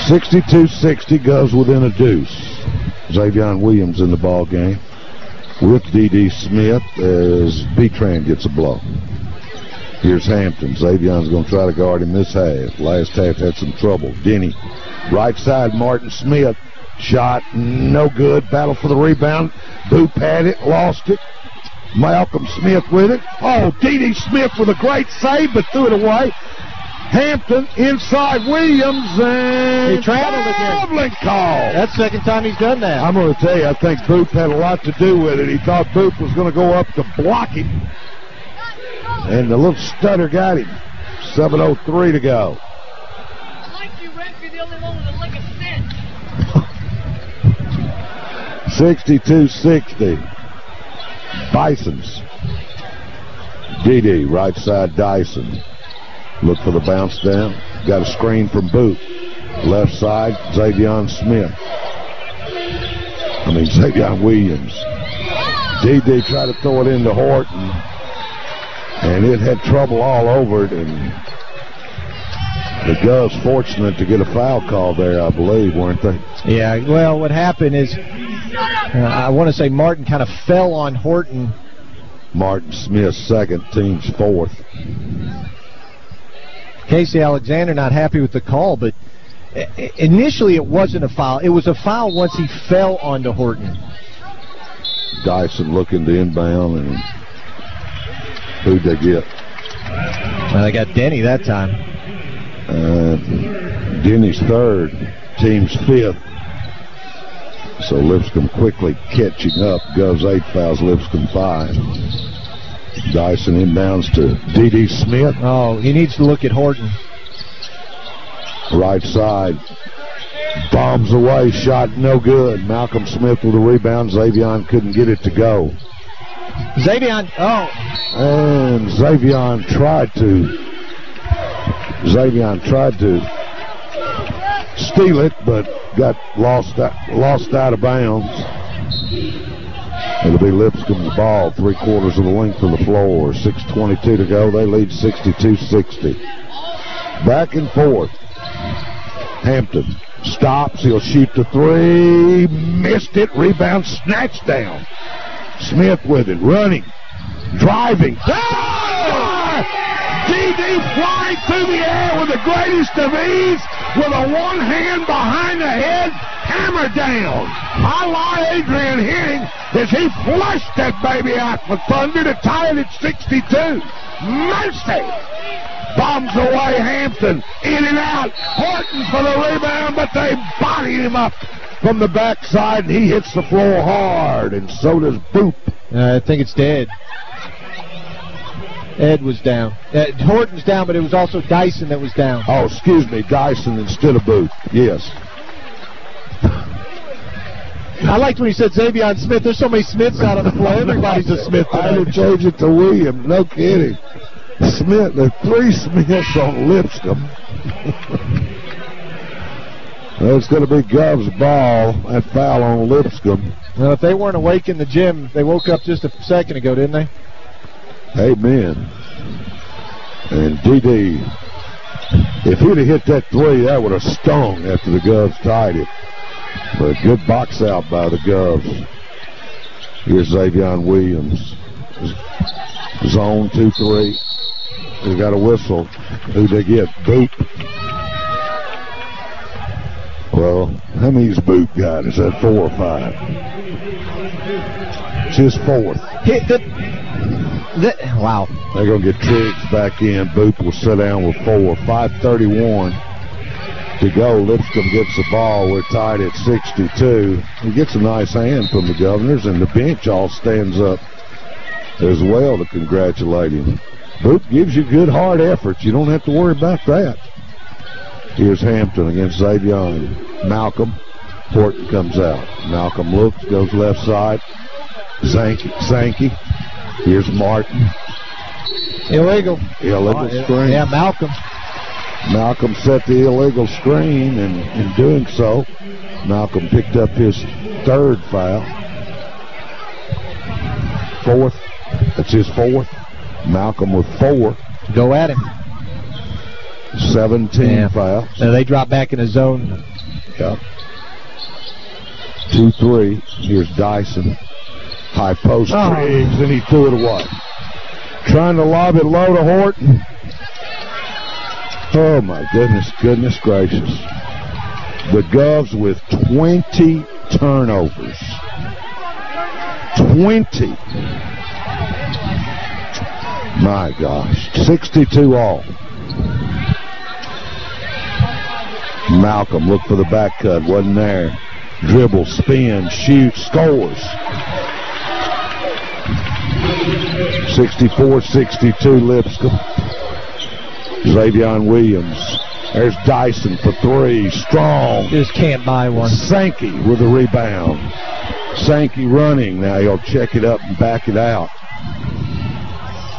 62-60 goes within a deuce. Xavion Williams in the ball game with D.D. Smith as Betran gets a blow. Here's Hampton. Xavion's going to try to guard him this half. Last half had some trouble. Denny. Right side, Martin Smith. Shot, no good. Battle for the rebound. Boop had it, lost it. Malcolm Smith with it. Oh, D.D. Smith with a great save, but threw it away. Hampton inside Williams and He traveled again. call. That's the second time he's done that. I'm going to tell you, I think Boop had a lot to do with it. He thought Boop was going to go up to block him. And the little stutter got him. 7.03 to go. Sixty-two sixty. Bisons. DD, right side Dyson. Look for the bounce down. Got a screen from Boot. Left side, Xavion Smith. I mean, Xavion Williams. DD tried to throw it into Horton. And it had trouble all over it. And the Govs fortunate to get a foul call there, I believe, weren't they? Yeah, well, what happened is, uh, I want to say Martin kind of fell on Horton. Martin Smith second, team's fourth. Casey Alexander not happy with the call, but i- initially it wasn't a foul. It was a foul once he fell onto Horton. Dyson looking to inbound, and who'd they get? Well, they got Denny that time. Uh, Denny's third, team's fifth. So Lipscomb quickly catching up. Govs eight fouls, Lipscomb five. Dyson inbounds to D.D. Smith. Oh, he needs to look at Horton. Right side. Bombs away, shot no good. Malcolm Smith with the rebound. Xavion couldn't get it to go. Xavion, oh. And Xavion tried to. Xavion tried to steal it, but got lost out, lost out of bounds. It'll be Lipscomb's ball, three quarters of the length of the floor. 6.22 to go. They lead 62-60. Back and forth. Hampton stops. He'll shoot the three. Missed it. Rebound snatched down. Smith with it. Running. Driving. Ah! DD flying through the air with the greatest of ease with a one hand behind the head hammer down. I lie Adrian Henning as he flushed that baby out for Thunder to tie it at 62. Mercy! Bombs away Hampton. In and out. Horton for the rebound, but they bodied him up from the backside, and he hits the floor hard, and so does Boop. Uh, I think it's dead. Ed was down. Uh, Horton's down, but it was also Dyson that was down. Oh, excuse me, Dyson instead of Boop. Yes. I liked when he said Xavion Smith. There's so many Smiths out on the floor. Everybody's a Smith. I had to change it to William. No kidding. Smith, the three Smiths on Lipscomb. it's going to be Gov's ball. That foul on Lipscomb. Well, if they weren't awake in the gym, they woke up just a second ago, didn't they? Amen. And DD If he'd have hit that three, that would have stung after the Govs tied it. But a good box out by the Govs. Here's Xavier Williams. Zone 2-3. They got a whistle. Who they get? Boot. Well, how many's Boot got? Is that four or five? It's his fourth. Hit the, the, wow. They're going to get Triggs back in. Booth will sit down with four. 531 to go. Lipscomb gets the ball. We're tied at 62. He gets a nice hand from the Governors, and the bench all stands up as well to congratulate him. Booth gives you good hard efforts. You don't have to worry about that. Here's Hampton against Xavier. Malcolm. Horton comes out. Malcolm looks, goes left side. Sankey. Sankey. Here's Martin. Illegal. Illegal Oh, screen. Yeah, Malcolm. Malcolm set the illegal screen, and in doing so, Malcolm picked up his third foul. Fourth. That's his fourth. Malcolm with four. Go at him. 17 Yeah. fouls. Now they drop back in the zone. Yeah. 2-3. Here's Dyson. High post Oh. Triggs, and he threw it away. Trying to lob it low to Horton. Oh, my goodness, goodness gracious. The Govs with 20 turnovers. 20. My gosh. 62 all. Malcolm looked for the back cut, wasn't there. Dribble, spin, shoot, scores. 64-62 Lipscomb. Xavier Williams. There's Dyson for three. Strong. Just can't buy one. Sankey with a rebound. Sankey running. Now he'll check it up and back it out.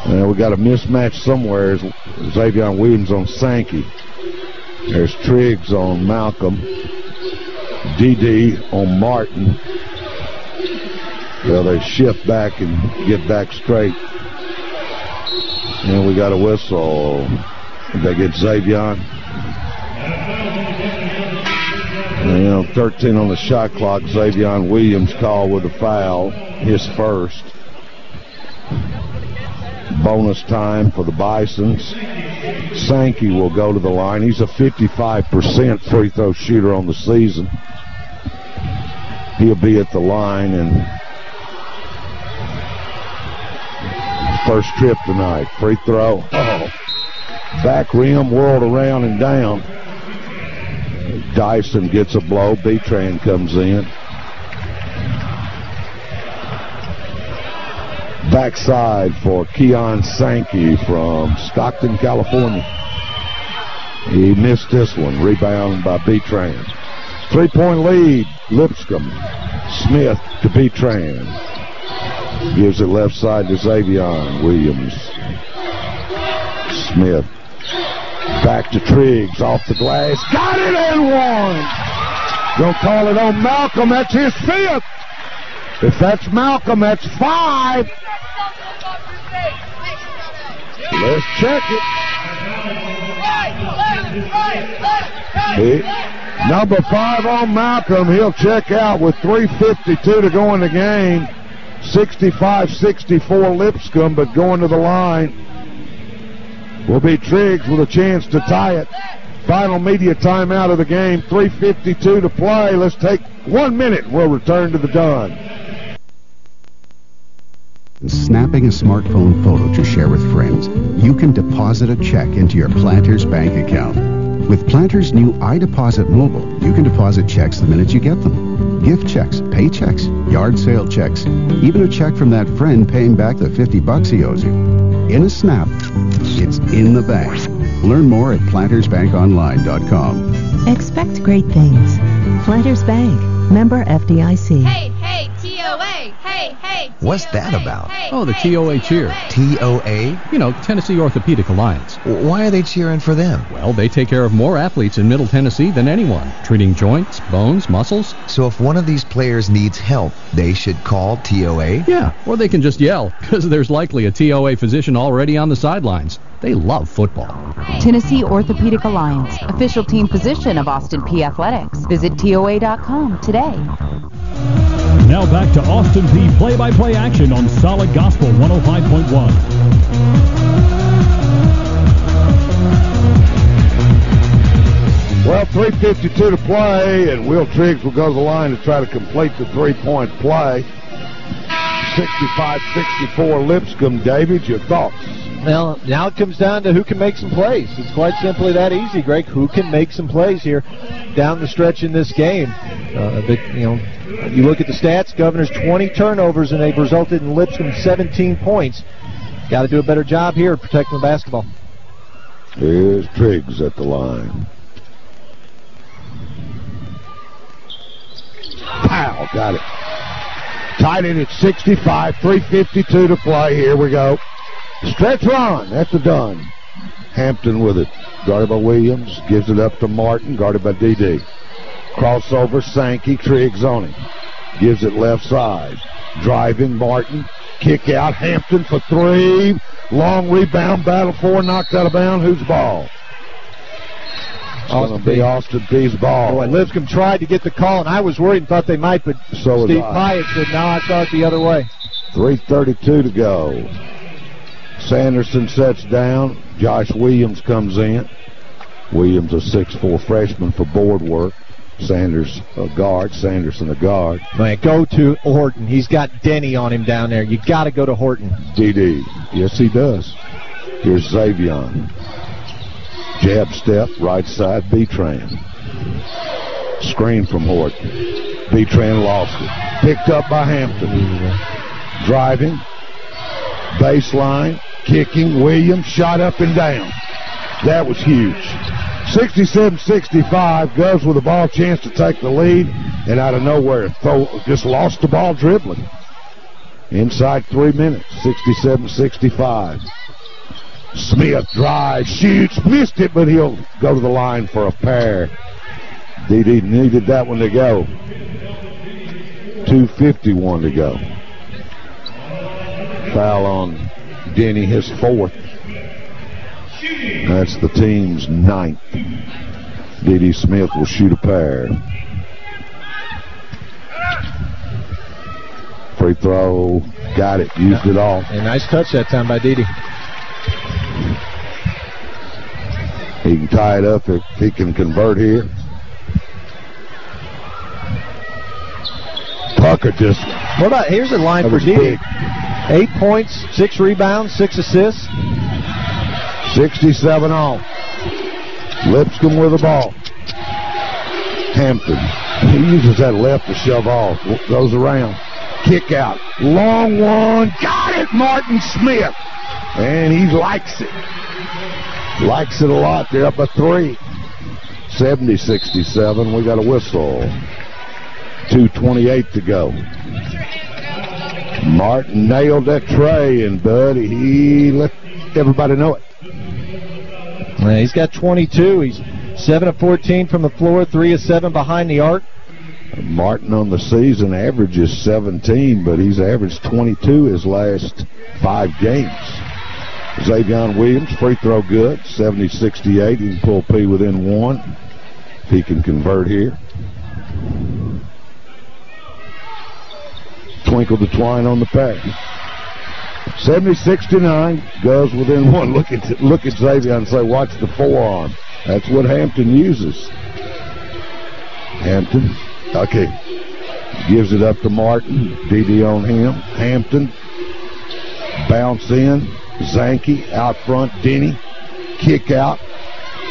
And we got a mismatch somewhere. Xavier Williams on Sankey. There's Triggs on Malcolm. DD on Martin. Well, they shift back and get back straight. And we got a whistle. They get Xavier. And, you know, 13 on the shot clock. Xavier Williams called with a foul. His first. Bonus time for the Bisons. Sankey will go to the line. He's a 55% free throw shooter on the season. He'll be at the line and first trip tonight. Free throw. Oh. Back rim, whirled around and down. Dyson gets a blow. Betran comes in. Backside for Keon Sankey from Stockton, California. He missed this one. Rebound by Betran. Three-point lead, Lipscomb. Smith to Betran. Gives it left side to Xavier Williams. Smith. Back to Triggs off the glass. Got it and one! Don't call it on Malcolm. That's his fifth. If that's Malcolm, that's five. Let's check it. He, number five on Malcolm. He'll check out with 3.52 to go in the game. 65-64 Lipscomb, but going to the line will be Triggs with a chance to tie it. Final media timeout of the game. 3.52 to play. Let's take one minute. We'll return to the Dunn. Snapping a smartphone photo to share with friends, you can deposit a check into your Planters bank account. With Planters' new iDeposit Mobile, you can deposit checks the minute you get them. Gift checks, paychecks, yard sale checks, even a check from that friend paying back the 50 bucks he owes you. In a snap, it's in the bank. Learn more at plantersbankonline.com. Expect great things. Planters Bank. Member FDIC. Hey, hey, TOA. Hey, hey. What's that about? Oh, the TOA cheer. TOA? You know, Tennessee Orthopedic Alliance. Why are they cheering for them? Well, they take care of more athletes in Middle Tennessee than anyone, treating joints, bones, muscles. So if one of these players needs help, they should call TOA? Yeah, or they can just yell, because there's likely a TOA physician already on the sidelines. They love football. Tennessee Orthopedic Alliance, official team physician of Austin Peay Athletics. Visit TOA.com today. Now back to Austin Peay play-by-play action on Solid Gospel 105.1. Well, 3.52 to play, and Will Triggs will go to the line to try to complete the three-point play. 65-64 Lipscomb. David, your thoughts? Well, now it comes down to who can make some plays. It's quite simply that easy, Greg. Who can make some plays here down the stretch in this game? Uh, but, you know, you look at the stats, Governor's 20 turnovers, and they've resulted in Lipscomb 17 points. Got to do a better job here protecting the basketball. Here's Triggs at the line. Pow, got it. Tied at 65, 352 to play. Here we go. Stretch run. That's a done. Hampton with it. Guarded by Williams. Gives it up to Martin. Guarded by D.D. Crossover. Sankey. Triggs on him. Gives it left side. Driving. Martin. Kick out. Hampton for three. Long rebound. Battle for. Knocked out of bounds. Whose ball? To be Austin Peay's ball. Boy, Lipscomb tried to get the call, and I was worried and thought they might, but so Steve Pyatt said, no, I saw it the other way. 3.32 to go. Sanderson sets down. Josh Williams comes in. Williams, a 6'4 freshman for board work. Sanders a guard. Sanderson a guard. Man, go to Horton. He's got Denny on him down there. You got to go to Horton. DD. Yes, he does. Here's Xavier. Jab step, right side, Betran. Screen from Horton. Betran lost it. Picked up by Hampton. Driving. Baseline. Kicking. Williams shot up and down. That was huge. 67-65. Govs with a ball chance to take the lead. And out of nowhere, just lost the ball dribbling. Inside three minutes. 67-65. Smith drives, shoots, missed it, but he'll go to the line for a pair. DD needed that one to go. 2.51 to go. Foul on Denny, his fourth. That's the team's ninth. D.D. Smith will shoot a pair. Free throw. Got it. Used it all. A nice touch that time by D.D. He can tie it up if he can convert here. Just. What about here's a line for D. Eight points, six rebounds, six assists. 67 all. Lipscomb with the ball. Hampton. He uses that left to shove off. Goes around. Kick out. Long one. Got it, Martin Smith. And he likes it. Likes it a lot. They're up a three. 70-67. We got a whistle. 2.28 to go. Martin nailed that tray, and Bud, he let everybody know it. He's got 22. He's 7 of 14 from the floor, 3 of 7 behind the arc. Martin on the season averages 17, but he's averaged 22 his last five games. Xavier Williams, free throw good, 70-68. He can pull Peay within one if he can convert here. Twinkle the twine on the pass. 70-69 goes within one. Look at look at Xavier and say, watch the forearm. That's what Hampton uses. Hampton, okay, gives it up to Martin. DD on him. Hampton, bounce in. Sankey out front. Denny, kick out.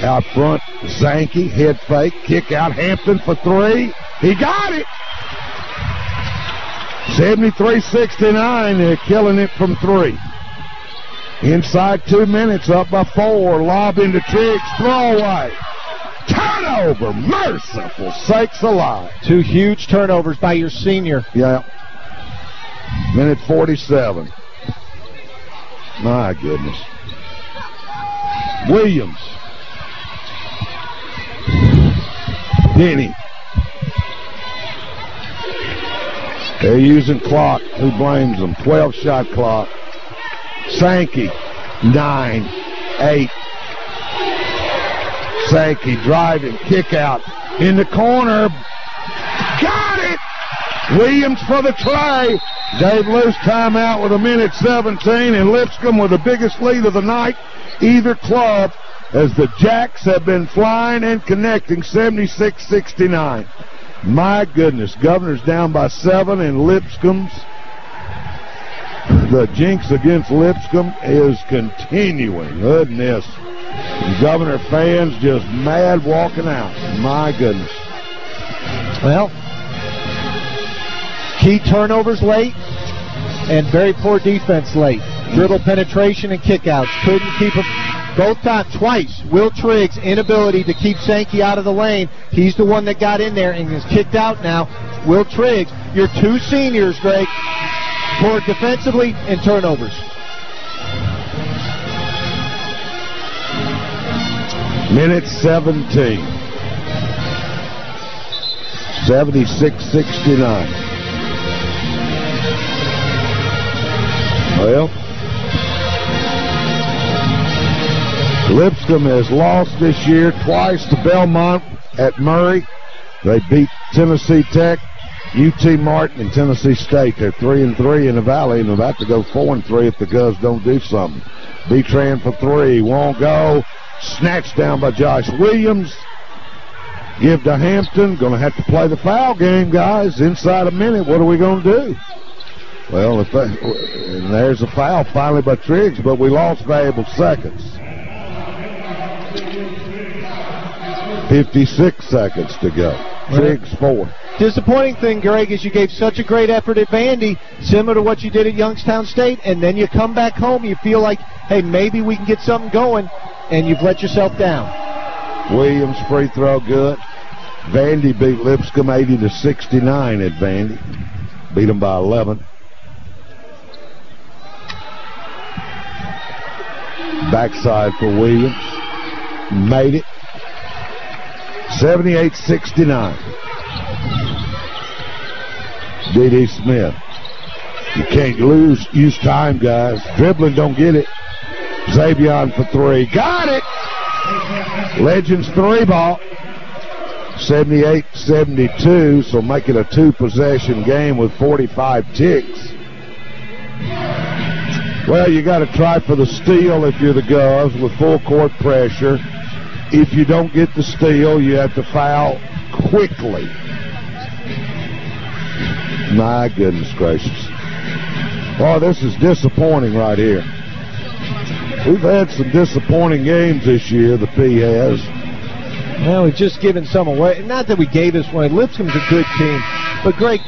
Out front, Sankey, head fake, kick out. Hampton for three. He got it. 73-69. They're killing it from three. Inside two minutes, up by four. Lob into Triggs. Throwaway. Turnover. Merciful sakes alive. Two huge turnovers by your senior. Yeah. Minute 47. My goodness. Williams. Denny. They're using clock. Who blames them? 12 shot clock. Sankey, nine. eight. Sankey driving, kick out in the corner. Got it! Williams for the try. Dave Loos timeout with a minute 17, and Lipscomb with the biggest lead of the night. Either club, as the Jacks have been flying and connecting 76-69. My goodness, Governor's down by seven, and Lipscomb's the jinx against Lipscomb is continuing. Goodness. Governor fans just mad walking out. My goodness. Well, key turnovers late and very poor defense late. Dribble penetration and kickouts. Couldn't keep them both times, twice. Will Triggs' inability to keep Sankey out of the lane. He's the one that got in there and is kicked out now. Will Triggs, your two seniors, Greg, poor defensively and turnovers. Minute 17. 76-69. Well, Lipscomb has lost this year twice to Belmont at Murray. They beat Tennessee Tech, UT Martin, and Tennessee State. They're three and three in the Valley, and about to go four and three if the Govs don't do something. Betran for three, won't go. Snatched down by Josh Williams. Give to Hampton. Going to have to play the foul game, guys. Inside a minute, what are we going to do? Well, and there's a foul finally by Triggs, but we lost valuable seconds. 56 seconds to go. Triggs four. Disappointing thing, Greg, is you gave such a great effort at Vandy, similar to what you did at Youngstown State, and then you come back home, you feel like, hey, maybe we can get something going, and you've let yourself down. Williams free throw good. Vandy beat Lipscomb 80 to 69 at Vandy. Beat them by 11. Backside for Williams. Made it. 78-69. D.D. Smith. You can't lose. Use time, guys. Dribbling, don't get it. Xavier for three. Got it! Legends three ball. 78-72, so make it a two-possession game with 45 ticks. Well, you got to try for the steal if you're the Govs with full court pressure. If you don't get the steal, you have to foul quickly. My goodness gracious. Oh, this is disappointing right here. We've had some disappointing games this year, the Peay has. Well, we've just given some away. Not that we gave this away. Lipscomb's a good team. But, Greg,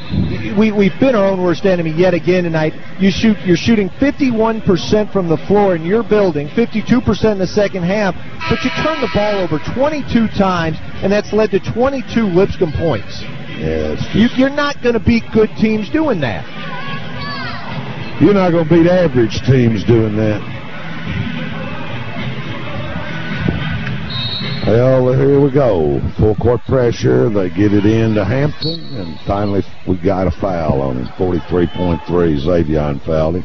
we, we've been our own worst enemy yet again tonight. You shoot, you're shooting 51% from the floor in your building, 52% in the second half, but you turn the ball over 22 times, and that's led to 22 Lipscomb points. Yeah, you, you're not going to beat good teams doing that. You're not going to beat average teams doing that. Well, here we go. Full court pressure. They get it into Hampton, and finally we got a foul on him. 43.3. Xavier fouled him.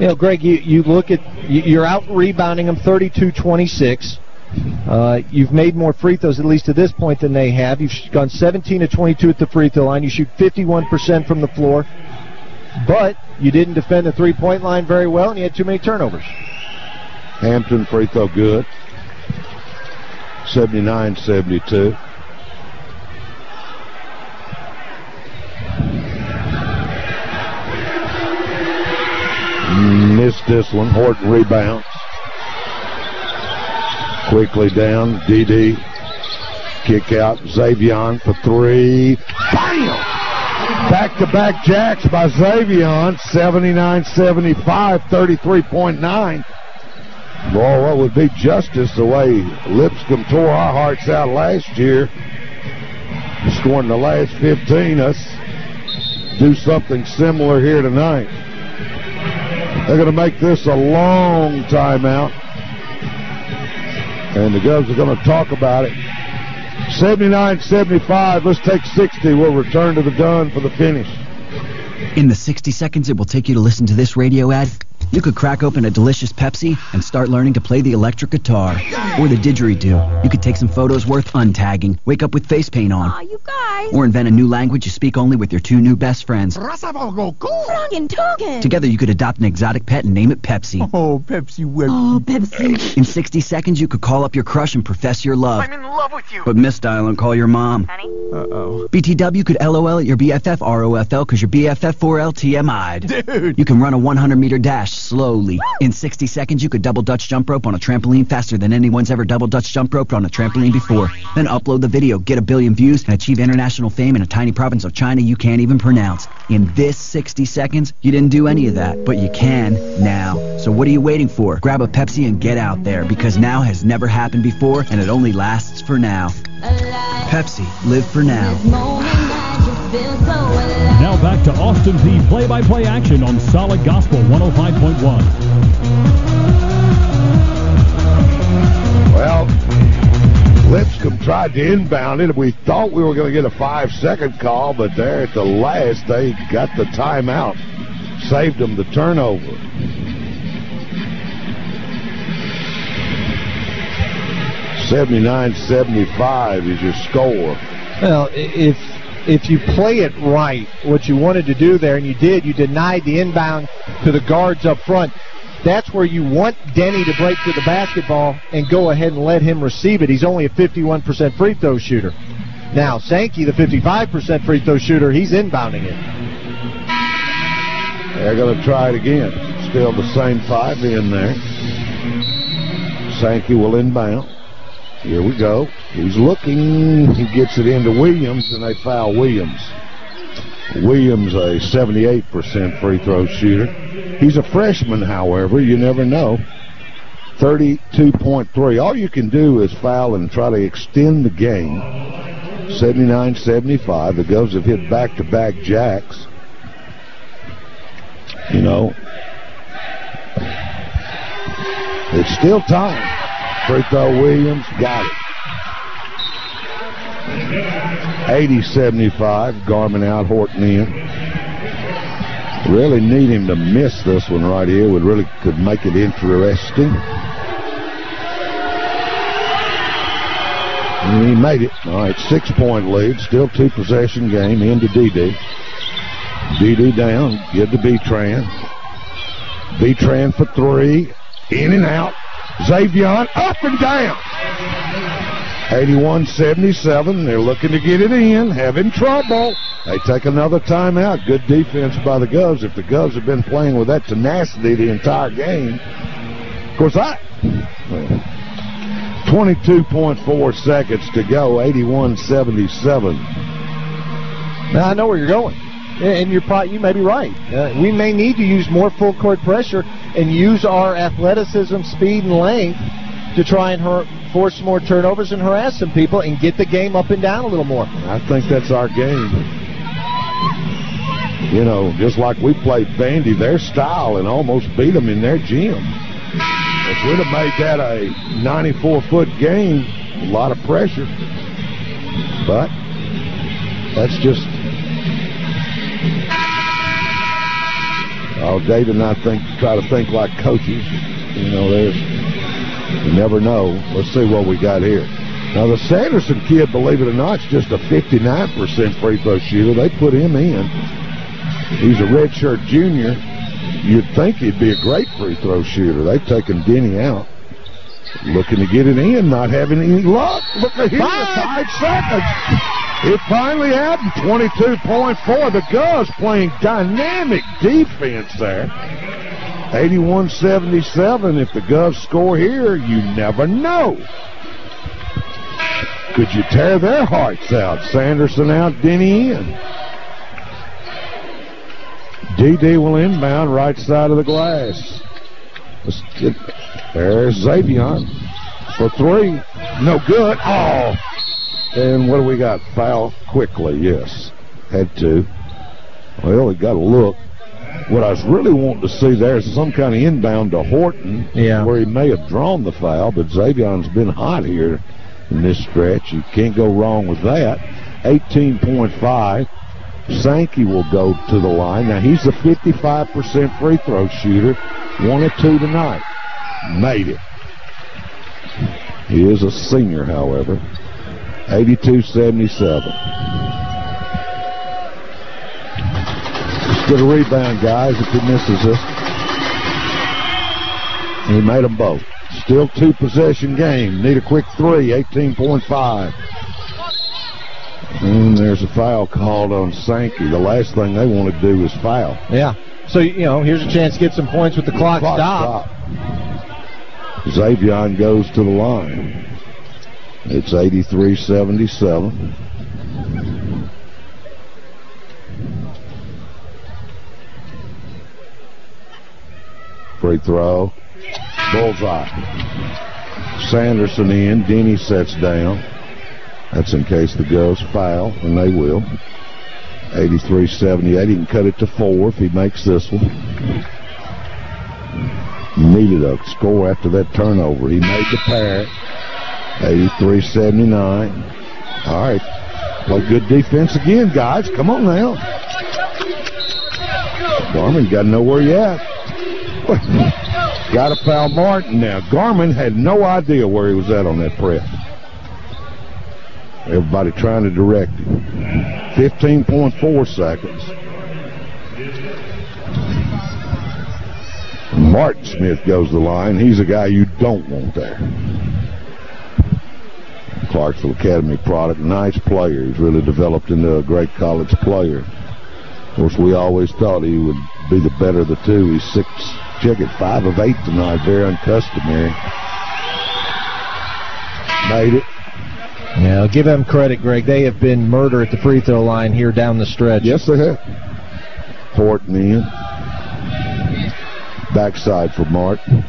You know, Greg, you, you look at, you're out rebounding them 32-26. Uh, you've made more free throws, at least to this point, than they have. You've gone 17 to 22 at the free throw line. You shoot 51% from the floor, but you didn't defend the three-point line very well, and you had too many turnovers. Hampton free throw good. 79-72. Missed this one. Horton rebounds. Quickly down. DD. Kick out. Xavier for three. Bam! Back-to-back jacks by Xavier. 79-75. 33.9. Boy, what would be justice the way Lipscomb tore our hearts out last year. Scoring the last 15. Us do something similar here tonight. They're going to make this a long timeout. And the Govs are going to talk about it. 79-75. Let's take 60. We'll return to the Dunn for the finish. In the 60 seconds it will take you to listen to this radio ad, You could crack open a delicious Pepsi and start learning to play the electric guitar. Or the didgeridoo. You could take some photos worth untagging, wake up with face paint on. Aw, you guys. Or invent a new language you speak only with your two new best friends. Froggen Togen. Together you could adopt an exotic pet and name it Pepsi. Oh, Pepsi Web. Oh, Pepsi. In 60 seconds you could call up your crush and profess your love. I'm in love with you. But misdial and call your mom. Honey? Uh-oh. BTW could LOL at your BFF ROFL because your BFF 4L TMI'd. Dude. You can run a 100 meter dash slowly. In 60 seconds, you could double Dutch jump rope on a trampoline faster than anyone's ever double Dutch jump roped on a trampoline before. Then upload the video, get a billion views, and achieve international fame in a tiny province of China you can't even pronounce. In this 60 seconds, you didn't do any of that, but you can now. So what are you waiting for? Grab a Pepsi and get out there because now has never happened before and it only lasts for now. Pepsi, live for now. Now back to Austin Peay play-by-play action on Solid Gospel 105.1. Well, Lipscomb tried to inbound it. We thought we were going to get a five-second call, but there at the last, they got the timeout. Saved them the turnover. Seventy-nine, seventy-five is your score. Well, if if you play it right, what you wanted to do there, and you did, you denied the inbound to the guards up front. That's where you want Denny to break to the basketball and go ahead and let him receive it. He's only a 51% free throw shooter. Now, Sankey, the 55% free throw shooter, he's inbounding it. They're going to try it again. Still the same five in there. Sankey will inbound. Here we go. He's looking. He gets it into Williams, and they foul Williams. Williams, a 78% free throw shooter. He's a freshman, however. You never know. 32.3. All you can do is foul and try to extend the game. 79-75. The Govs have hit back-to-back jacks. You know, it's still time. Free Williams, got it. 80-75, Garmin out, Horton in. Really need him to miss this one right here. Would really could make it interesting. And he made it. All right, six-point lead. Still two-possession game into DD. DD down. Get to Betran. Betran for three. In and out. Xavion up and down. 81-77. They're looking to get it in. Having trouble. They take another timeout. Good defense by the Govs. If the Govs have been playing with that tenacity the entire game. Of course, I... Well, 22.4 seconds to go. 81-77. Now, I know where you're going. And you're probably, you may be right. Uh, we may need to use more full court pressure and use our athleticism, speed, and length to try and hurt, force more turnovers and harass some people and get the game up and down a little more. I think that's our game. You know, just like we played Vandy, their style, and almost beat them in their gym. If we'd have made that a 94-foot game, a lot of pressure. But that's just... Oh, Dave and I think try to think like coaches. You know, there's you never know. Let's see what we got here. Now, the Sanderson kid, believe it or not, is just a 59% free throw shooter. They put him in. He's a redshirt junior. You'd think he'd be a great free throw shooter. They've taken Denny out. Looking to get it in, not having any luck. Look at here, five seconds. It finally happened. 22.4. The Govs playing dynamic defense there. 81-77. If the Govs score here, you never know. Could you tear their hearts out? Sanderson out, Denny in. DD will inbound right side of the glass. There's Xavion for three. No good. Oh. And what do we got? Foul quickly, yes. Had to. Well, we got to look. What I was really wanting to see there is some kind of inbound to Horton yeah. where he may have drawn the foul, but Xavion's been hot here in this stretch. You can't go wrong with that. 18.5. Sankey will go to the line. Now, he's a 55% free throw shooter. One of two tonight. Made it. He is a senior, however. 82-77. Let's get a rebound, guys, if he misses this. He made them both. Still two possession game. Need a quick three, 18.5. And there's a foul called on Sankey. The last thing they want to do is foul. Yeah. So, you know, here's a chance to get some points with the clock, Clock stop. Xavion goes to the line. It's 83-77. Free throw. Bullseye. Sanderson in. Denny sets down. That's in case the girls foul, and they will. 83-78. He can cut it to four if he makes this one. Needed a score after that turnover. He made the pair. 83-79. All right. Play good defense again, guys. Come on now. Garmin got to know where you at. got to foul Martin now. Garmin had no idea where he was at on that press. Everybody trying to direct him. 15.4 seconds. Martin Smith goes the line. He's a guy you don't want there. Clarksville Academy product. Nice player. He's really developed into a great college player. Of course, we always thought he would be the better of the two. He's six, check it, five of eight tonight. Very uncustomary. Made it. Yeah, give them credit, Greg. They have been murder at the free throw line here down the stretch. Yes, they have. Horton in. Backside for Martin.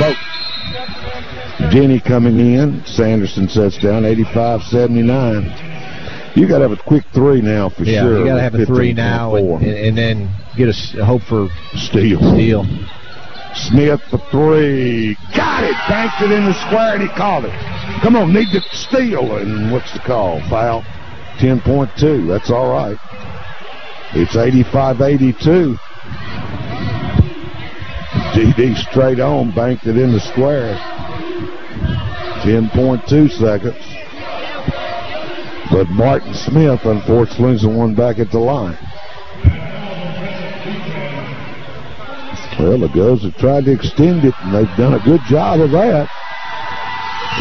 Boat. Denny coming in. Sanderson sets down 85-79. You got to have a quick three now for yeah, sure. you got to have a three now and, and, and then get a hope for steal. Steal. Smith for three. Got it. Banked it in the square and he called it. Come on, need to steal. And what's the call? Foul. 10.2. That's all right. It's 85-82. DD straight on, banked it in the square. 10.2 seconds. But Martin Smith, unfortunately, is the one back at the line. Well, the Govs have tried to extend it, and they've done a good job of that.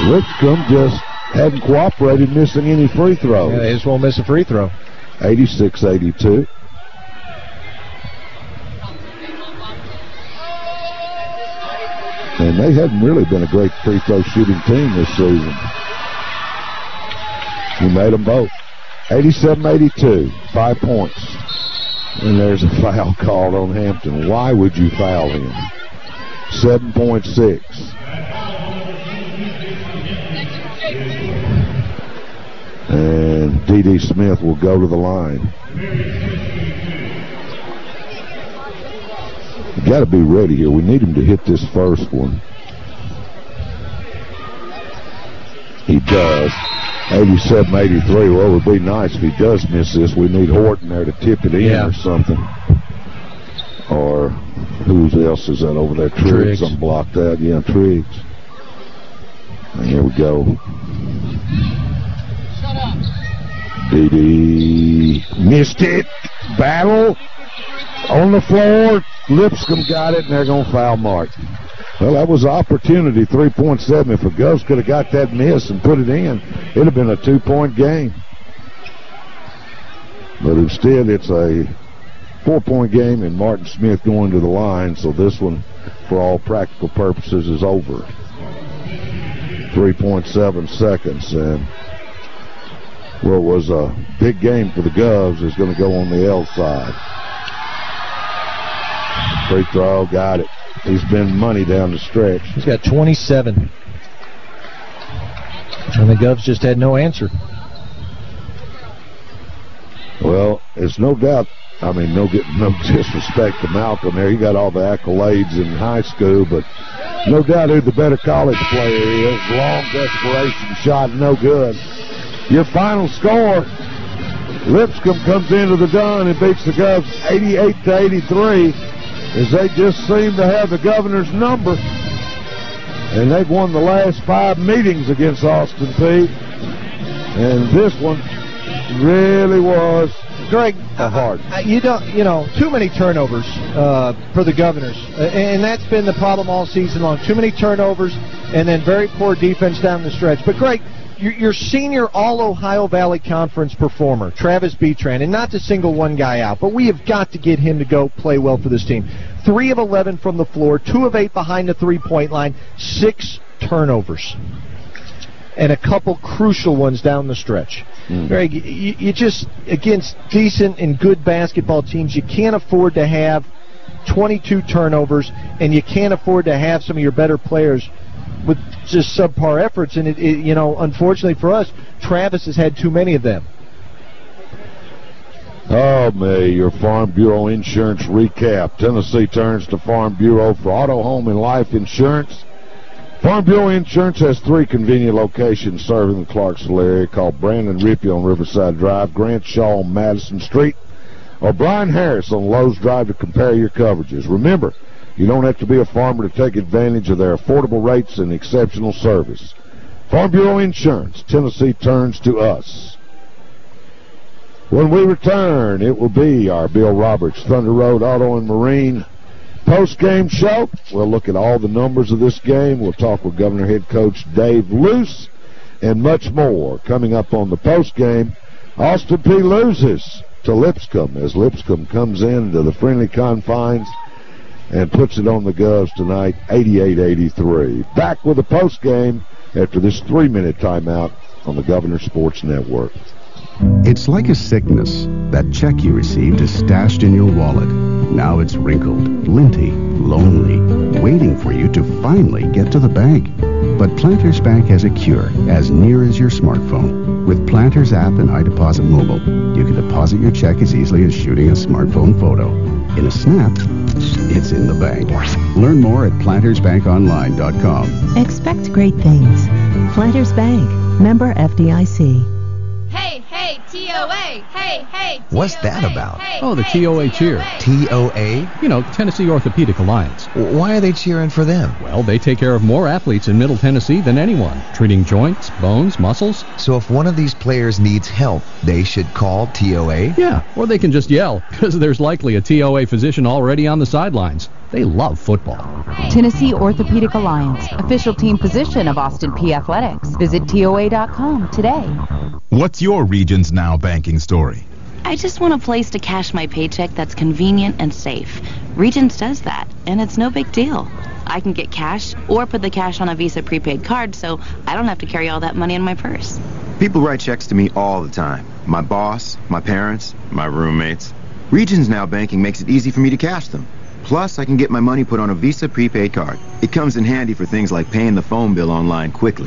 Lipscomb just hadn't cooperated, missing any free throws. Yeah, they just won't miss a free throw. 86-82. They hadn't really been a great free throw shooting team this season. He made them both. 87-82, five points. And there's a foul called on Hampton. Why would you foul him? 7.6. And D.D. Smith will go to the line. Got to be ready here. We need him to hit this first one. He does. 87 83. Well, it would be nice if he does miss this. We need Horton there to tip it in Yeah. or something. Or who else is that over there? Triggs. Triggs. Unblocked that. Yeah, Triggs. And here we go. DD missed it. Battle on the floor. Lipscomb got it, and they're going to foul Martin. Well, that was an opportunity, 3.7. If a Govs could have got that miss and put it in, it'd have been a two-point game. But instead, it's a four-point game, and Martin Smith going to the line, so this one, for all practical purposes, is over. 3.7 seconds, and what was a big game for the Govs is going to go on the L side. Free throw, got it. He's been money down the stretch. He's got 27. And the Govs just had no answer. Well, it's no doubt I mean, no no disrespect to Malcolm there. He got all the accolades in high school, but no doubt who the better college player is. Long desperation shot, no good. Your final score, Lipscomb comes into the gun and beats the Govs 88 to 83 as they just seem to have the governor's number. And they've won the last five meetings against Austin Peay. And this one really was Greg, hard. Uh, you don't, you know, too many turnovers uh, for the Governors, uh, and that's been the problem all season long. Too many turnovers, and then very poor defense down the stretch. But Greg, your, your senior All Ohio Valley Conference performer, Travis Betran, and not to single one guy out, but we have got to get him to go play well for this team. Three of eleven from the floor, two of eight behind the three-point line, six turnovers and a couple crucial ones down the stretch. Mm. Greg, you, you just against decent and good basketball teams, you can't afford to have 22 turnovers, and you can't afford to have some of your better players with just subpar efforts. And it, it, you know, unfortunately for us, Travis has had too many of them. Oh, May, your Farm Bureau insurance recap. Tennessee turns to Farm Bureau for auto, home, and life insurance. Farm Bureau Insurance has three convenient locations serving the Clarksville area called Brandon Rippey on Riverside Drive, Grant Shaw on Madison Street, or Brian Harris on Lowe's Drive to compare your coverages. Remember, you don't have to be a farmer to take advantage of their affordable rates and exceptional service. Farm Bureau Insurance, Tennessee turns to us. When we return, it will be our Bill Roberts Thunder Road Auto and Marine post-game show. We'll look at all the numbers of this game. We'll talk with Governor head coach Dave Loos and much more coming up on the post-game. Austin Peay loses to Lipscomb as Lipscomb comes into the friendly confines and puts it on the Govs tonight, 88-83. Back with the post-game after this three-minute timeout on the Governor Sports Network. It's like a sickness. That check you received is stashed in your wallet. Now it's wrinkled, linty, lonely, waiting for you to finally get to the bank. But Planters Bank has a cure as near as your smartphone. With Planters app and iDeposit Mobile, you can deposit your check as easily as shooting a smartphone photo. In a snap, it's in the bank. Learn more at plantersbankonline.com. Expect great things. Planters Bank, member FDIC. Hey, hey, TOA. Hey, hey. What's that about? Oh, the TOA cheer. TOA? You know, Tennessee Orthopedic Alliance. Why are they cheering for them? Well, they take care of more athletes in Middle Tennessee than anyone, treating joints, bones, muscles. So if one of these players needs help, they should call TOA? Yeah, or they can just yell, because there's likely a TOA physician already on the sidelines. They love football. Tennessee Orthopedic Alliance, official team physician of Austin Peay Athletics. Visit TOA.com today. What's your Regions Now banking story? I just want a place to cash my paycheck that's convenient and safe. Regions does that, and it's no big deal. I can get cash or put the cash on a Visa prepaid card so I don't have to carry all that money in my purse. People write checks to me all the time. My boss, my parents, my roommates. Regions Now Banking makes it easy for me to cash them. Plus, I can get my money put on a Visa prepaid card. It comes in handy for things like paying the phone bill online quickly.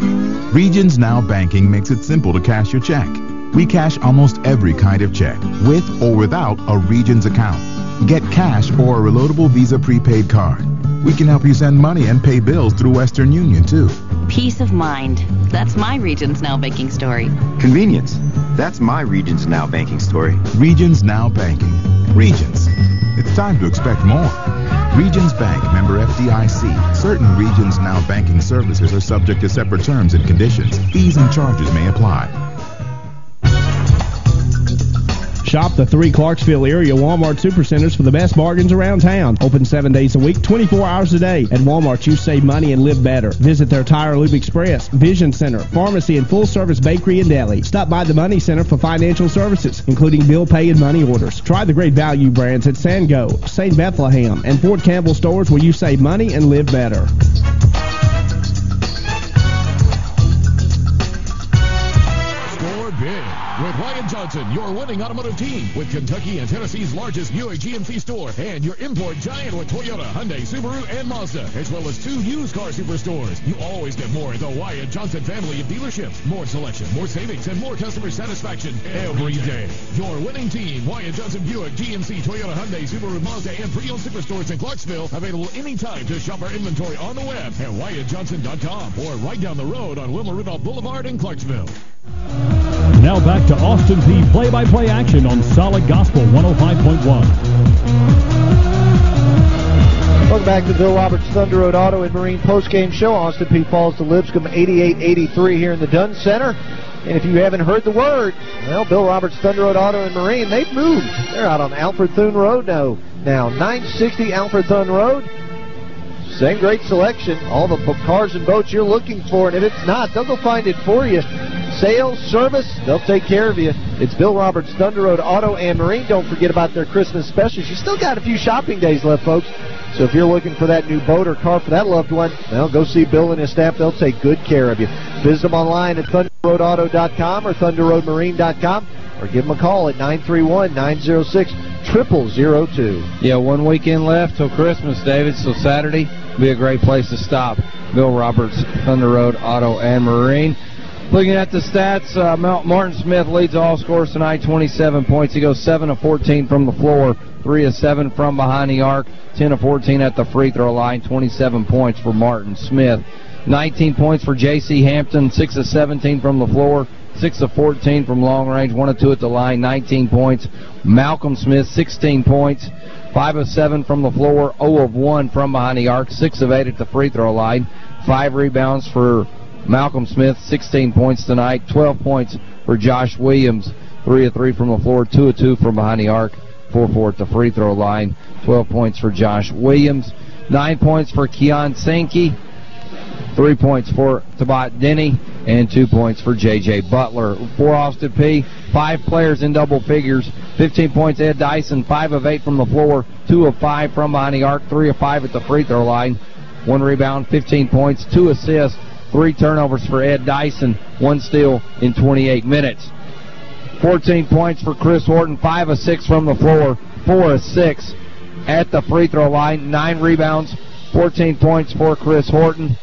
Regions Now Banking makes it simple to cash your check. We cash almost every kind of check, with or without a Regions account. Get cash or a reloadable Visa prepaid card. We can help you send money and pay bills through Western Union, too. Peace of mind. That's my Regions Now banking story. Convenience. That's my Regions Now banking story. Regions Now Banking. Regions. It's time to expect more. Regions Bank, member FDIC. Certain Regions Now banking services are subject to separate terms and conditions. Fees and charges may apply. Shop the three Clarksville area Walmart Supercenters for the best bargains around town. Open seven days a week, 24 hours a day. At Walmart, you save money and live better. Visit their Tire Loop Express, Vision Center, Pharmacy, and full service bakery and deli. Stop by the Money Center for financial services, including bill pay and money orders. Try the great value brands at Sango, St. Bethlehem, and Fort Campbell stores where you save money and live better. Score big with White Wyatt Johnson, your winning automotive team with Kentucky and Tennessee's largest Buick GMC store and your import giant with Toyota, Hyundai, Subaru, and Mazda, as well as two used car superstores. You always get more at the Wyatt Johnson family of dealerships. More selection, more savings, and more customer satisfaction every day. Your winning team, Wyatt Johnson Buick, GMC, Toyota, Hyundai, Subaru, Mazda, and pre-owned superstores in Clarksville. Available anytime to shop our inventory on the web at WyattJohnson.com or right down the road on Wilma Rudolph Boulevard in Clarksville. Now back to Austin Peay play-by-play action on Solid Gospel 105.1. Welcome back to Bill Roberts Thunder Road Auto and Marine postgame show. Austin Peay falls to Lipscomb 88-83 here in the Dunn Center. And if you haven't heard the word, well, Bill Roberts Thunder Road Auto and Marine, they've moved. They're out on Alfred Thun Road now. Now, 960 Alfred Thun Road. Same great selection. All the cars and boats you're looking for. And if it's not, they'll go find it for you. Sales, service, they'll take care of you. It's Bill Roberts Thunder Road Auto and Marine. Don't forget about their Christmas specials. You still got a few shopping days left, folks. So if you're looking for that new boat or car for that loved one, well, go see Bill and his staff. They'll take good care of you. Visit them online at thunderroadauto.com or thunderroadmarine.com or give them a call at 931-906-0002. Yeah, one weekend left till Christmas, David, so Saturday be a great place to stop. Bill Roberts, Thunder Road Auto and Marine. Looking at the stats, uh, Martin Smith leads all scores tonight, 27 points. He goes 7 of 14 from the floor, 3 of 7 from behind the arc, 10 of 14 at the free throw line, 27 points for Martin Smith. 19 points for J.C. Hampton, 6 of 17 from the floor, 6 of 14 from long range, 1 of 2 at the line, 19 points. Malcolm Smith, 16 points, 5 of 7 from the floor, 0 of 1 from behind the arc, 6 of 8 at the free throw line, 5 rebounds for Malcolm Smith, 16 points tonight, 12 points for Josh Williams, 3 of 3 from the floor, 2 of 2 from behind the arc, 4-4 at the free throw line, 12 points for Josh Williams, 9 points for Keon Sankey, 3 points for Talbott Denny, and 2 points for J.J. Butler. For Austin Peay, 5 players in double figures, 15 points Ed Dyson, 5 of 8 from the floor, 2 of 5 from behind the arc, 3 of 5 at the free throw line, 1 rebound, 15 points, 2 assists, Three turnovers for Ed Dyson, one steal in 28 minutes. 14 points for Chris Horton, 5 of 6 from the floor, 4 of 6 at the free throw line, 9 rebounds, 14 points for Chris Horton.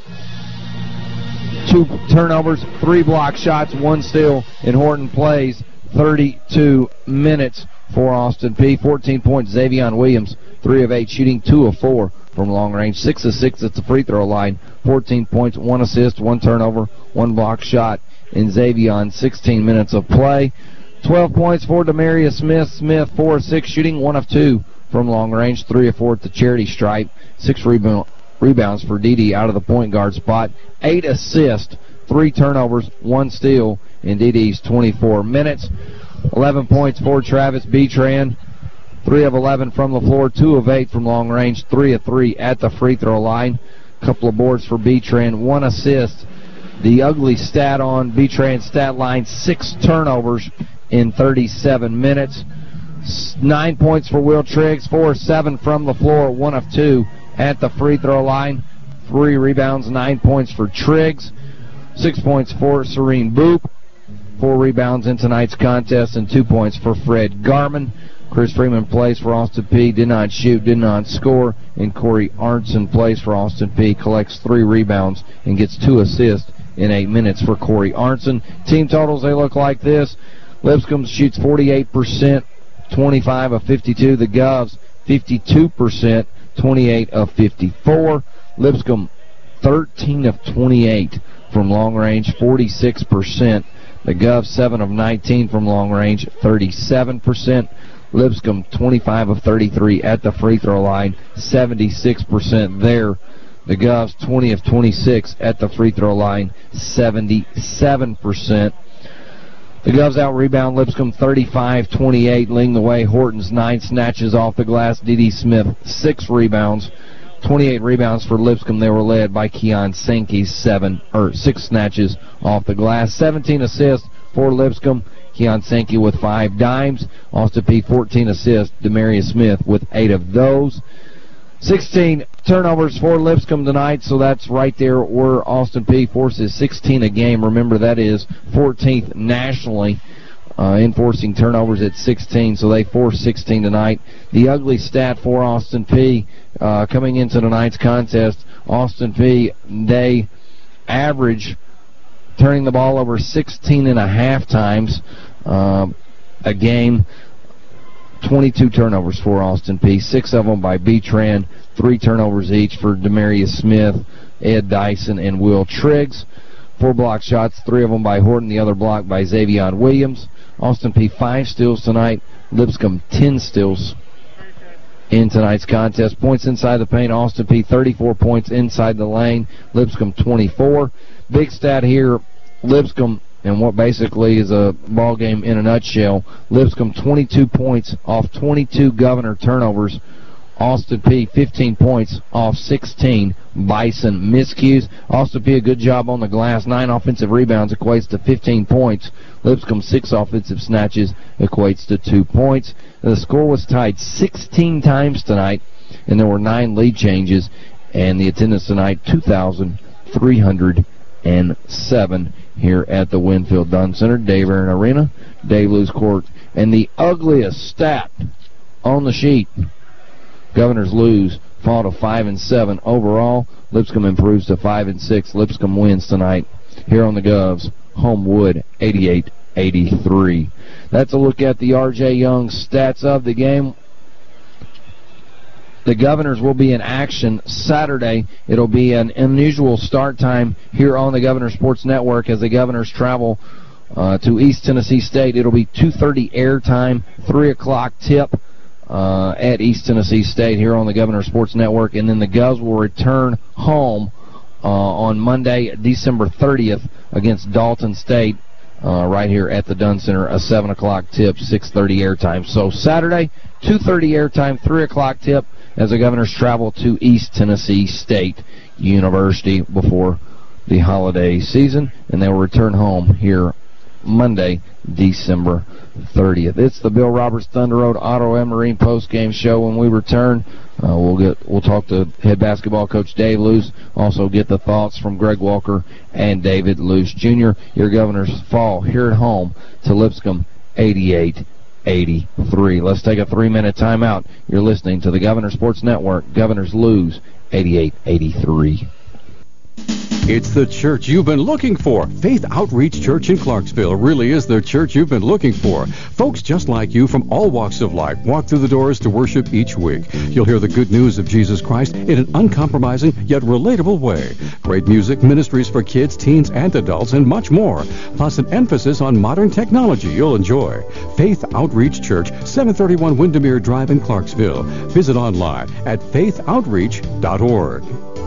Two turnovers, three block shots, one steal, and Horton plays 32 minutes for Austin Peay. 14 points, Xavier Williams, 3 of 8, shooting 2 of 4 from long range. 6 of 6 at the free throw line. 14 points, 1 assist, 1 turnover, 1 block shot in Xavier 16 minutes of play. 12 points for Demarius Smith. Smith 4 of 6 shooting, 1 of 2 from long range, 3 of 4 at the charity stripe. 6 rebound, rebounds for Didi out of the point guard spot. 8 assists, 3 turnovers, 1 steal in Didi's 24 minutes. 11 points for Travis Betran. 3 of 11 from the floor, 2 of 8 from long range, 3 of 3 at the free throw line. Couple of boards for Betran, 1 assist. The ugly stat on Betran's stat line, 6 turnovers in 37 minutes. 9 points for Will Triggs, 4 of 7 from the floor, 1 of 2 at the free throw line. 3 rebounds, 9 points for Triggs. 6 points for Serene Boop. 4 rebounds in tonight's contest and 2 points for Fred Garman. Chris Freeman plays for Austin Peay, did not shoot, did not score, and Corey Arnson plays for Austin Peay, collects three rebounds and gets two assists in eight minutes for Corey Arnson. Team totals, they look like this. Lipscomb shoots 48%, 25 of 52. The Govs, 52%, 28 of 54. Lipscomb, 13 of 28 from long range, 46%. The Govs, 7 of 19 from long range, 37%. Lipscomb 25 of 33 at the free throw line, 76% there. The Govs 20 of 26 at the free throw line, 77%. The Govs out rebound Lipscomb 35-28, leading the way. Horton's nine snatches off the glass. D.D. Smith six rebounds, 28 rebounds for Lipscomb. They were led by Keon Sankey, seven or six snatches off the glass, 17 assists for Lipscomb. Keon Sankey with five dimes. Austin Peay 14 assists. Demarius Smith with eight of those. 16 turnovers for Lipscomb tonight, so that's right there where Austin Peay forces 16 a game. Remember, that is 14th nationally. uh, enforcing turnovers at 16, so they forced 16 tonight. The ugly stat for Austin Peay uh, coming into tonight's contest, Austin Peay, they average turning the ball over 16 and a half times uh, a game. 22 turnovers for Austin Peay, six of them by Betran, three turnovers each for Demarius Smith, Ed Dyson, and Will Triggs. Four block shots, three of them by Horton, the other block by Xavier Williams. Austin Peay, five steals tonight. Lipscomb, 10 steals in tonight's contest. Points inside the paint, Austin Peay, 34 points inside the lane. Lipscomb, 24. Big stat here, Lipscomb and what basically is a ball game in a nutshell. Lipscomb 22 points off 22 governor turnovers. Austin Peay 15 points off 16 Bison miscues. Austin P a good job on the glass. Nine offensive rebounds equates to 15 points. Lipscomb six offensive snatches equates to two points. The score was tied 16 times tonight, and there were nine lead changes, and the attendance tonight 2,307 here at the Winfield Dunn Center, Dave Aaron Arena, Dave Loos Court. And the ugliest stat on the sheet, Governors lose, fall to 5 and 7 overall. Lipscomb improves to 5 and 6. Lipscomb wins tonight here on the Govs. Homewood 88-83. That's a look at the R.J. Young stats of the game. The Governors will be in action Saturday. It'll be an unusual start time here on the Governor Sports Network as the Governors travel uh, to East Tennessee State. It'll be 2.30 airtime, 3 o'clock tip uh, at East Tennessee State here on the Governor Sports Network. And then the Govs will return home uh, on Monday, December 30th against Dalton State uh, right here at the Dunn Center, a 7 o'clock tip, 6.30 airtime. So Saturday, 2.30 airtime, 3 o'clock tip as the Governors travel to East Tennessee State University before the holiday season, and they will return home here Monday, December 30th. It's the Bill Roberts Thunder Road Auto and Marine post game show. When we return, uh, we'll get we'll talk to head basketball coach Dave Loos. Also get the thoughts from Greg Walker and David Loos Jr. Your Governors fall here at home to Lipscomb 88 83. Let's take a three-minute timeout. You're listening to the Governor Sports Network. Governors lose 88-83. It's the church you've been looking for. Faith Outreach Church in Clarksville really is the church you've been looking for. Folks just like you from all walks of life walk through the doors to worship each week. You'll hear the good news of Jesus Christ in an uncompromising yet relatable way. Great music, ministries for kids, teens, and adults, and much more. Plus an emphasis on modern technology you'll enjoy. Faith Outreach Church, 731 Windermere Drive in Clarksville. Visit online at faithoutreach.org.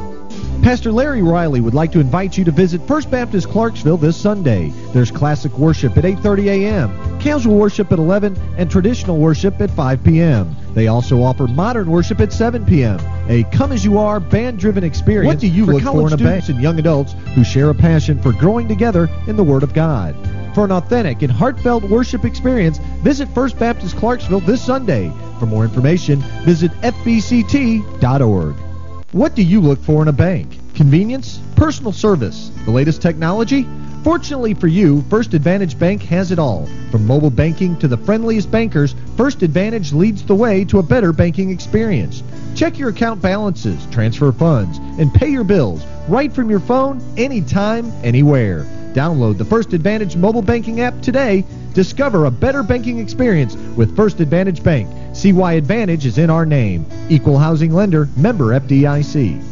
Pastor Larry Riley would like to invite you to visit First Baptist Clarksville this Sunday. There's classic worship at 8:30 a.m., casual worship at 11, and traditional worship at 5 p.m. They also offer modern worship at 7 p.m. A come-as-you-are, band-driven experience What do you for look college for in a students and young adults who share a passion for growing together in the Word of God. For an authentic and heartfelt worship experience, visit First Baptist Clarksville this Sunday. For more information, visit fbct.org. What do you look for in a bank? Convenience? Personal service? The latest technology? Fortunately for you, First Advantage Bank has it all. From mobile banking to the friendliest bankers, First Advantage leads the way to a better banking experience. Check your account balances, transfer funds, and pay your bills right from your phone, anytime, anywhere. Download the First Advantage mobile banking app today. Discover a better banking experience with First Advantage Bank. See why Advantage is in our name. Equal housing lender, member FDIC.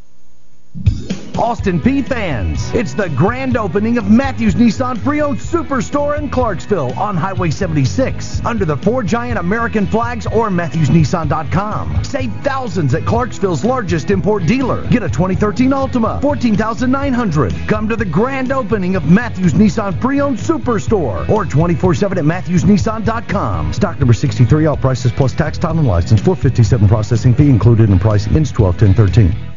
Austin Peay fans, it's the grand opening of Matthews Nissan Pre-Owned Superstore in Clarksville on Highway 76 under the four giant American flags or MatthewsNissan.com. Save thousands at Clarksville's largest import dealer. Get a 2013 Altima, 14900 Come to the grand opening of Matthews Nissan Pre-Owned Superstore or 24-7 at MatthewsNissan.com. Stock number 63, all prices plus tax, title, and license. 457 processing fee included in price. Ends 12 10 13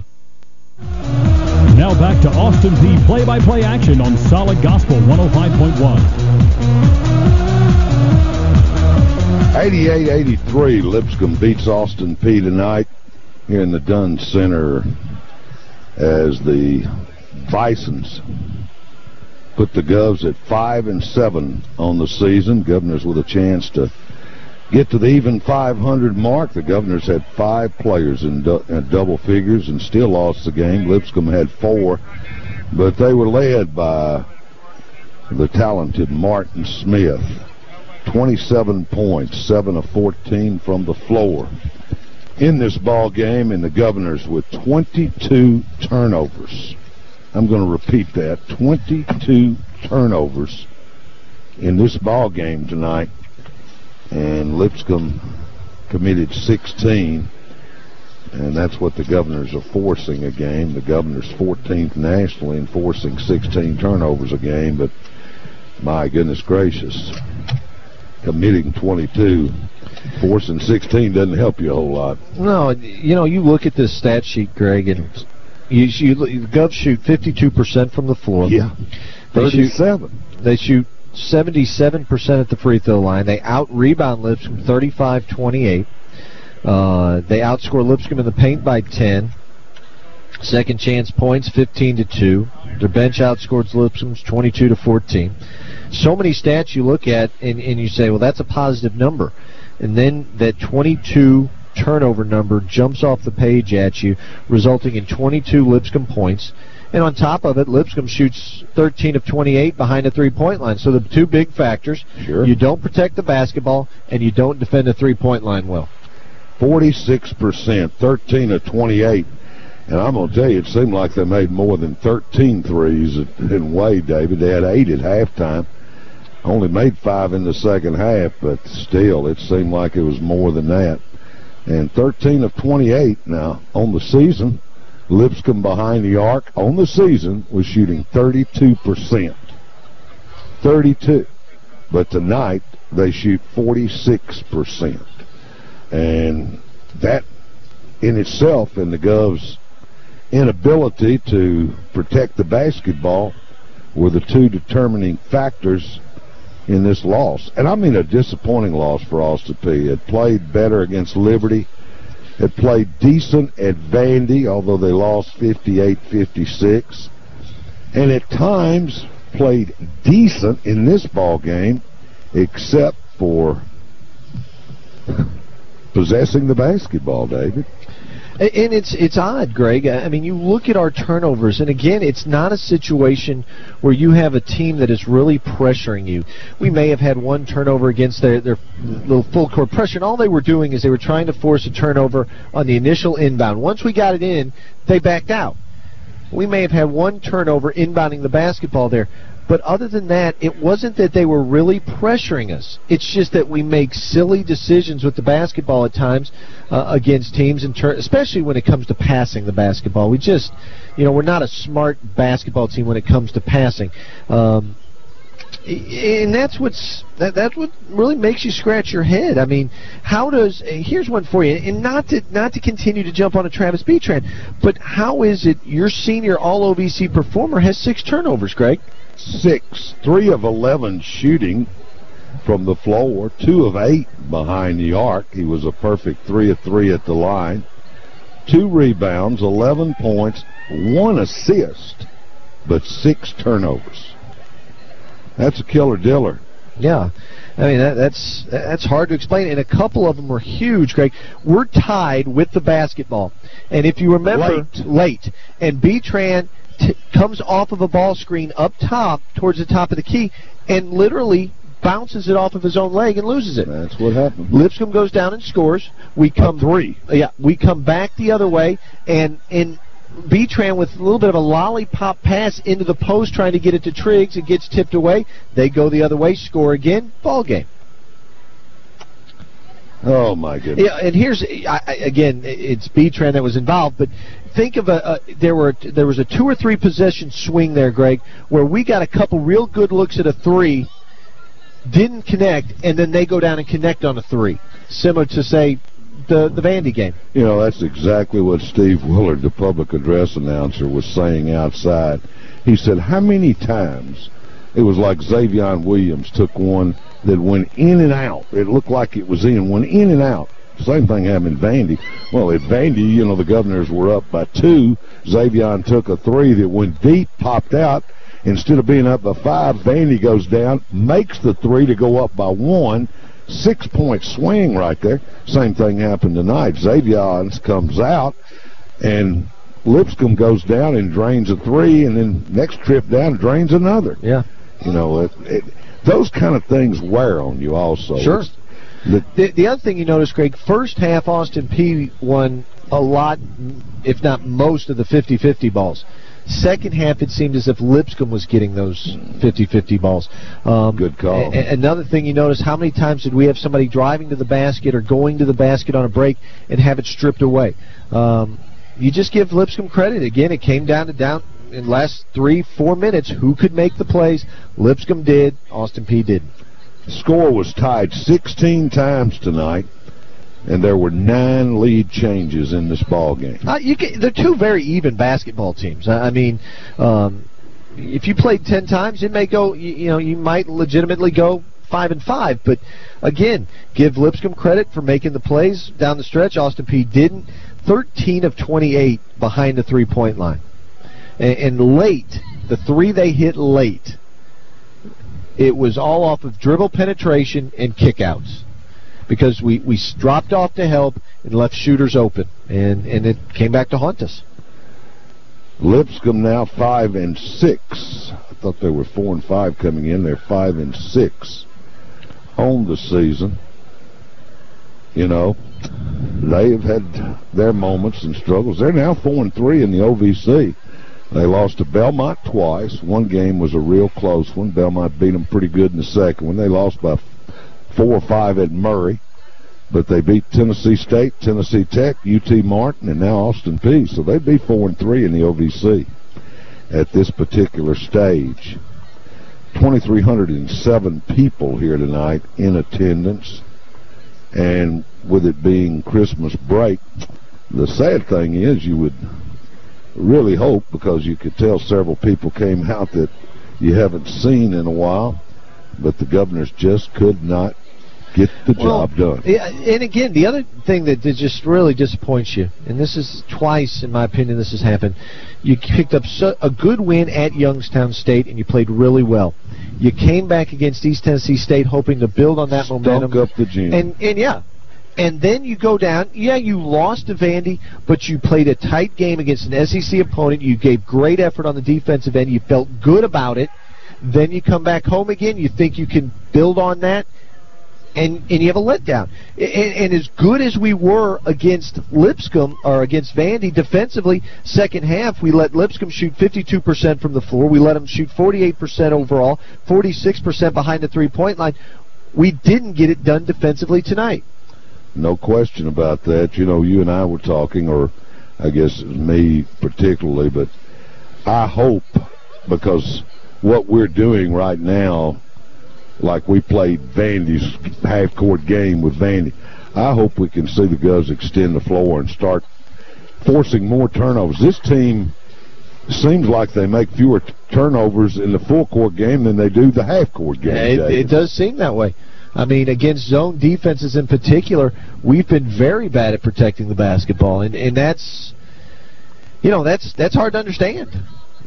Now back to Austin Peay play-by-play action on Solid Gospel 105.1. 88-83, Lipscomb beats Austin Peay tonight here in the Dunn Center as the Bisons put the Govs at 5 and 7 on the season. Governors with a chance to get to the even 500 mark. The Governors had five players in, du in double figures and still lost the game. Lipscomb had four, but they were led by the talented Martin Smith. 27 points, 7 of 14 from the floor. In this ball game, and the Governors with 22 turnovers. I'm going to repeat that. 22 turnovers in this ball game tonight and Lipscomb committed 16 and that's what the governors are forcing a game. The governors 14th nationally in forcing 16 turnovers a game but my goodness gracious committing 22 forcing 16 doesn't help you a whole lot. No you know you look at this stat sheet Greg and you, you the Govs shoot 52% from the floor. Yeah. 37 they shoot, they shoot 77% at the free throw line. They out rebound Lipscomb 35-28. Uh, they outscore Lipscomb in the paint by 10. Second chance points 15 to 2. Their bench outscores Lipscomb's 22 to 14. So many stats you look at and, and you say, well, that's a positive number. And then that 22 turnover number jumps off the page at you, resulting in 22 Lipscomb points. And on top of it, Lipscomb shoots 13 of 28 behind the three-point line. So the two big factors, sure. you don't protect the basketball and you don't defend the three-point line well. 46%, 13 of 28. And I'm going to tell you, it seemed like they made more than 13 threes in Wade, David. They had eight at halftime. Only made five in the second half, but still, it seemed like it was more than that. And 13 of 28 now on the season. Lipscomb behind the arc on the season was shooting 32%. 32. But tonight, they shoot 46%. And that in itself, and the Govs' inability to protect the basketball were the two determining factors in this loss. And I mean a disappointing loss for Austin Peay. It played better against Liberty had played decent at Vandy, although they lost 58-56, and at times played decent in this ball game, except for possessing the basketball, David. And it's it's odd, Greg. I mean, you look at our turnovers, and again, it's not a situation where you have a team that is really pressuring you. We may have had one turnover against their their little full court pressure, and all they were doing is they were trying to force a turnover on the initial inbound. Once we got it in, they backed out. We may have had one turnover inbounding the basketball there, but other than that, it wasn't that they were really pressuring us. It's just that we make silly decisions with the basketball at times uh, against teams, in ter- especially when it comes to passing the basketball. We just, you know, we're not a smart basketball team when it comes to passing. Um, and that's what's that, that's what really makes you scratch your head. I mean, how does uh, here's one for you, and not to not to continue to jump on a Travis Betran, but how is it your senior All OVC performer has six turnovers, Greg? Six, three of eleven shooting from the floor, two of eight behind the arc. He was a perfect three of three at the line. two rebounds, 11 points, one assist, but six turnovers. That's a killer diller. Yeah. I mean, that, that's that's hard to explain, and a couple of them were huge, Greg. We're tied with the basketball, and if you remember, Late. late and Betran t- comes off of a ball screen up top towards the top of the key, and literally bounces it off of his own leg and loses it. That's what happened. Lipscomb goes down and scores. We come three. Yeah, we come back the other way, and and Betran with a little bit of a lollipop pass into the post, trying to get it to Triggs. It gets tipped away. They go the other way, score again, ball game. Oh my goodness. Yeah, and here's I, again, it's Betran that was involved, but think of a, a there were there was a two or three possession swing there, Greg, where we got a couple real good looks at a three, didn't connect, and then they go down and connect on a three, similar to say the the Vandy game. You know, that's exactly what Steve Willard, the public address announcer, was saying outside. He said, how many times it was like Xavier Williams took one that went in and out. It looked like it was in, went in and out. Same thing happened in Vandy. Well, at Vandy, you know, the governors were up by two. Xavier took a three that went deep, popped out. Instead of being up by five, Vandy goes down, makes the three to go up by one. Six point swing right there. Same thing happened tonight. Xavier comes out, and Lipscomb goes down and drains a three, and then next trip down drains another. Yeah. You know, it, it, those kind of things wear on you also. Sure. It's- the- The, the other thing you notice, Greg, first half Austin Peay won a lot, if not most, of the 50-50 balls. Second half, it seemed as if Lipscomb was getting those 50-50 balls. Um, Good call. another thing you notice, how many times did we have somebody driving to the basket or going to the basket on a break and have it stripped away? Um, you just give Lipscomb credit. Again, it came down to down in the last three, four minutes. Who could make the plays? Lipscomb did. Austin Peay didn't. score was tied 16 times tonight, and there were nine lead changes in this ball game. Uh, you can, they're two very even basketball teams. I, I mean, um, if you played ten times, it may go. You, you know, you might legitimately go five and five. But again, give Lipscomb credit for making the plays down the stretch. Austin Peay didn't. Thirteen of twenty-eight behind the three-point line, and, and late the three they hit late. It was all off of dribble penetration and kickouts because we, we dropped off to help and left shooters open, and, and it came back to haunt us. Lipscomb now five and six. I thought they were four and five coming in. They're five and six on the season. You know, they've had their moments and struggles. They're now four and three in the OVC. They lost to Belmont twice. One game was a real close one. Belmont beat them pretty good in the second one. They lost by four or five at Murray. But they beat Tennessee State, Tennessee Tech, UT Martin, and now Austin Peay. So they'd be four and three in the OVC at this particular stage. 2,307 people here tonight in attendance, and with it being Christmas break, the sad thing is you would really hope because you could tell several people came out that you haven't seen in a while, but the governors just could not get the Well, job done. And again, the other thing that, just really disappoints you, and this is twice, in my opinion, this has happened. You picked up so, a good win at Youngstown State, and you played really well. You came back against East Tennessee State, hoping to build on that momentum. Up the gym. And and yeah, and then you go down. Yeah, you lost to Vandy, but you played a tight game against an SEC opponent. You gave great effort on the defensive end. You felt good about it. Then you come back home again. You think you can build on that, and and you have a letdown. And, and as good as we were against Lipscomb or against Vandy defensively, second half we let Lipscomb shoot 52% from the floor. We let them shoot 48% overall, 46% behind the three-point line. We didn't get it done defensively tonight. No question about that. You know, you and I were talking, or I guess me particularly, but I hope because what we're doing right now, like we played Vandy's half-court game with Vandy, I hope we can see the Govs extend the floor and start forcing more turnovers. This team seems like they make fewer t- turnovers in the full-court game than they do the half-court game. Yeah, it, it does seem that way. I mean, against zone defenses in particular, we've been very bad at protecting the basketball, and and that's, you know, that's that's hard to understand.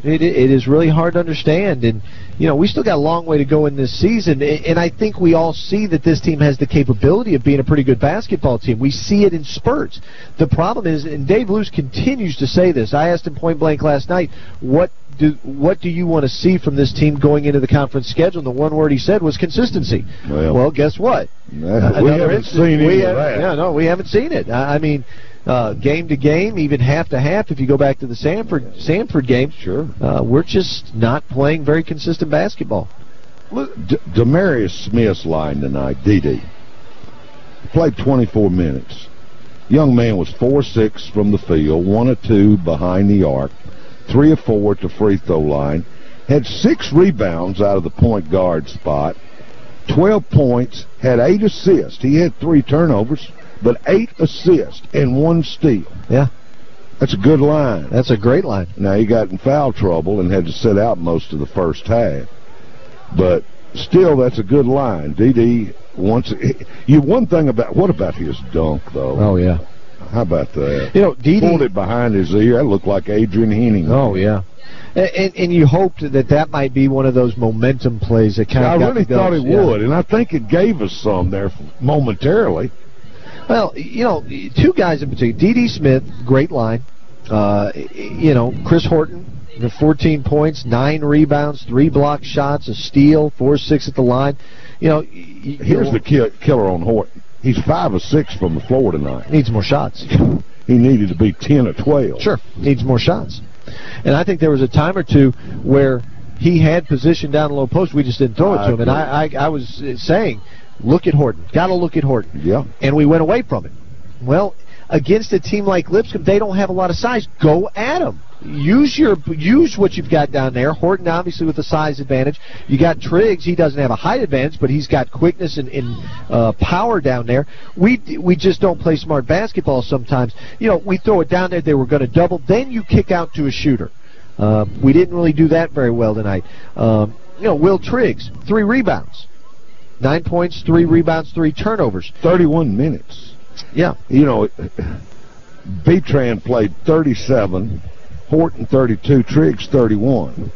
It, it is really hard to understand, and you know we still got a long way to go in this season. And I think we all see that this team has the capability of being a pretty good basketball team. We see it in spurts. The problem is, and Dave Loos continues to say this. I asked him point blank last night, what do what do you want to see from this team going into the conference schedule? And the one word he said was consistency. Well, well guess what? we haven't seen we have-. Yeah, no, we haven't seen it. I, I mean, uh, game to game, even half to half. If you go back to the Sanford Sanford game, sure, uh, we're just not playing very consistent basketball. Look, D- Demarius Smith's line tonight, DD, played 24 minutes. Young man was 4-6 from the field, 1 of 2 behind the arc, 3 of 4 at the free throw line, had 6 rebounds out of the point guard spot, 12 points, had 8 assists. He had 3 turnovers, but 8 assists and 1 steal. Yeah. That's a good line. That's a great line. Now, he got in foul trouble and had to sit out most of the first half. But still, that's a good line. DD wants you. One thing about what about his dunk though? Oh yeah. How about that? You know, Dede- pulled it behind his ear. That looked like Adrian Henning. Oh yeah. And, and, and you hoped that that might be one of those momentum plays that kind I of got really thought it yeah. would, and I think it gave us some there momentarily. Well, you know, two guys in particular. D.D. Smith, great line. Uh, you know, Chris Horton, 14 points, nine rebounds, three block shots, a steal, four six at the line. You know, Here's the ki- killer on Horton. He's five or six from the floor tonight. Needs more shots. he needed to be ten or twelve. Sure, needs more shots. And I think there was a time or two where he had position down the low post. We just didn't throw it to him. And. I, I, I was saying, look at Horton. Got to look at Horton. Yeah. And we went away from it. Well, against a team like Lipscomb, they don't have a lot of size. Go at them. Use your use what you've got down there. Horton obviously with the size advantage. You got Triggs. He doesn't have a height advantage, but he's got quickness and, and uh, power down there. We we just don't play smart basketball sometimes. You know, we throw it down there. They were going to double. Then you kick out to a shooter. Uh, we didn't really do that very well tonight. Um, you know, Will Triggs, three rebounds, nine points, three rebounds, three turnovers. Thirty-one minutes. Yeah. You know, Betran played 37, Horton 32, Triggs 31.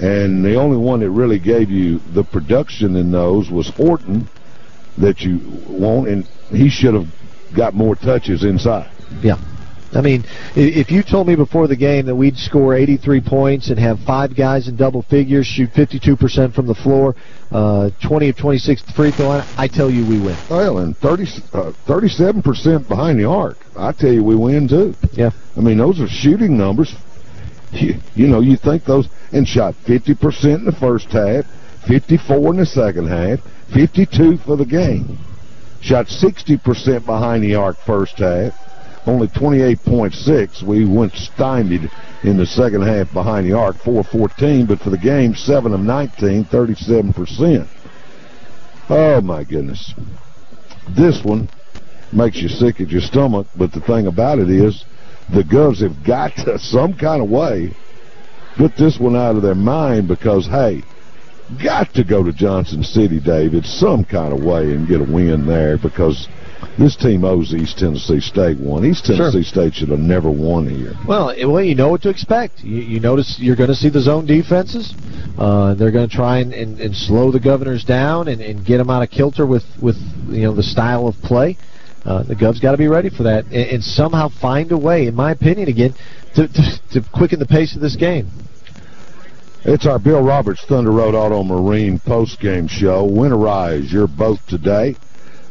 And the only one that really gave you the production in those was Horton that you want, and he should have got more touches inside. Yeah. I mean, if you told me before the game that we'd score 83 points and have five guys in double figures, shoot 52% from the floor, uh, 20 of 26 free throw line, I tell you we win. Well, and 30, uh, 37% behind the arc. I tell you, we win too. Yeah. I mean, those are shooting numbers. You, you know, you think those, and shot 50% in the first half, 54 in the second half, 52 for the game. Shot 60% behind the arc first half, only 28.6. We went stymied in the second half behind the arc, 4-14, but for the game, 7 of 19, 37%. Oh, my goodness. This one makes you sick at your stomach, but the thing about it is the Govs have got to, some kind of way, put this one out of their mind because, hey, got to go to Johnson City, David, some kind of way and get a win there because this team owes East Tennessee State one. East Tennessee State should have never won here. Well, eh, well, you know what to expect. You, you notice you're going to see the zone defenses. Uh, they're going to try and, and, and slow the Governors down and, and get them out of kilter with, with you know the style of play. Uh, the Govs got to be ready for that and, and somehow find a way, in my opinion, again, to, to, to quicken the pace of this game. It's our Bill Roberts Thunder Road Auto Marine post-game show. Winterize your boat today.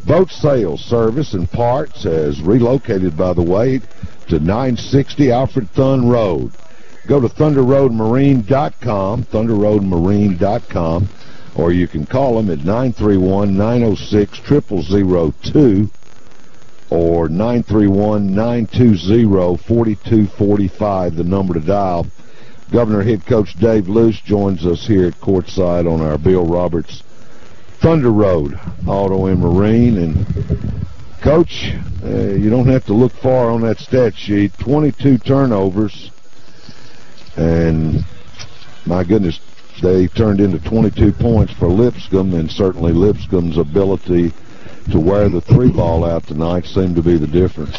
Boat sales, service, and parts has relocated, by the way, to 960 Alfred Thun Road. Go to thunderroadmarine.com, thunderroadmarine.com, or you can call them at 931-906-0002 or 931-920-4245, the number to dial. Governor head coach Dave Loos joins us here at courtside on our Bill Roberts Thunder Road Auto and Marine. And coach, uh, you don't have to look far on that stat sheet. 22 turnovers, and my goodness, they turned into 22 points for Lipscomb, and certainly Lipscomb's ability to wear the three ball out tonight seemed to be the difference.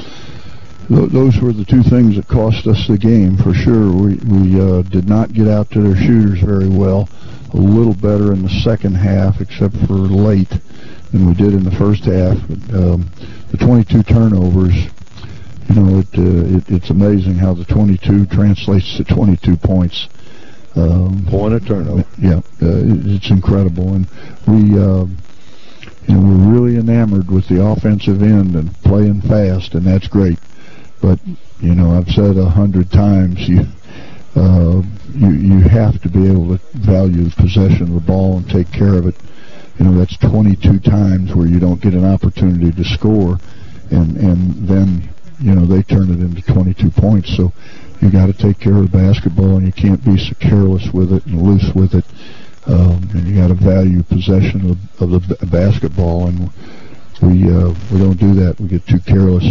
Those were the two things that cost us the game for sure. We we uh, did not get out to their shooters very well. A little better in the second half, except for late, than we did in the first half. But, um, the 22 turnovers, you know, it, uh, it it's amazing how the 22 translates to 22 points. Um, Point of turnover. Yeah, uh, it, it's incredible, and we. Uh, you know, we're really enamored with the offensive end and playing fast, and that's great. But you know, I've said a hundred times, you uh, you you have to be able to value the possession of the ball and take care of it. You know, that's 22 times where you don't get an opportunity to score, and and then you know they turn it into 22 points. So you got to take care of the basketball, and you can't be so careless with it and loose with it. Um, and you got to value possession of, of the b- basketball, and we uh, we don't do that. We get too careless.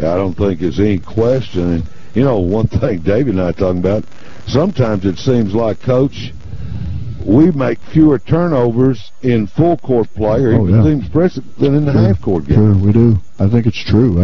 I don't think there's any question. You know, one thing David and I are talking about, sometimes it seems like, Coach, we make fewer turnovers in full court play or Oh, even yeah. teams press than in the half court game. Sure, we do. I think it's true.